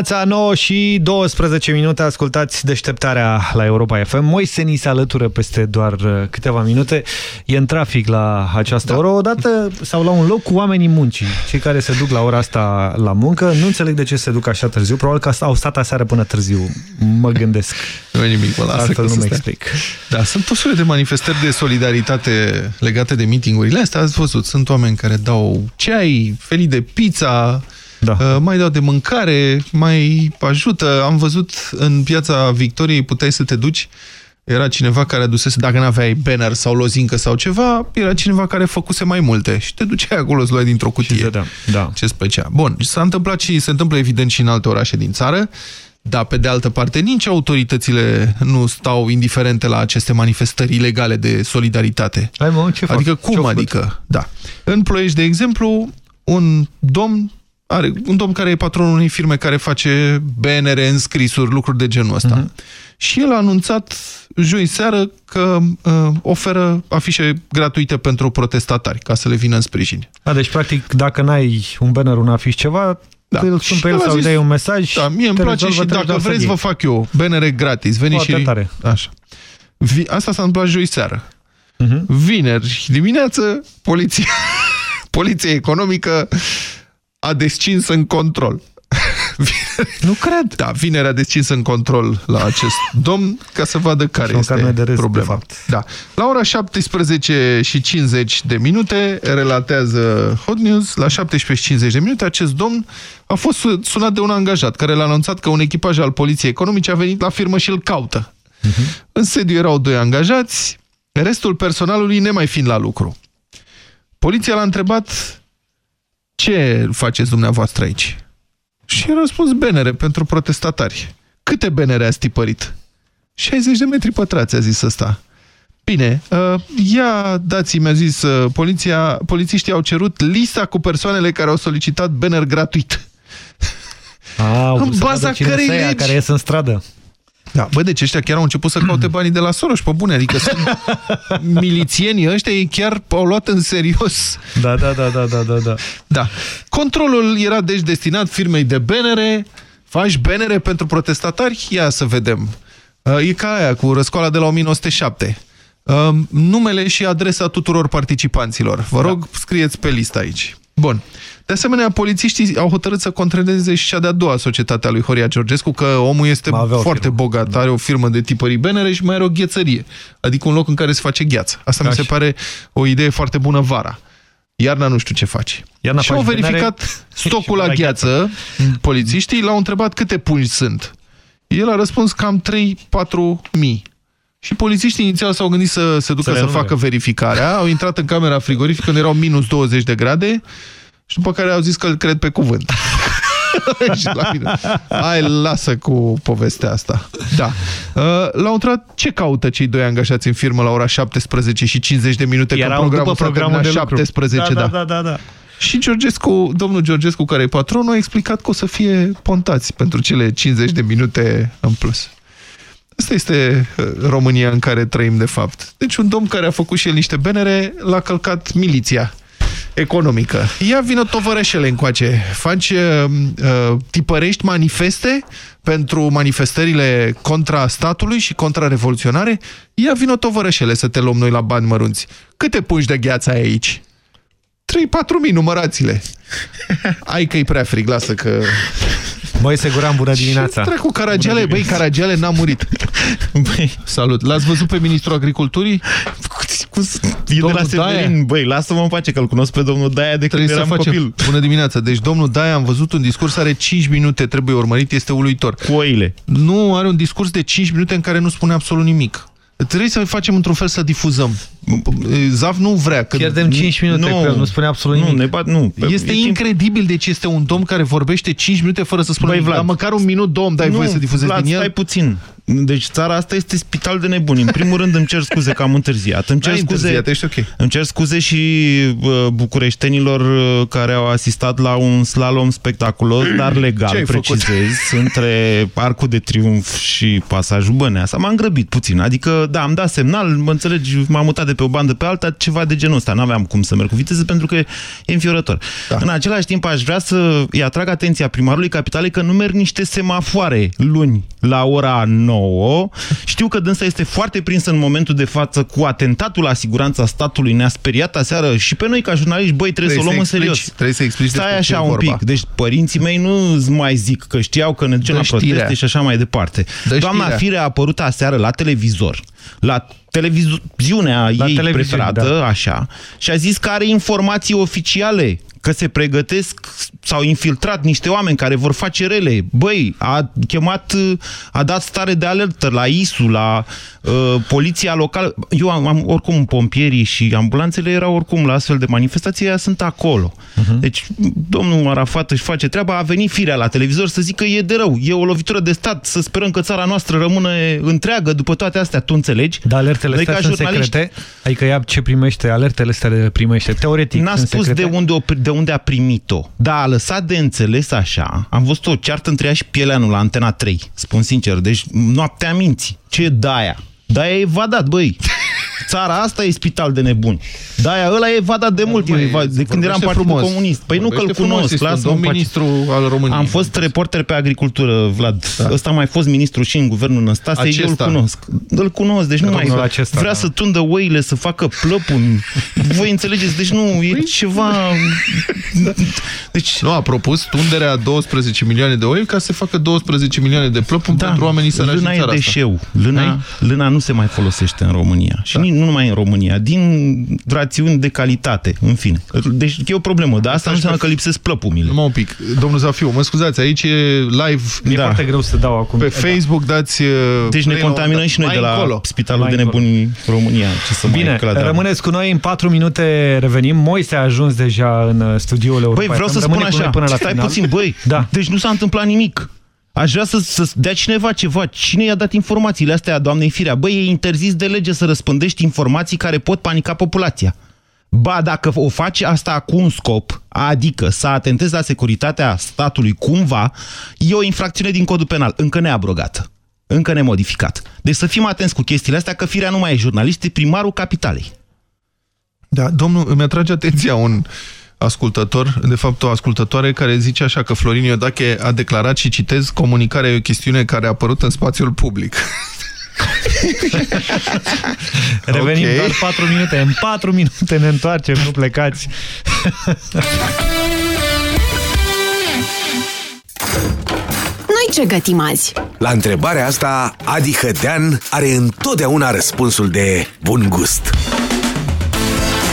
Dimineața, 9 și 12 minute, ascultați deșteptarea la Europa FM. Moise ni se alătură peste doar uh, câteva minute. E în trafic la această da. oră, odată sau la un loc cu oamenii muncii. Cei care se duc la ora asta la muncă, nu înțeleg de ce se duc așa târziu, probabil că au stat aseară până târziu, mă gândesc. Nu e nimic, mă lasă Altfel că nu mă stai. explic. Da, sunt o serie de manifestări de solidaritate legate de meetingurile astea. Ați văzut, sunt oameni care dau ceai, felii de pizza, da. mai dau de mâncare, mai ajută. Am văzut în piața Victoriei, puteai să te duci, era cineva care adusese, dacă n-aveai banner sau lozincă sau ceva, era cineva care făcuse mai multe și te duceai acolo, îți luai dintr-o cutie. Da, da. Ce-ți plăcea. Bun, s-a întâmplat și se întâmplă evident și în alte orașe din țară, dar pe de altă parte nici autoritățile nu stau indiferente la aceste manifestări ilegale de solidaritate. Hai mă, ce fac? Adică cum Ce-au adică? Da. În Ploiești, de exemplu, un domn are un domn care e patronul unei firme care face BNR înscrisuri, lucruri de genul ăsta. Mhm. Și el a anunțat joi seară că uh, oferă afișe gratuite pentru protestatari, ca să le vină în sprijin. A, deci, practic, dacă n-ai un banner, un afiș, ceva, da. îl sun pe el el a sau îi zis, dai un mesaj. Da, mie îmi te place rezolvă, și treci dacă doar să vreți iei. vă fac eu BNR gratis. Veniți Foarte și... tare. Așa. Vi... Asta s-a întâmplat joi seară. Mhm. Vineri dimineață, poliția, (laughs) poliția economică a descins în control. (laughs) nu cred. Da, vineri a descins în control la acest domn ca să vadă care Și un este carnet de rest, problema. de fapt. Da. La ora 17 și 50 de minute, relatează Hot News, la 17 și 50 de minute, acest domn a fost sunat de un angajat care l-a anunțat că un echipaj al poliției economice a venit la firmă și îl caută. Mhm. În sediu erau doi angajați, restul personalului nemai fiind la lucru. Poliția l-a întrebat ce faceți dumneavoastră aici? Și a răspuns BNR pentru protestatari. Câte benere a tipărit? 60 de metri pătrați, a zis ăsta. Bine, uh, ia dați-mi, a zis uh, poliția, polițiștii au cerut lista cu persoanele care au solicitat banner gratuit. A, în baza cărei legi... care ies în stradă. Da, bă, deci ăștia chiar au început să caute (clears throat) banii de la Soros, pe bune, adică sunt (laughs) milițienii ăștia, ei chiar au luat în serios. Da, da, da, da, da, da, da. Da. Controlul era deci destinat firmei de benere, faci benere pentru protestatari? Ia să vedem. Uh, e ca aia cu răscoala de la 1907. Uh, numele și adresa tuturor participanților. Vă rog, da. scrieți pe listă aici. Bun. De asemenea, polițiștii au hotărât să contrandeze și cea de-a doua societate a lui Horia Georgescu, că omul este foarte bogat, are o firmă de tipării benere și mai are o ghețărie, adică un loc în care se face gheață. Asta da, mi se pare o idee foarte bună vara. Iarna nu știu ce face. Iarna și au verificat (laughs) stocul la gheață, gheață. polițiștii l-au întrebat câte pungi sunt. El a răspuns cam 3-4 mii. Și polițiștii inițial s-au gândit să se ducă să, să facă verificarea, au intrat în camera frigorifică când erau minus 20 de grade și după care au zis că îl cred pe cuvânt. (laughs) și la mine. Hai, lasă cu povestea asta. Da. Uh, L-au întrebat ce caută cei doi angajați în firmă la ora 17 și 50 de minute, Erau că programul după programul de 17, da, da. da, da, da. Și Georgescu, domnul Georgescu, care e patronul, a explicat că o să fie pontați pentru cele 50 de minute în plus. Asta este uh, România în care trăim, de fapt. Deci un domn care a făcut și el niște benere, l-a călcat miliția economică. Ia vină tovărășele încoace. Faci, uh, uh, tipărești manifeste pentru manifestările contra statului și contra revoluționare? Ia vină tovărășele să te luăm noi la bani mărunți. Câte pungi de gheață ai aici? 3-4 mii, numărați-le. (laughs) Ai că e prea frig, lasă că... Băi, Seguran, bună dimineața! Și cu Caragiale, băi, Caragiale n-a murit. (laughs) Băi. Salut! L-ați văzut pe ministrul agriculturii? E de la Severin, băi, lasă-mă în pace că-l cunosc pe domnul Daia de când eram facem. copil. Bună dimineața! Deci domnul Daia, am văzut un discurs, are 5 minute, trebuie urmărit, este uluitor. Cu oile. Nu, are un discurs de 5 minute în care nu spune absolut nimic. Trebuie să facem într-un fel să difuzăm. Zaf nu vrea. Că Pierdem 5 minute, nu, că nu spune absolut nu, nimic. Ne bat, nu. Este e incredibil, deci este un domn care vorbește 5 minute fără să spună Băi, nimic. Vlad, Dar măcar un minut, domn, dai nu, voie să difuzezi Vlad, din el. stai puțin. Deci țara asta este spital de nebuni. În primul rând îmi cer scuze că am întârziat. Îmi cer, Ai scuze, întârziat, ești ok. îmi cer scuze și uh, bucureștenilor uh, care au asistat la un slalom spectaculos, (clears throat) dar Ce legal, ai făcut? precizez, între Arcul de Triunf și pasajul Băneasa. M-am grăbit puțin. Adică, da, am dat semnal, mă înțelegi, m-am mutat de pe o bandă pe alta, ceva de genul ăsta. N-aveam cum să merg cu viteză pentru că e înfiorător. Da. În același timp aș vrea să îi atrag atenția primarului capitalei că nu merg niște semafoare luni la ora 9. Știu că dânsa este foarte prinsă în momentul de față cu atentatul la siguranța statului. Ne-a speriat aseară și pe noi ca jurnaliști, băi, trebuie, Trebuie să o luăm să în explici, serios. trebuie să explici Stai despre ce așa e un vorba. pic. Deci părinții mei nu îți mai zic că știau că ne ducem Dă la știrea. proteste și așa mai departe. Dă Doamna știrea. Fire a apărut aseară la televizor, la televiziunea La ei televiziune, preferată, da. așa, și a zis că are informații oficiale că se pregătesc, s-au infiltrat niște oameni care vor face rele. Băi, a chemat, a dat stare de alertă la ISU, la uh, poliția locală. Eu am, am, oricum, pompierii și ambulanțele erau oricum la astfel de manifestații, ea sunt acolo. Uh-huh. Deci, domnul Arafat își face treaba, a venit firea la televizor să zică e de rău, e o lovitură de stat, să sperăm că țara noastră rămâne întreagă după toate astea, tu înțelegi? Dar alertele Noi, astea ca sunt jurnaliști, secrete? Adică ea ce primește, alertele astea le primește teoretic N-a sunt spus secrete? de unde, o, de unde a primit-o, dar a lăsat de înțeles așa. Am văzut o ceartă între ea și Pieleanu la Antena 3, spun sincer. Deci noaptea minți. Ce e Daia? Daia e evadat, băi. Țara asta e spital de nebuni. Daia ăla e evadat de mult, măi, e evadat, de când eram vorbește Partidul frumos. Comunist. Păi nu că-l Vorbește frumos, cunosc, este un lasă-mă domn în pace. ministru al României. Am fost reporter pe agricultură, Vlad. Da. Ăsta a mai fost ministru și în guvernul Năstase, eu îl Acesta. cunosc. Îl cunosc, deci nu mai Domnul acesta, vrea da. să tundă oile, să facă plăpuni. (laughs) Voi înțelegeți, deci nu, e ceva... Deci, Nu, a propus tunderea a 12 milioane de oi ca să se facă 12 milioane de plăpumi da, pentru oamenii săraci din lâna e țara asta. deșeu. Lâna, lâna nu se mai folosește în România. Și Da. Nici, nu numai în România, din rațiuni de calitate, în fine. Deci e o problemă, dar asta nu înseamnă că lipsesc plăpumile. Numai un pic. Domnul Zafiu, mă scuzați, aici e live E Da. foarte greu să dau acum. pe Facebook, dați... uh, Deci ne play la un contaminăm dat. și noi Mai de la încolo. Spitalul Mai de încolo. Nebuni România. Ce să Bine, mai călădăm. rămâneți cu noi, în 4 minute revenim. Moise a ajuns deja în uh, studioul Europa. Băi, vreau FM. să spun Rămâne cu noi așa, până la stai final. puțin, băi, Da. deci nu s-a întâmplat nimic. Aș vrea să, să dea cineva ceva. Cine i-a dat informațiile astea doamnei Firea? Băi, e interzis de lege să răspândești informații care pot panica populația. Ba, dacă o faci asta cu un scop, adică să atentezi la securitatea statului cumva, e o infracțiune din codul penal, încă neabrogată, încă nemodificat. Deci să fim atenți cu chestiile astea, că Firea nu mai e jurnalist, e primarul capitalei. Da, domnul, îmi atrage atenția un ascultător, de fapt o ascultătoare care zice așa că Florin Iodache a declarat și citez, comunicarea e o chestiune care a apărut în spațiul public. (laughs) Revenim okay. doar 4 minute. În 4 minute ne întoarcem, nu plecați. (laughs) Noi ce gătim azi? La întrebarea asta, Adi Hădean are întotdeauna răspunsul de bun gust.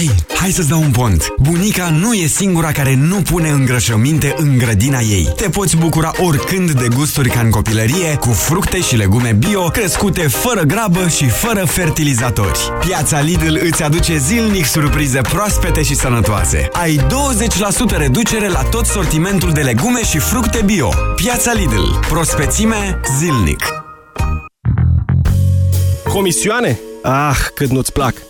Hei, hai să-ți dau un pont. Bunica nu e singura care nu pune îngrășăminte în grădina ei. Te poți bucura oricând de gusturi ca în copilărie, cu fructe și legume bio, crescute fără grabă și fără fertilizatori. Piața Lidl îți aduce zilnic surprize proaspete și sănătoase. Ai 20% reducere la tot sortimentul de legume și fructe bio. Piața Lidl. Prospețime zilnic. Comisioane? Ah, cât nu-ți plac!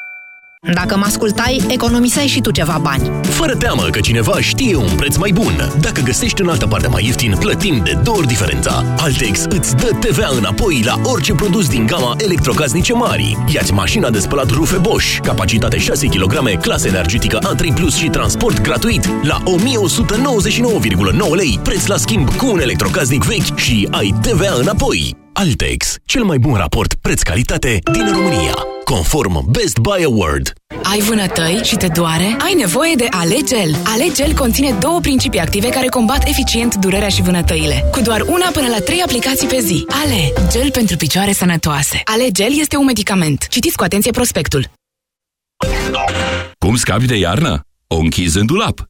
Dacă mă ascultai, economiseai și tu ceva bani. Fără teamă că cineva știe un preț mai bun. Dacă găsești în altă parte mai ieftin, plătim de două ori diferența. Altex îți dă TVA înapoi la orice produs din gama electrocasnice mari. Iați mașina de spălat rufe Bosch, capacitate 6 kg, clasă energetică A3+, Plus și transport gratuit la 1199,9 lei, preț la schimb cu un electrocasnic vechi și ai TVA înapoi. Altex, cel mai bun raport preț-calitate din România, conform Best Buy Award. Ai vânătăi și te doare? Ai nevoie de Alegel. Alegel conține două principii active care combat eficient durerea și vânătăile. Cu doar una până la trei aplicații pe zi. Ale, gel pentru picioare sănătoase. Alegel este un medicament. Citiți cu atenție prospectul. Cum scapi de iarnă? O închizi în dulap.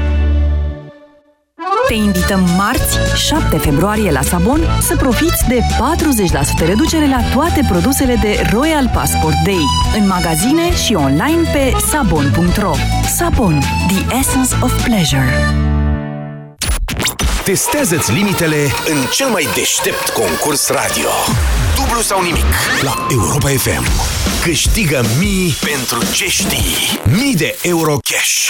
Te invităm marți, 7 februarie la Sabon să profiți de 40% reducere la toate produsele de Royal Passport Day în magazine și online pe sabon.ro. Sabon, the essence of pleasure. Testează-ți limitele în cel mai deștept concurs radio. Dublu sau nimic la Europa FM. Câștigă mii pentru ce știi. Mii de euro cash.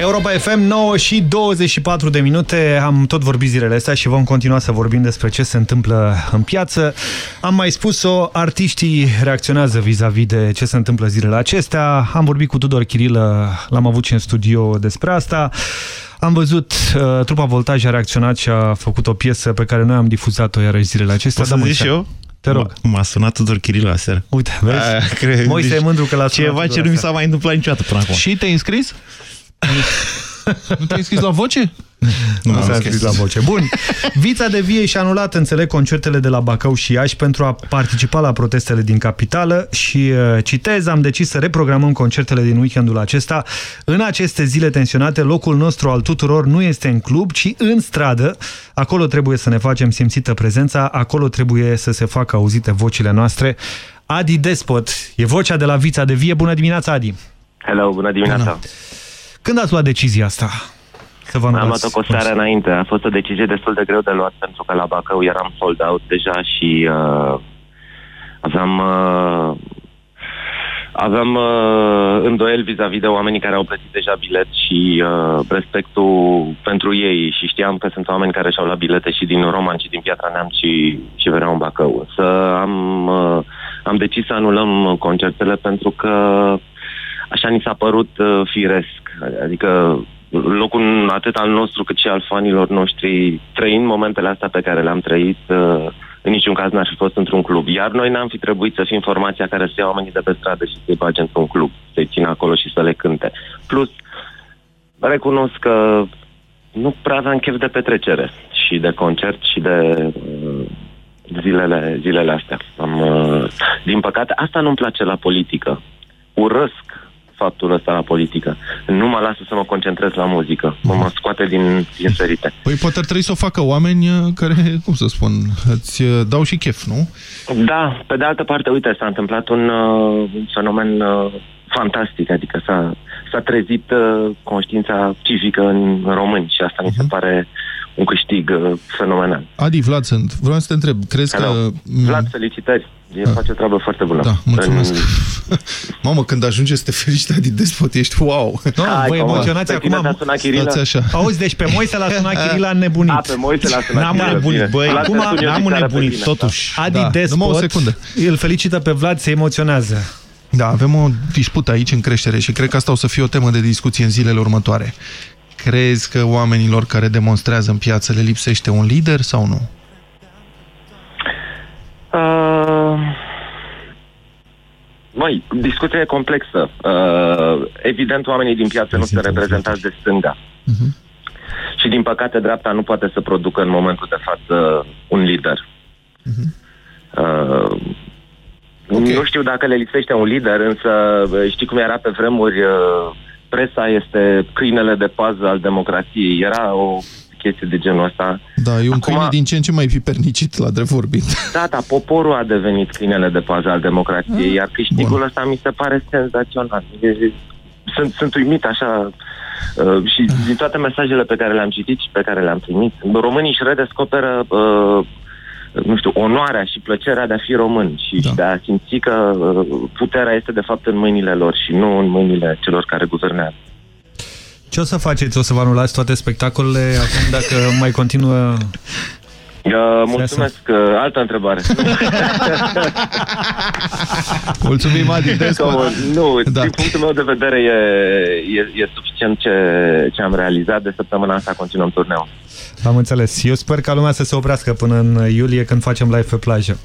Europa FM 9 și 24 de minute. Am tot vorbit zilele astea și vom continua să vorbim despre ce se întâmplă în piață. Am mai spus-o, artiștii reacționează vis-a-vis -vis de ce se întâmplă zilele acestea. Am vorbit cu Tudor Chirilă, l-am avut și în studio despre asta. Am văzut, uh, trupa Voltaj a reacționat și a făcut o piesă pe care noi am difuzat-o iarăși zilele acestea. Poți să zici și eu? Te rog. M-a sunat Tudor Chirilă aseară. Uite, vezi? A, Moise deci, e mândru că l-a sunat Ceva ce nu mi s-a mai întâmplat niciodată până acum. Și te-ai înscris? (laughs) nu te-ai înscris la voce? Nu, nu s-a înscris la voce. Bun. Vița de vie și-a anulat, înțeleg, concertele de la Bacău și Iași pentru a participa la protestele din capitală și, uh, citez, am decis să reprogramăm concertele din weekendul acesta. În aceste zile tensionate, locul nostru al tuturor nu este în club, ci în stradă. Acolo trebuie să ne facem simțită prezența, acolo trebuie să se facă auzite vocile noastre. Adi Despot e vocea de la Vița de vie. Bună dimineața, Adi! Hello, bună dimineața! Bună. Când ați luat decizia asta? Să vă Am luat-o cu o seară înainte. A fost o decizie destul de greu de luat pentru că la Bacău eram sold out deja și uh, aveam... Uh, aveam uh, îndoieli vis-a-vis de oamenii care au plătit deja bilet și uh, respectul pentru ei și știam că sunt oameni care și-au luat bilete și din Roman și din Piatra Neamț și, și veneau în Bacău. Să am, uh, am decis să anulăm concertele pentru că așa ni s-a părut uh, firesc. Adică locul atât al nostru cât și al fanilor noștri, trăind momentele astea pe care le-am trăit, uh, în niciun caz n-ar fi fost într-un club. Iar noi n-am fi trebuit să fim formația care să ia oamenii de pe stradă și să-i bage într-un club, să-i țină acolo și să le cânte. Plus, recunosc că nu prea aveam chef de petrecere și de concert și de uh, zilele, zilele astea. Am, uh, din păcate, asta nu-mi place la politică. Urăsc faptul ăsta la politică. Nu mă lasă să mă concentrez la muzică. Mă, mă scoate din, din ferite. Păi poate ar trebui să o facă oameni uh, care, cum să spun, îți uh, dau și chef, nu? Da, pe de altă parte, uite, s-a întâmplat un, uh, un fenomen uh, fantastic, adică s-a, s-a trezit uh, conștiința civică în români și asta uh -huh. mi se mhm. pare un câștig uh, fenomenal. Adi, Vlad, sunt. Vreau să te întreb, crezi Hello. că... Vlad, felicitări! El da. face o treabă foarte bună. Da, mulțumesc. În... (laughs) Mamă, când ajunge să te ferici de Despot, ești wow. No, Hai, vă emoționați acum. așa. Auzi, deci pe Moise l-a sunat Chirila nebunit. A, pe Moise l-a sunat N-am nebunit, băi. Acum n-am nebunit, totuși. Adi da. Despot, o secundă. îl felicită pe Vlad, se emoționează. Da, avem o dispută aici în creștere și cred că asta o să fie o temă de discuție în zilele următoare. Crezi că oamenilor care demonstrează în piață le lipsește un lider sau nu? Uh, măi, discuția e complexă. Uh, evident, oamenii din piață nu sunt reprezentați de stânga. Uh-huh. Și, din păcate, dreapta nu poate să producă în momentul de față un lider. Uh-huh. Uh, okay. Nu știu dacă le lipsește un lider, însă știi cum era pe vremuri... Uh, presa este câinele de pază al democrației. Era o chestie de genul ăsta. Da, e un Acum, câine din ce în ce mai pipernicit la drept vorbit. (laughs) Da, da, poporul a devenit câinele de pază al democrației, iar câștigul Bun. ăsta mi se pare senzațional. Sunt, sunt uimit așa uh, și din toate mesajele pe care le-am citit și pe care le-am primit, românii își redescoperă uh, nu știu, onoarea și plăcerea de a fi român și da. de a simți că uh, puterea este de fapt în mâinile lor și nu în mâinile celor care guvernează. Ce o să faceți? O să vă anulați toate spectacolele acum dacă mai continuă (laughs) Uh, mulțumesc. Uh, altă întrebare. (laughs) Mulțumim, Adi. Nu, da. din punctul meu de vedere e, e, e suficient ce, ce am realizat. De săptămâna asta continuăm turneul. Am înțeles. Eu sper ca lumea să se oprească până în iulie când facem live pe plajă.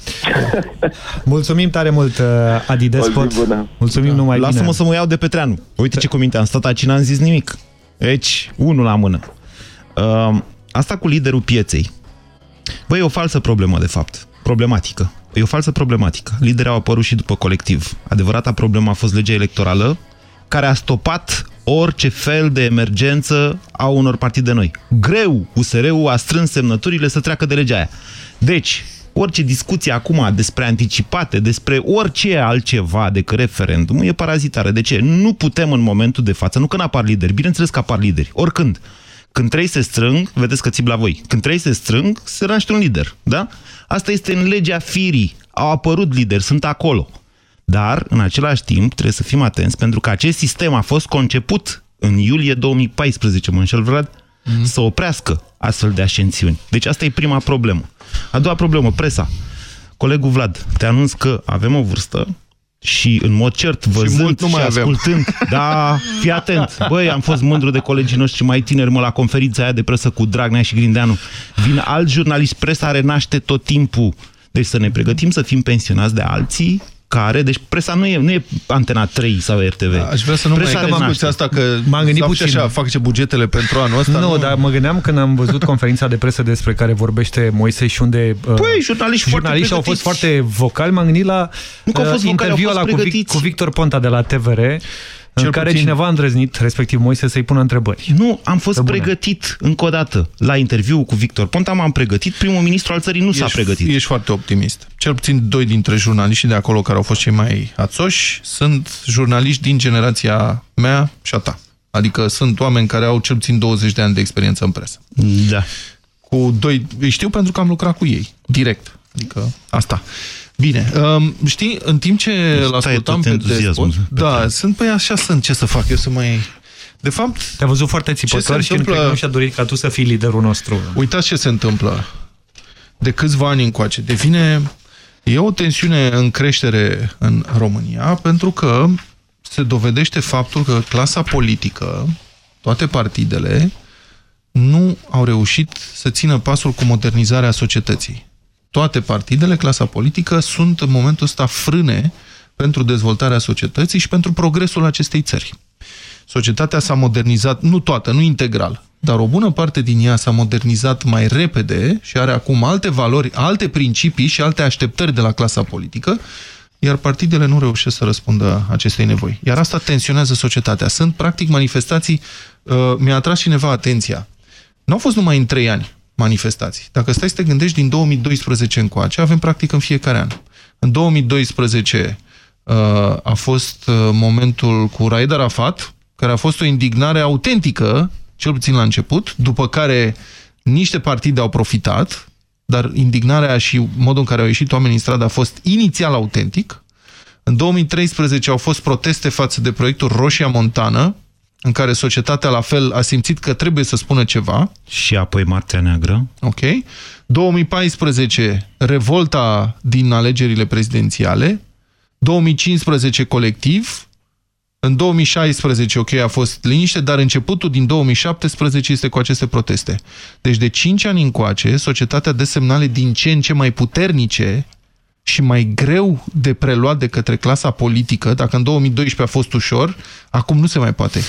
(laughs) Mulțumim tare mult, uh, Adi Despot. Mulțumim da. numai Lasă-mă bine. să mă iau de pe treanu. Uite ce cuminte am stat aici, n-am zis nimic. Deci, unul la mână. Uh, asta cu liderul pieței. Băi, e o falsă problemă, de fapt. Problematică. E o falsă problematică. Liderii au apărut și după colectiv. Adevărata problemă a fost legea electorală, care a stopat orice fel de emergență a unor partide noi. Greu USR-ul a strâns semnăturile să treacă de legea aia. Deci, orice discuție acum despre anticipate, despre orice altceva decât referendum, e parazitară. De ce? Nu putem în momentul de față, nu când apar lideri, bineînțeles că apar lideri, oricând. Când trei se strâng, vedeți că țip la voi, când trei se strâng, se naște un lider, da? Asta este în legea firii. Au apărut lideri, sunt acolo. Dar, în același timp, trebuie să fim atenți, pentru că acest sistem a fost conceput în iulie 2014, mă înșel Vlad, mm -hmm. să oprească astfel de ascensiuni. Deci asta e prima problemă. A doua problemă, presa. Colegul Vlad, te anunț că avem o vârstă și în mod cert, văzând și, și ascultând, avem. (laughs) da, fii atent, băi, am fost mândru de colegii noștri mai tineri, mă, la conferința aia de presă cu Dragnea și Grindeanu. Vin alt jurnalist, presa renaște tot timpul. Deci să ne pregătim să fim pensionați de alții care, deci presa nu e, nu e Antena 3 sau RTV. Da, aș vrea să nu presa mai că m asta, că m-am gândit puțin. așa, fac ce bugetele pentru anul ăsta. Nu, nu, dar mă gândeam când am văzut conferința de presă despre care vorbește Moise și unde uh, păi, jurnaliști, jurnaliști au fost foarte vocali, m-am gândit la nu că au fost uh, interviul ăla cu, cu Victor Ponta de la TVR, cel în care puțin... cineva a îndrăznit, respectiv Moise, să-i pună întrebări. Nu, am fost pregătit încă o dată. La interviu cu Victor Ponta m-am pregătit, primul ministru al țării nu s-a pregătit. Ești foarte optimist. Cel puțin doi dintre jurnaliștii de acolo care au fost cei mai ațoși sunt jurnaliști din generația mea și a ta. Adică sunt oameni care au cel puțin 20 de ani de experiență în presă. Da. Cu doi, știu pentru că am lucrat cu ei, direct. Adică asta. Bine, um, știi, în timp ce îl ascultam pe Despot, da, sunt, păi așa sunt, ce să fac, eu să mai... De fapt... Te-a văzut foarte țipător și întâmplă... nu și-a dorit ca tu să fii liderul nostru. Uitați ce se întâmplă. De câțiva ani încoace. Devine... E o tensiune în creștere în România, pentru că se dovedește faptul că clasa politică, toate partidele, nu au reușit să țină pasul cu modernizarea societății toate partidele, clasa politică, sunt în momentul ăsta frâne pentru dezvoltarea societății și pentru progresul acestei țări. Societatea s-a modernizat, nu toată, nu integral, dar o bună parte din ea s-a modernizat mai repede și are acum alte valori, alte principii și alte așteptări de la clasa politică, iar partidele nu reușesc să răspundă acestei nevoi. Iar asta tensionează societatea. Sunt, practic, manifestații... Uh, Mi-a atras cineva atenția. Nu au fost numai în trei ani manifestații. Dacă stai să te gândești, din 2012 încoace, avem practic în fiecare an. În 2012 uh, a fost uh, momentul cu Raed Arafat, care a fost o indignare autentică, cel puțin la început, după care niște partide au profitat, dar indignarea și modul în care au ieșit oamenii în stradă a fost inițial autentic. În 2013 au fost proteste față de proiectul Roșia Montană, în care societatea la fel a simțit că trebuie să spună ceva. Și apoi Martea Neagră. Ok. 2014, revolta din alegerile prezidențiale. 2015, colectiv. În 2016, ok, a fost liniște, dar începutul din 2017 este cu aceste proteste. Deci de 5 ani încoace, societatea dă semnale din ce în ce mai puternice și mai greu de preluat de către clasa politică, dacă în 2012 a fost ușor, acum nu se mai poate.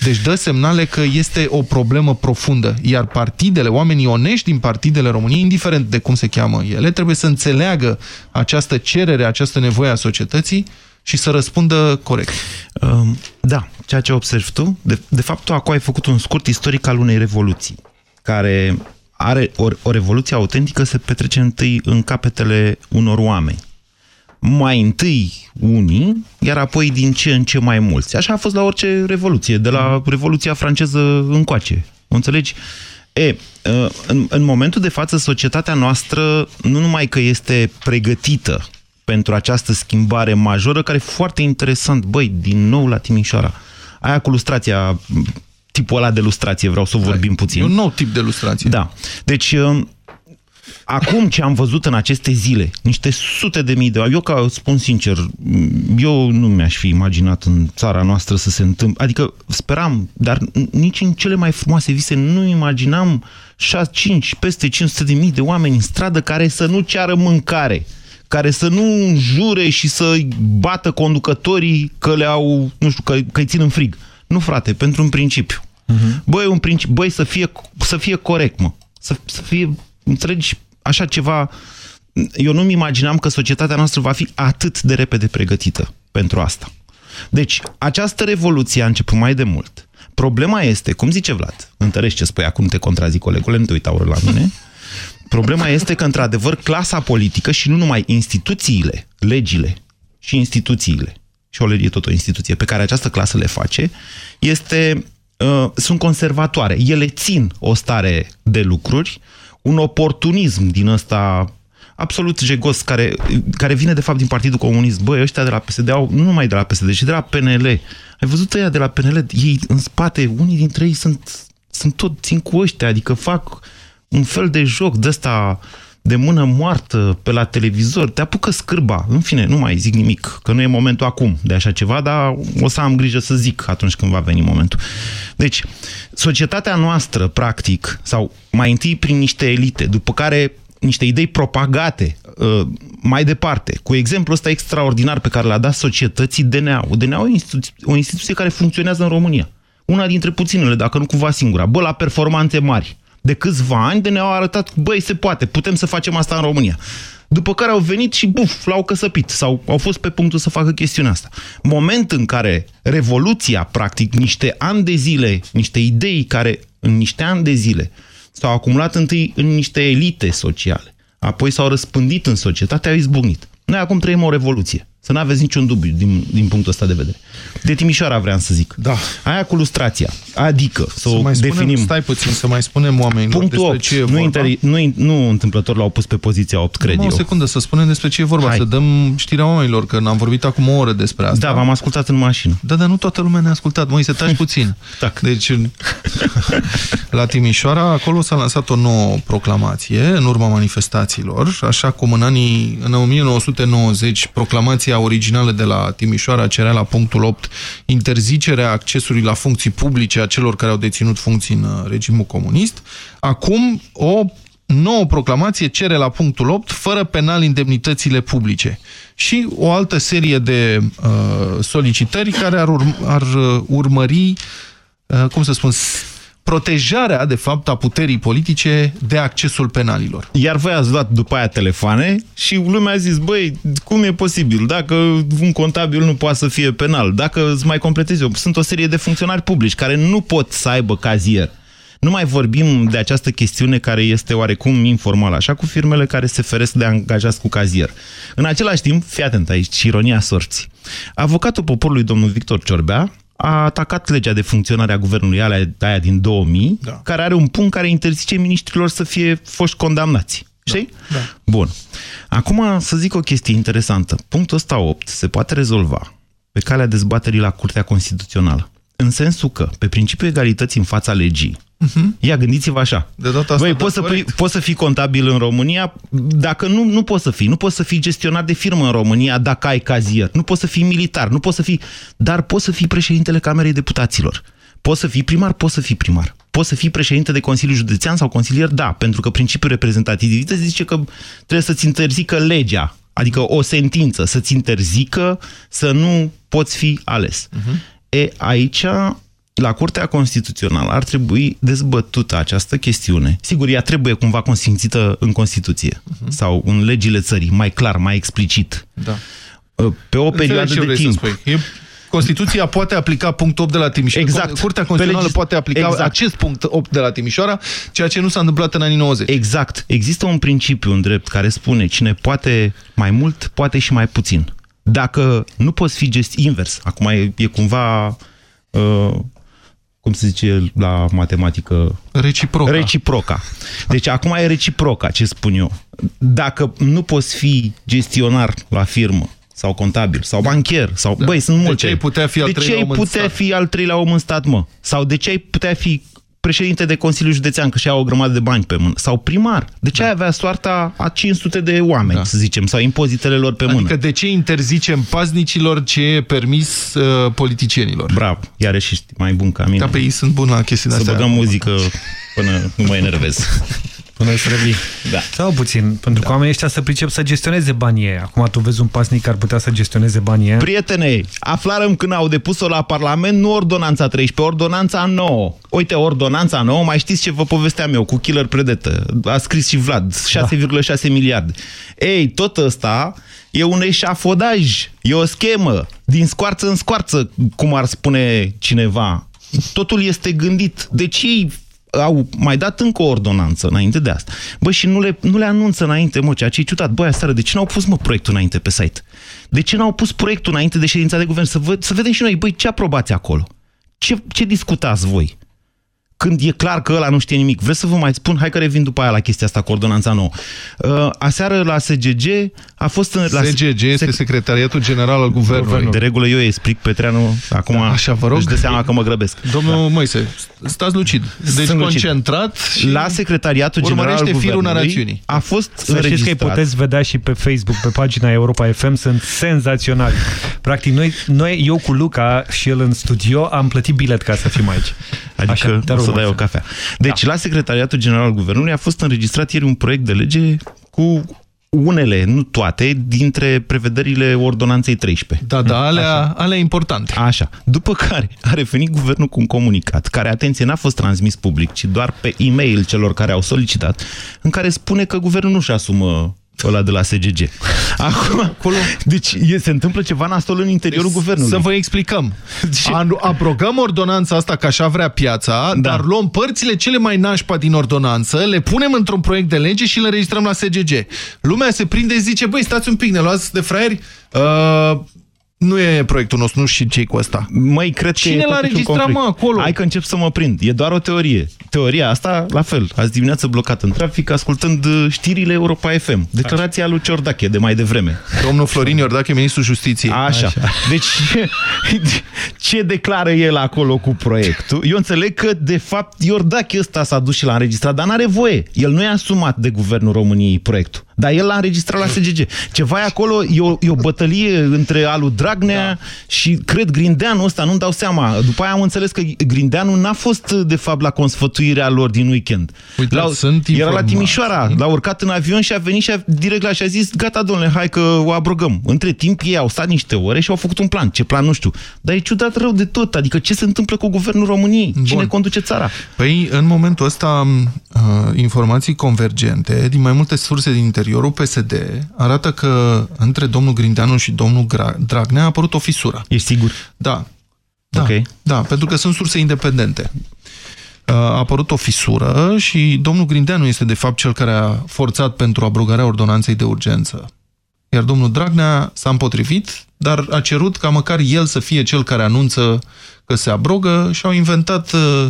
Deci dă semnale că este o problemă profundă, iar partidele, oamenii onești din partidele României, indiferent de cum se cheamă ele, trebuie să înțeleagă această cerere, această nevoie a societății și să răspundă corect. Um, da, ceea ce observi tu, de, de fapt tu acum ai făcut un scurt istoric al unei revoluții, care are o, o revoluție autentică se petrece întâi în capetele unor oameni. Mai întâi unii, iar apoi din ce în ce mai mulți. Așa a fost la orice revoluție, de la Revoluția franceză încoace. O înțelegi? E, ă, în, în momentul de față, societatea noastră nu numai că este pregătită pentru această schimbare majoră, care e foarte interesant, băi, din nou la Timișoara, aia cu lustrația tipul ăla de lustrație, vreau să vorbim puțin. E un nou tip de lustrație. Da. Deci, um, acum ce am văzut în aceste zile, niște sute de mii de oameni, eu ca spun sincer, eu nu mi-aș fi imaginat în țara noastră să se întâmple, adică speram, dar nici în cele mai frumoase vise nu imaginam 6, 5, peste 500 de mii de oameni în stradă care să nu ceară mâncare care să nu jure și să bată conducătorii că le au, nu știu, că, că îi țin în frig. Nu, frate, pentru un principiu. Uh-huh. Băi, un principiu, băi, să fie, să fie corect, mă. Să, să fie, înțelegi, așa ceva... Eu nu-mi imaginam că societatea noastră va fi atât de repede pregătită pentru asta. Deci, această revoluție a început mai de mult. Problema este, cum zice Vlad, întărești ce spui, acum te contrazic colegule, nu te uita ori la mine, problema este că, într-adevăr, clasa politică și nu numai instituțiile, legile și instituțiile și o lege e tot o instituție, pe care această clasă le face, este, uh, sunt conservatoare. Ele țin o stare de lucruri, un oportunism din ăsta absolut jegos, care, care vine de fapt din Partidul Comunist. Băi, ăștia de la PSD au, nu numai de la PSD, ci de la PNL, Ai văzut ăia de la PNL, ei în spate, unii dintre ei sunt, sunt tot, țin cu ăștia, adică fac un fel de joc de ăsta de mână moartă pe la televizor, te apucă scârba. În fine, nu mai zic nimic, că nu e momentul acum de așa ceva, dar o să am grijă să zic atunci când va veni momentul. Deci, societatea noastră, practic, sau mai întâi prin niște elite, după care niște idei propagate uh, mai departe. Cu exemplu ăsta extraordinar pe care l-a dat societății DNA-ul. DNA-ul e o instituție, o instituție care funcționează în România. Una dintre puținele, dacă nu cumva singura. Bă, la performanțe mari de câțiva ani, de ne-au arătat, băi, se poate, putem să facem asta în România. După care au venit și, buf, l-au căsăpit sau au fost pe punctul să facă chestiunea asta. Moment în care revoluția, practic, niște ani de zile, niște idei care în niște ani de zile s-au acumulat întâi în niște elite sociale, apoi s-au răspândit în societate, au izbucnit. Noi acum trăim o revoluție. Să nu aveți niciun dubiu din, din punctul ăsta de vedere. De Timișoara vreau să zic. Da. Aia cu lustrația. Adică, să, să o mai spunem, definim. Stai puțin, să mai spunem oamenilor Punctul despre 8. ce e Nu, vorba. interi, nu, nu întâmplător l-au pus pe poziția 8, cred Numai eu. o secundă, să spunem despre ce e vorba, Hai. să dăm știrea oamenilor, că am vorbit acum o oră despre asta. Da, v-am ascultat în mașină. Da, dar nu toată lumea ne-a ascultat. Măi, să taci (laughs) puțin. Tac. Deci, în- (laughs) la Timișoara, acolo s-a lansat o nouă proclamație în urma manifestațiilor, așa cum în anii, în 1990, proclamația originală de la Timișoara cerea la punctul 8 interzicerea accesului la funcții publice a celor care au deținut funcții în uh, regimul comunist. Acum, o nouă proclamație cere la punctul 8 fără penal indemnitățile publice și o altă serie de uh, solicitări care ar, urm ar uh, urmări, uh, cum să spun, s- protejarea, de fapt, a puterii politice de accesul penalilor. Iar voi ați luat după aia telefoane și lumea a zis, băi, cum e posibil? Dacă un contabil nu poate să fie penal, dacă îți mai completez eu, sunt o serie de funcționari publici care nu pot să aibă cazier. Nu mai vorbim de această chestiune care este oarecum informală, așa cu firmele care se feresc de angajați cu cazier. În același timp, fii atent aici, ironia sorții. Avocatul poporului, domnul Victor Ciorbea, a atacat legea de funcționare a guvernului alea, aia din 2000, da. care are un punct care interzice ministrilor să fie foști condamnați. Știi? Da. Bun. Acum să zic o chestie interesantă. Punctul ăsta 8 se poate rezolva pe calea dezbaterii la Curtea Constituțională. În sensul că, pe principiul egalității în fața legii, Ia, gândiți-vă așa. De data asta, Băi, da, poți, să, corect. pui- poți să fii contabil în România, dacă nu, nu poți să fii. Nu poți să fii gestionar de firmă în România dacă ai cazier. Nu poți să fii militar, nu poți să fii... Dar poți să fii președintele Camerei Deputaților. Poți să fii primar, poți să fii primar. Poți să fii președinte de Consiliu Județean sau consilier, da, pentru că principiul reprezentativității zice că trebuie să-ți interzică legea, adică o sentință, să-ți interzică să nu poți fi ales. E, aici, la Curtea Constituțională, ar trebui dezbătută această chestiune. Sigur, ea trebuie cumva consimțită în Constituție sau în legile țării, mai clar, mai explicit. Da. Pe o Înțeleg perioadă ce de vrei să timp. spui. E, Constituția poate aplica punctul 8 de la Timișoara. Exact. Curtea Pe Constituțională legis- poate aplica Exact. acest punct 8 de la Timișoara, ceea ce nu s-a întâmplat în anii 90. Exact. Există un principiu în drept care spune cine poate mai mult, poate și mai puțin. Dacă nu poți fi gest invers, acum e, e cumva, uh, cum se zice la matematică? Reciproca. Reciproca. Deci acum e reciproca, ce spun eu. Dacă nu poți fi gestionar la firmă, sau contabil, sau bancher, sau, da. băi, sunt De multe. ce ai putea fi al de treilea ce ai om în putea stat? fi al treilea om în stat, mă? Sau de ce ai putea fi președinte de Consiliul Județean, că și au o grămadă de bani pe mână, sau primar. De ce da. ai avea soarta a 500 de oameni, da. să zicem, sau impozitele lor pe mână? Adică de ce interzicem paznicilor ce e permis uh, politicienilor? Bravo, iarăși ești mai bun ca mine. Da, pe ei sunt bun la chestii Să astea. băgăm muzică până nu mă enervez. (laughs) Până să revii. Da. Sau puțin, pentru că oamenii ăștia să pricep să gestioneze banii ei. Acum tu vezi un pasnic care ar putea să gestioneze banii ei. Prietene, aflarăm când au depus-o la Parlament, nu ordonanța 13, ordonanța 9. Uite, ordonanța 9, mai știți ce vă povesteam eu cu Killer Predetă? A scris și Vlad, 6,6 miliarde. Ei, tot ăsta e un eșafodaj, e o schemă, din scoarță în scoarță, cum ar spune cineva. Totul este gândit. Deci ei au mai dat încă o ordonanță înainte de asta. Bă, și nu le, nu le anunță înainte, mă, ceea ce e ciudat. Băi, aseară, de ce n-au pus, mă, proiectul înainte pe site? De ce n-au pus proiectul înainte de ședința de guvern? Să, văd, să vedem și noi, băi, ce aprobați acolo? Ce, ce discutați voi? Când e clar că ăla nu știe nimic. Vreți să vă mai spun? Hai că revin după aia la chestia asta cu ordonanța nouă. Uh, aseară la SGG a fost... În, la SGG este Sec Secretariatul General al Guvernului. De regulă eu explic, Petreanu, acum da, așa, vă rog. își dă seama că mă grăbesc. Domnul da. Moise, stați lucid. Deci Sunt concentrat și La Secretariatul General al Guvernului narațiunii. a fost Să înregistrat. știți că îi puteți vedea și pe Facebook, pe pagina Europa FM, sunt senzaționali. Practic, noi, noi, eu cu Luca și el în studio, am plătit bilet ca să fim aici. Adică Așa, să dai o cafea. Deci, da. la Secretariatul General al Guvernului a fost înregistrat ieri un proiect de lege cu unele, nu toate, dintre prevederile ordonanței 13. Da, da, alea, alea importante. Așa. După care a revenit guvernul cu un comunicat, care, atenție, n-a fost transmis public, ci doar pe e-mail celor care au solicitat, în care spune că guvernul nu-și asumă ăla de la SGG. Acum, Acolo... Deci e, se întâmplă ceva nasol în interiorul deci, guvernului. Să vă explicăm. (laughs) Deci... Abrogăm ordonanța asta ca așa vrea piața, da. dar luăm părțile cele mai nașpa din ordonanță, le punem într-un proiect de lege și le înregistrăm la SGG. Lumea se prinde și zice, băi, stați un pic, ne luați de fraieri? Uh, nu e proiectul nostru, nu și cei cu ăsta. Măi, cred Cine că Cine l-a registrat, mă, acolo? Hai că încep să mă prind. E doar o teorie. Teoria asta, la fel, azi dimineață blocat în trafic, ascultând uh, știrile Europa FM. Declarația Așa. lui Ciordache de mai devreme. Domnul Florin Iordache, ministrul justiției. Așa. Așa. Deci, (laughs) ce declară el acolo cu proiectul? Eu înțeleg că, de fapt, Iordache ăsta s-a dus și l-a înregistrat, dar n-are voie. El nu e asumat de Guvernul României proiectul. Dar el l-a înregistrat la SGG. Ceva e acolo, e o, e o bătălie între alu Dragnea da. și, cred, Grindeanu ăsta, nu-mi dau seama. După aia am înțeles că Grindeanu n-a fost, de fapt, la consfătuirea lor din weekend. Uite, sunt Era la Timișoara, l-a urcat în avion și a venit și a, direct la și a zis, gata, domnule, hai că o abrogăm. Între timp, ei au stat niște ore și au făcut un plan. Ce plan, nu știu. Dar e ciudat rău de tot. Adică ce se întâmplă cu guvernul României? Bun. Cine conduce țara? Păi, în momentul ăsta, uh, informații convergente din mai multe surse din interior interiorul PSD arată că între domnul Grindeanu și domnul Dragnea a apărut o fisură. Ești sigur? Da. Da, okay. da, pentru că sunt surse independente. A apărut o fisură și domnul Grindeanu este de fapt cel care a forțat pentru abrogarea ordonanței de urgență. Iar domnul Dragnea s-a împotrivit, dar a cerut ca măcar el să fie cel care anunță că se abrogă și au inventat uh,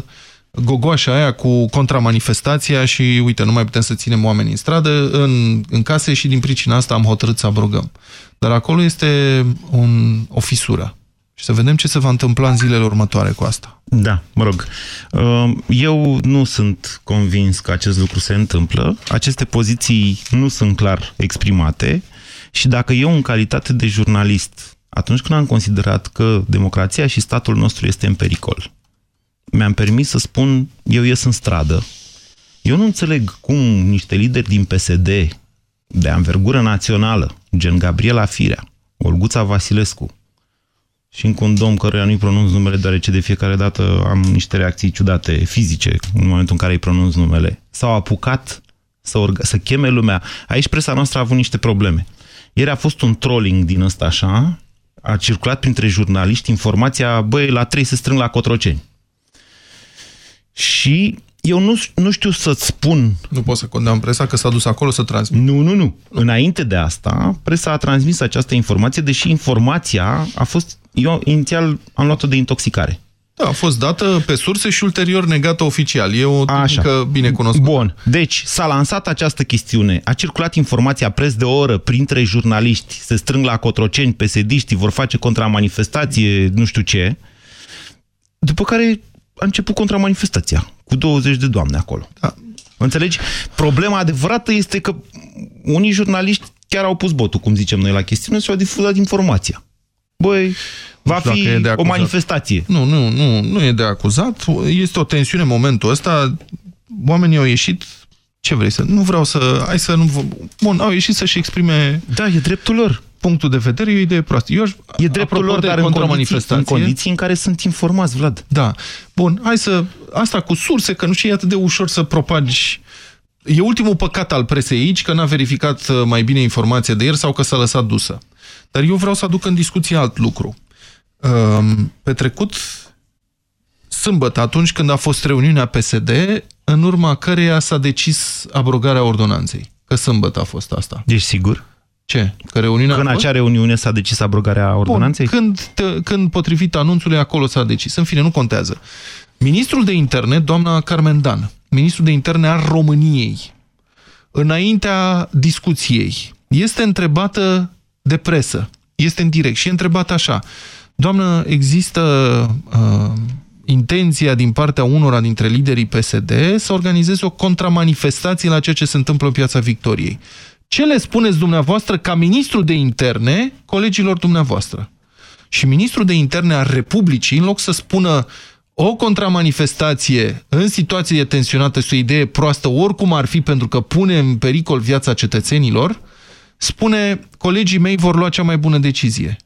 gogoașa aia cu contramanifestația și, uite, nu mai putem să ținem oameni în stradă, în, în case și din pricina asta am hotărât să abrogăm. Dar acolo este un, o fisură. Și să vedem ce se va întâmpla în zilele următoare cu asta. Da, mă rog. Uh, eu nu sunt convins că acest lucru se întâmplă. Aceste poziții nu sunt clar exprimate și dacă eu, în calitate de jurnalist, atunci când am considerat că democrația și statul nostru este în pericol, mi-am permis să spun, eu ies în stradă. Eu nu înțeleg cum niște lideri din PSD, de anvergură națională, gen Gabriela Firea, Olguța Vasilescu, și încă un domn căruia nu-i pronunț numele, deoarece de fiecare dată am niște reacții ciudate, fizice, în momentul în care îi pronunț numele, s-au apucat să, orga, să cheme lumea. Aici presa noastră a avut niște probleme. Ieri a fost un trolling din ăsta așa, a circulat printre jurnaliști informația, băi, la trei se strâng la Cotroceni. Și eu nu, nu știu să-ți spun... Nu pot să condamn presa că s-a dus acolo să transmit. Nu, nu, nu. Înainte de asta, presa a transmis această informație, deși informația a fost... Eu inițial am luat-o de intoxicare. Da, a fost dată pe surse și ulterior negată oficial. E o tehnică Așa. bine cunoscută. Bun. Deci, s-a lansat această chestiune. A circulat informația pres de o oră printre jurnaliști. Se strâng la Cotroceni, pesediștii, vor face contramanifestație, nu știu ce. După care a început contramanifestația, cu 20 de doamne acolo. Da. Înțelegi? Problema adevărată este că unii jurnaliști chiar au pus botul, cum zicem noi la chestiune, și au difuzat informația. Băi, va fi o manifestație. Nu, nu, nu, nu e de acuzat. Este o tensiune în momentul ăsta. Oamenii au ieșit ce vrei să... Nu vreau să... Hai să nu... Bun, au ieșit să-și exprime... Da, e dreptul lor punctul de vedere e o idee proastă. Eu, e dreptul lor, dar în condiții, în condiții în care sunt informați, Vlad. Da. Bun, hai să... Asta cu surse, că nu știu, e atât de ușor să propagi... E ultimul păcat al presei aici, că n-a verificat uh, mai bine informația de ieri sau că s-a lăsat dusă. Dar eu vreau să aduc în discuție alt lucru. Um, pe trecut, sâmbătă, atunci când a fost reuniunea PSD, în urma căreia s-a decis abrogarea ordonanței. Că sâmbătă a fost asta. Ești sigur? Ce? Că reuniunea Că în acea reuniune s-a decis abrogarea ordonanței? Bun, când, te, când potrivit anunțului acolo s-a decis. În fine, nu contează. Ministrul de interne, doamna Carmen Dan, ministrul de interne al României, înaintea discuției, este întrebată de presă, este în direct și e întrebată așa, doamnă, există uh, intenția din partea unora dintre liderii PSD să organizeze o contramanifestație la ceea ce se întâmplă în Piața Victoriei. Ce le spuneți dumneavoastră ca ministru de interne colegilor dumneavoastră? Și ministrul de interne al Republicii, în loc să spună o contramanifestație în situație tensionată este o idee proastă, oricum ar fi, pentru că pune în pericol viața cetățenilor, spune, colegii mei vor lua cea mai bună decizie.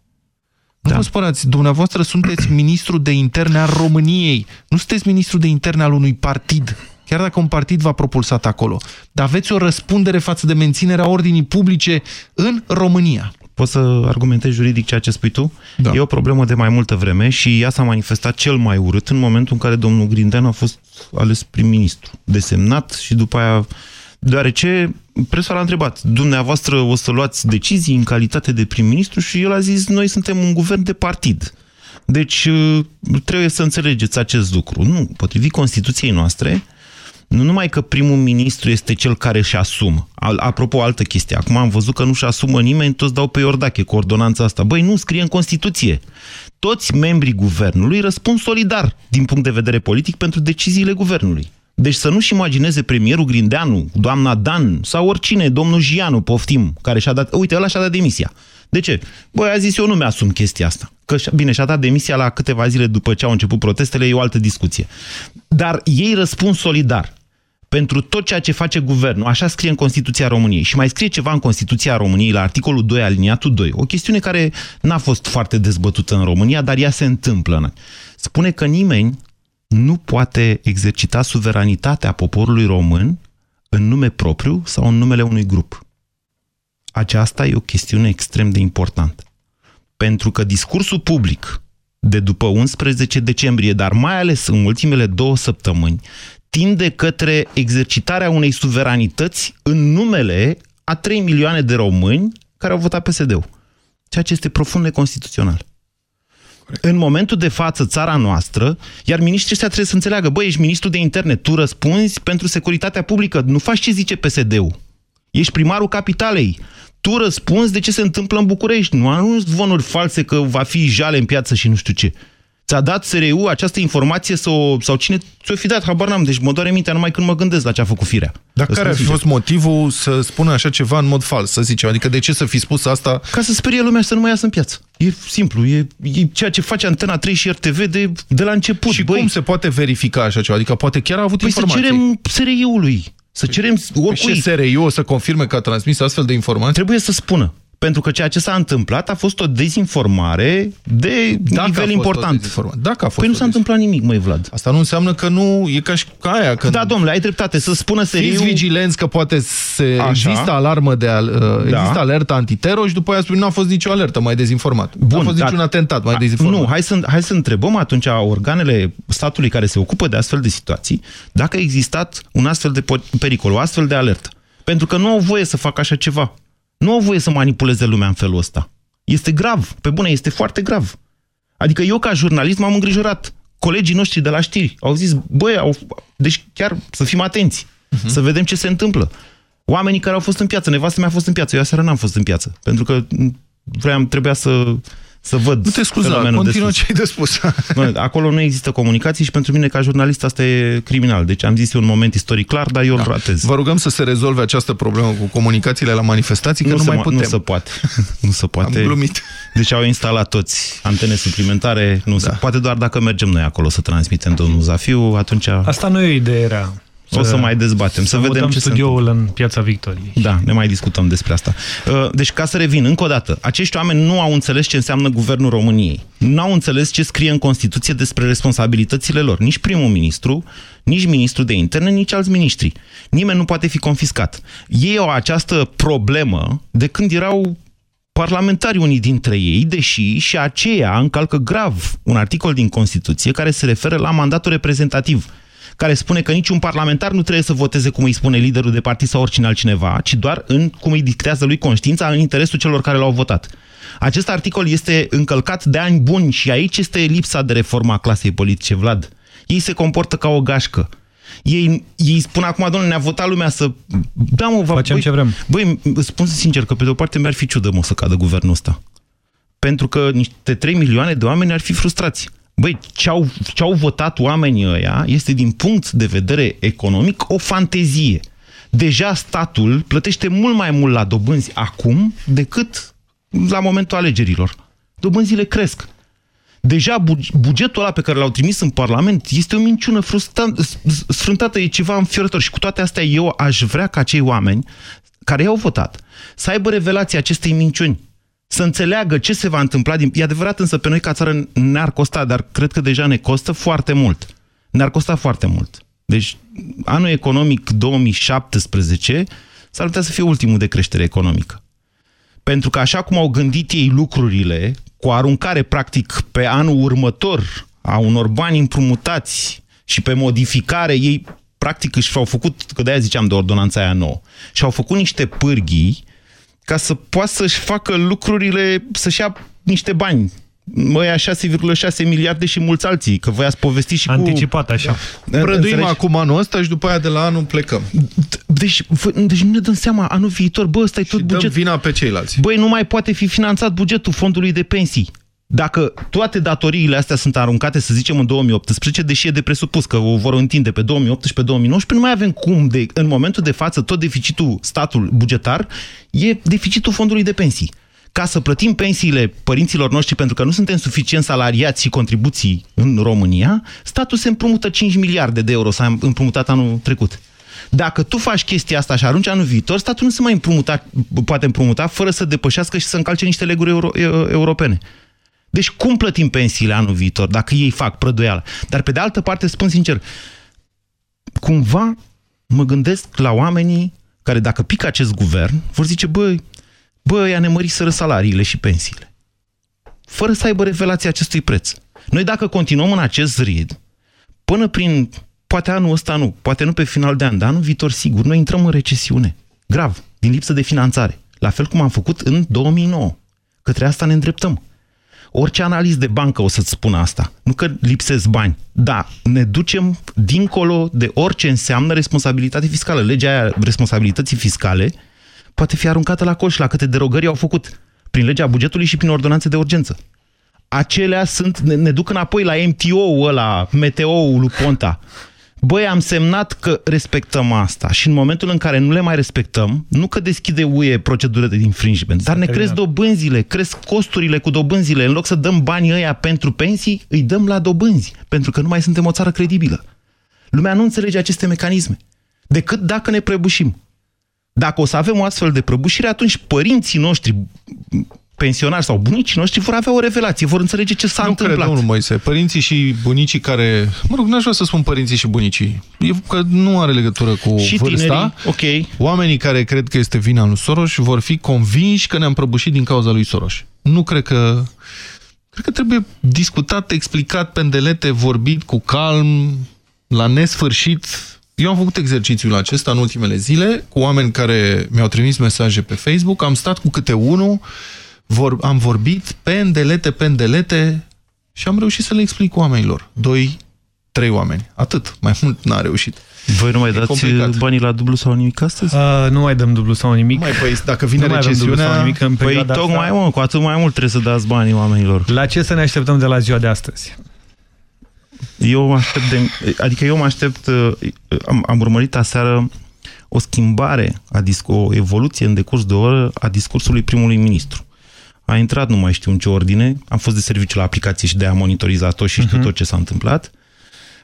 Nu da. vă spărați, dumneavoastră sunteți ministru de interne al României, nu sunteți ministru de interne al unui partid, chiar dacă un partid v-a propulsat acolo. Dar aveți o răspundere față de menținerea ordinii publice în România. Poți să argumentezi juridic ceea ce spui tu? Da. E o problemă de mai multă vreme și ea s-a manifestat cel mai urât în momentul în care domnul Grindeanu a fost ales prim-ministru, desemnat și după aia deoarece presa l-a întrebat, dumneavoastră o să luați decizii în calitate de prim-ministru și el a zis, noi suntem un guvern de partid. Deci trebuie să înțelegeți acest lucru. Nu, potrivit Constituției noastre, nu numai că primul ministru este cel care își asumă. Apropo, o altă chestie. Acum am văzut că nu își asumă nimeni, toți dau pe Iordache cu ordonanța asta. Băi, nu, scrie în Constituție. Toți membrii guvernului răspund solidar din punct de vedere politic pentru deciziile guvernului. Deci să nu-și imagineze premierul Grindeanu, doamna Dan sau oricine, domnul Gianu, poftim, care și-a dat... Uite, ăla și-a dat demisia. De ce? Băi, a zis, eu nu mi-asum chestia asta. Că, bine, și-a dat demisia la câteva zile după ce au început protestele, e o altă discuție. Dar ei răspund solidar pentru tot ceea ce face guvernul. Așa scrie în Constituția României. Și mai scrie ceva în Constituția României, la articolul 2, aliniatul 2. O chestiune care n-a fost foarte dezbătută în România, dar ea se întâmplă. Spune că nimeni nu poate exercita suveranitatea poporului român în nume propriu sau în numele unui grup. Aceasta e o chestiune extrem de importantă. Pentru că discursul public de după 11 decembrie, dar mai ales în ultimele două săptămâni, tinde către exercitarea unei suveranități în numele a 3 milioane de români care au votat PSD-ul. Ceea ce este profund neconstituțional. În momentul de față, țara noastră, iar miniștrii ăștia trebuie să înțeleagă, băi, ești ministru de interne, tu răspunzi pentru securitatea publică, nu faci ce zice PSD-ul. Ești primarul capitalei. Tu răspunzi de ce se întâmplă în București. Nu anunți zvonuri false că va fi jale în piață și nu știu ce. Ți-a dat SRU această informație sau, sau cine ți-o fi dat? Habar n-am. Deci mă doare mintea numai când mă gândesc la ce a făcut firea. Dar care ar fi fost motivul să spună așa ceva în mod fals, să zicem? Adică de ce să fi spus asta? Ca să sperie lumea să nu mai iasă în piață. E simplu. E, e ceea ce face Antena 3 și RTV de, de la început. Și Băi, cum se poate verifica așa ceva? Adică poate chiar a avut păi informații. să cerem SRI-ului. Să cerem păi oricui. Și SRI o să confirme că a transmis astfel de informații? Trebuie să spună. Pentru că ceea ce s-a întâmplat a fost o dezinformare de Dacă nivel important. Dacă a fost păi nu s-a întâmplat nimic, măi Vlad. Asta nu înseamnă că nu e ca și ca aia. Când da, domnule, ai dreptate să spună seriu... Fiți vigilenți că poate se Așa. există alarmă de al, uh, da. există alertă antitero și după aia spune nu a fost nicio alertă, mai dezinformat. Bun, nu a fost niciun atentat, mai dezinformat. Nu, hai să, hai să întrebăm atunci organele statului care se ocupă de astfel de situații dacă a existat un astfel de pericol, o astfel de alertă. Pentru că nu au voie să facă așa ceva. Nu au voie să manipuleze lumea în felul ăsta. Este grav. Pe bune, este foarte grav. Adică eu, ca jurnalist, m-am îngrijorat. Colegii noștri de la știri au zis, băi, au... deci chiar să fim atenți, uh-huh. să vedem ce se întâmplă. Oamenii care au fost în piață, nevastă mea a fost în piață, eu aseară n-am fost în piață, pentru că vreau, trebuia să să văd Nu te scuza, continuă ce ai de spus. (laughs) Acolo nu există comunicații și pentru mine ca jurnalist asta e criminal. Deci am zis eu un moment istoric clar, dar eu da. îl ratez. Vă rugăm să se rezolve această problemă cu comunicațiile la manifestații, că nu, nu mai putem. (laughs) Nu se poate. nu se poate. Am glumit. Deci au instalat toți antene suplimentare. Nu da. se poate doar dacă mergem noi acolo să transmitem domnul Zafiu, atunci... Asta nu e o idee rea. O să mai dezbatem, să, să vedem ce studioul în Piața Victoriei. Da, ne mai discutăm despre asta. Uh, deci, ca să revin, încă o dată, acești oameni nu au înțeles ce înseamnă Guvernul României. Nu au înțeles ce scrie în Constituție despre responsabilitățile lor. Nici primul ministru, nici ministrul de interne, nici alți miniștri. Nimeni nu poate fi confiscat. Ei au această problemă de când erau parlamentari unii dintre ei, deși și aceea încalcă grav un articol din Constituție care se referă la mandatul reprezentativ care spune că niciun parlamentar nu trebuie să voteze cum îi spune liderul de partid sau oricine altcineva, ci doar în cum îi dictează lui conștiința în interesul celor care l-au votat. Acest articol este încălcat de ani buni și aici este lipsa de reforma clasei politice, Vlad. Ei se comportă ca o gașcă. Ei, ei spun acum, domnule, ne-a votat lumea să... Da, mă, Facem băi, ce vrem. Băi, spun sincer că pe de o parte mi-ar fi ciudă, mă, să cadă guvernul ăsta. Pentru că niște 3 milioane de oameni ar fi frustrați. Băi, ce-au ce -au votat oamenii ăia este, din punct de vedere economic, o fantezie. Deja statul plătește mult mai mult la dobânzi acum decât la momentul alegerilor. Dobânzile cresc. Deja bugetul ăla pe care l-au trimis în Parlament este o minciună sfrântată, e ceva înfiorător. Și cu toate astea eu aș vrea ca cei oameni care i-au votat să aibă revelația acestei minciuni să înțeleagă ce se va întâmpla. Din... E adevărat însă pe noi ca țară ne-ar costa, dar cred că deja ne costă foarte mult. Ne-ar costa foarte mult. Deci anul economic 2017 s-ar putea să fie ultimul de creștere economică. Pentru că așa cum au gândit ei lucrurile, cu aruncare practic pe anul următor a unor bani împrumutați și pe modificare, ei practic își au făcut, că de-aia ziceam de ordonanța aia nouă, și au făcut niște pârghii ca să poată să-și facă lucrurile, să-și ia niște bani. Măia 6,6 miliarde și mulți alții, că voi ați povestit și Anticipat, cu... așa. Da. Prăduim acum anul ăsta și după aia de la anul plecăm. Deci, deci nu ne dăm seama, anul viitor, bă, ăsta e tot buget. vina pe ceilalți. Băi, nu mai poate fi finanțat bugetul fondului de pensii. Dacă toate datoriile astea sunt aruncate, să zicem, în 2018, deși e de presupus că o vor întinde pe 2018-2019, nu mai avem cum, de, în momentul de față, tot deficitul statul bugetar e deficitul fondului de pensii. Ca să plătim pensiile părinților noștri, pentru că nu suntem suficient salariați și contribuții în România, statul se împrumută 5 miliarde de euro, s-a împrumutat anul trecut. Dacă tu faci chestia asta și arunci anul viitor, statul nu se mai împrumuta, poate împrumuta fără să depășească și să încalce niște leguri euro, europene. Deci cum plătim pensiile anul viitor, dacă ei fac prăduială? Dar pe de altă parte, spun sincer, cumva mă gândesc la oamenii care dacă pică acest guvern, vor zice, băi, bă, ea ne măriseră salariile și pensiile. Fără să aibă revelația acestui preț. Noi dacă continuăm în acest rid, până prin, poate anul ăsta nu, poate nu pe final de an, dar anul viitor sigur, noi intrăm în recesiune. Grav, din lipsă de finanțare. La fel cum am făcut în 2009. Către asta ne îndreptăm. Orice analist de bancă o să-ți spună asta. Nu că lipsesc bani. Da, ne ducem dincolo de orice înseamnă responsabilitate fiscală. Legea aia responsabilității fiscale poate fi aruncată la coș la câte derogări au făcut prin legea bugetului și prin ordonanțe de urgență. Acelea sunt, ne, ne duc înapoi la MTO-ul ăla, Meteo-ul lui Ponta. Băi, am semnat că respectăm asta și în momentul în care nu le mai respectăm, nu că deschide UE procedură de infringement, dar ne cresc dobânzile, cresc costurile cu dobânzile. În loc să dăm banii ăia pentru pensii, îi dăm la dobânzi, pentru că nu mai suntem o țară credibilă. Lumea nu înțelege aceste mecanisme, decât dacă ne prăbușim. Dacă o să avem o astfel de prăbușire, atunci părinții noștri, pensionari sau bunicii noștri vor avea o revelație, vor înțelege ce s-a întâmplat. Nu cred, domnul Moise. Părinții și bunicii care... Mă rog, n-aș vrea să spun părinții și bunicii. E că nu are legătură cu și vârsta. Tinerii, ok. Oamenii care cred că este vina lui Soros vor fi convinși că ne-am prăbușit din cauza lui Soros. Nu cred că... Cred că trebuie discutat, explicat, pendelete, vorbit cu calm, la nesfârșit. Eu am făcut exercițiul acesta în ultimele zile cu oameni care mi-au trimis mesaje pe Facebook, am stat cu câte unul vor, am vorbit pendelete, pendelete și am reușit să le explic oamenilor. Doi, trei oameni. Atât. Mai mult n-a reușit. Voi nu mai e dați complicat. banii la dublu sau nimic astăzi? Uh, nu mai dăm dublu sau nimic. Mai, păi, dacă vine nu recesiunea... Sau nimic în păi tocmai, asta... mă, cu atât mai mult trebuie să dați banii oamenilor. La ce să ne așteptăm de la ziua de astăzi? Eu mă aștept de, adică eu mă aștept, uh, am, am urmărit aseară o schimbare, a o evoluție în decurs de oră a discursului primului ministru a intrat, nu mai știu în ce ordine, am fost de serviciu la aplicație și de a monitorizat-o și știu uh-huh. tot ce s-a întâmplat.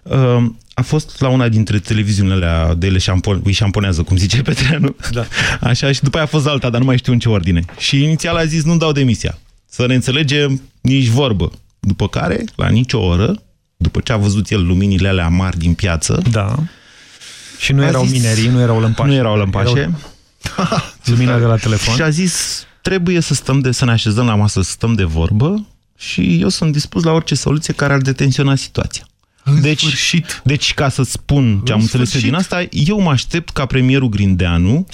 Uh, a fost la una dintre televiziunile de le șampon, îi șamponează, cum zice Petreanu. Da. (laughs) Așa, și după aia a fost alta, dar nu mai știu în ce ordine. Și inițial a zis, nu dau demisia. Să ne înțelegem nici vorbă. După care, la nicio oră, după ce a văzut el luminile alea mari din piață... Da. Și nu erau zis, minerii, nu erau lămpașe. Nu erau lămpașe. Erau... (laughs) Lumina de la telefon. Și a zis, trebuie să stăm de, să ne așezăm la masă, să stăm de vorbă și eu sunt dispus la orice soluție care ar detensiona situația. deci, deci, ca să spun ce am înțeles eu din asta, eu mă aștept ca premierul Grindeanu,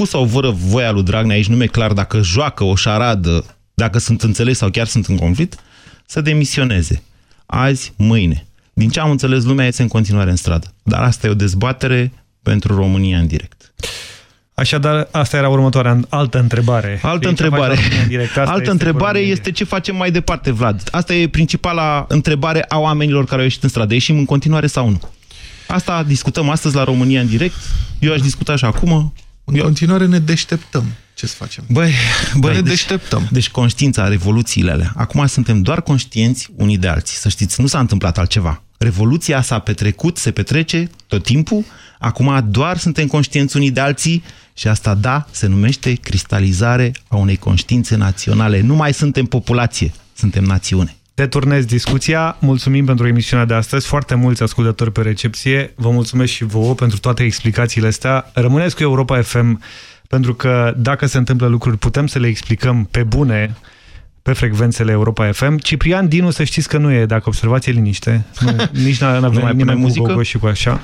cu sau fără voia lui Dragnea, aici nume clar, dacă joacă o șaradă, dacă sunt înțeles sau chiar sunt în conflict, să demisioneze. Azi, mâine. Din ce am înțeles, lumea este în continuare în stradă. Dar asta e o dezbatere pentru România în direct. Așadar, asta era următoarea altă întrebare. Altă întrebare. Direct, altă este întrebare este ce facem mai departe, Vlad. Asta e principala întrebare a oamenilor care au ieșit în stradă. Ieșim în continuare sau nu? Asta discutăm astăzi la România în direct. Eu aș discuta și acum. În Eu... continuare ne deșteptăm. Ce să facem? Băi, băi ne deci, deșteptăm. Deci conștiința, revoluțiile alea. Acum suntem doar conștienți unii de alții. Să știți, nu s-a întâmplat altceva. Revoluția s-a petrecut, se petrece tot timpul. Acum doar suntem conștienți unii de alții și asta, da, se numește cristalizare a unei conștiințe naționale. Nu mai suntem populație, suntem națiune. Deturnez discuția. Mulțumim pentru emisiunea de astăzi. Foarte mulți ascultători pe recepție. Vă mulțumesc și vouă pentru toate explicațiile astea. Rămâneți cu Europa FM pentru că dacă se întâmplă lucruri putem să le explicăm pe bune pe frecvențele Europa FM. Ciprian Dinu, să știți că nu e, dacă observați, e liniște. Nu, (laughs) nici n-a venit nimeni muzică? cu și cu așa.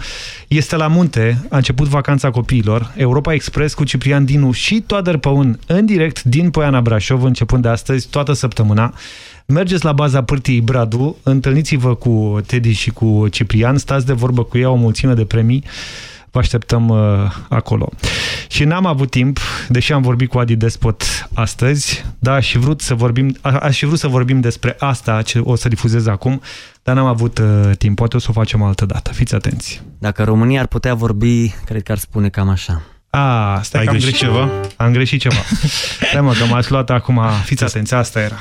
Este la munte, a început vacanța copiilor. Europa Express cu Ciprian Dinu și Toader Păun în direct din Poiana Brașov, începând de astăzi, toată săptămâna. Mergeți la baza pârtii Bradu, întâlniți-vă cu Teddy și cu Ciprian, stați de vorbă cu ei, o mulțime de premii. Vă așteptăm uh, acolo. Și n-am avut timp, deși am vorbit cu Adi Despot astăzi, da, aș fi vrut să vorbim, a, aș fi vrut să vorbim despre asta ce o să difuzez acum, dar n-am avut uh, timp. Poate o să o facem altă dată. Fiți atenți. Dacă România ar putea vorbi, cred că ar spune cam așa. A, stai Ai că am greșit ceva? Am greșit ceva. (laughs) stai mă, că m-ați luat acum. Fiți atenți, asta era.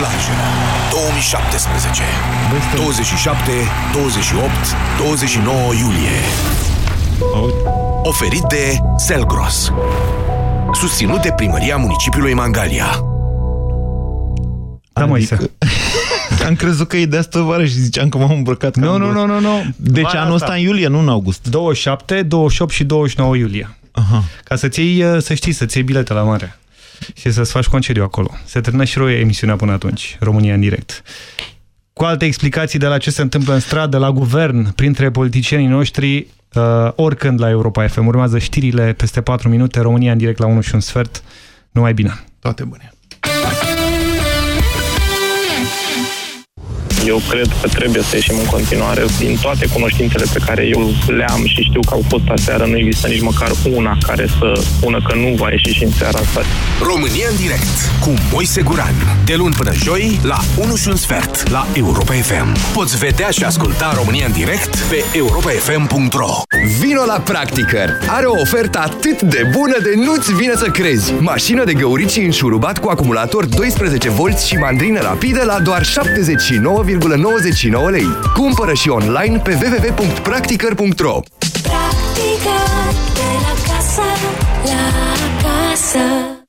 Plajă 2017 27, 28, 29 iulie Oferit de Selgros Susținut de primăria municipiului Mangalia Da, mai adică... (laughs) Am crezut că e de asta vară și ziceam că m-am îmbrăcat. Nu, nu, nu, nu, nu. Deci anul ăsta în iulie, nu în august. 27, 28 și 29 iulie. Aha. Ca să-ți iei, să știi, să-ți iei bilete la mare și să-ți faci concediu acolo. Se termină și roie emisiunea până atunci, România în direct. Cu alte explicații de la ce se întâmplă în stradă, la guvern, printre politicienii noștri, uh, oricând la Europa FM. Urmează știrile peste 4 minute, România în direct la 1 și un sfert. Numai bine! Toate bune! Eu cred că trebuie să ieșim în continuare. Din toate cunoștințele pe care eu le am și știu că au fost aseară, nu există nici măcar una care să spună că nu va ieși și în seara asta. România în direct cu Moise Guran. De luni până joi la 1 și un sfert la Europa FM. Poți vedea și asculta România în direct pe europafm.ro Vino la Practicăr! Are o ofertă atât de bună de nu-ți vine să crezi! Mașină de găurici înșurubat cu acumulator 12 V și mandrină rapidă la doar 79 9,99 lei. Cumpără și online pe www.practicăr.ro Practica de la casă, la casă.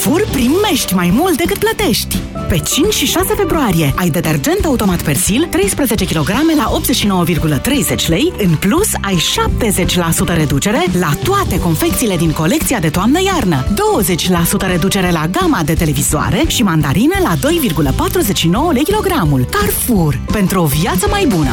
La Carrefour primești mai mult decât plătești. Pe 5 și 6 februarie ai detergent automat Persil 13 kg la 89,30 lei. În plus, ai 70% reducere la toate confecțiile din colecția de toamnă-iarnă. 20% reducere la gama de televizoare și mandarine la 2,49 lei kilogramul. Carrefour. Pentru o viață mai bună.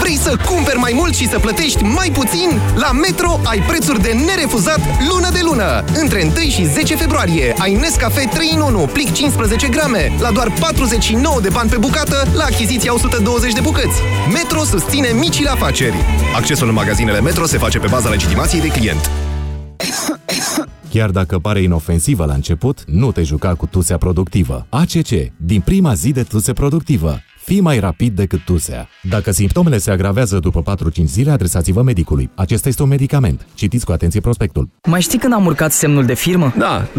Vrei să cumperi mai mult și să plătești mai puțin? La Metro ai prețuri de nerefuzat lună de lună. Între 1 și 10 februarie ai Nescafe 3 în 1, plic 15 grame, la doar 49 de bani pe bucată, la achiziția 120 de bucăți. Metro susține micile afaceri. Accesul în magazinele Metro se face pe baza legitimației de client. Chiar dacă pare inofensivă la început, nu te juca cu tusea productivă. ACC. Din prima zi de tuse productivă. Fii mai rapid decât tusea. Dacă simptomele se agravează după 4-5 zile, adresați-vă medicului. Acesta este un medicament. Citiți cu atenție prospectul. Mai știi când am urcat semnul de firmă? Da,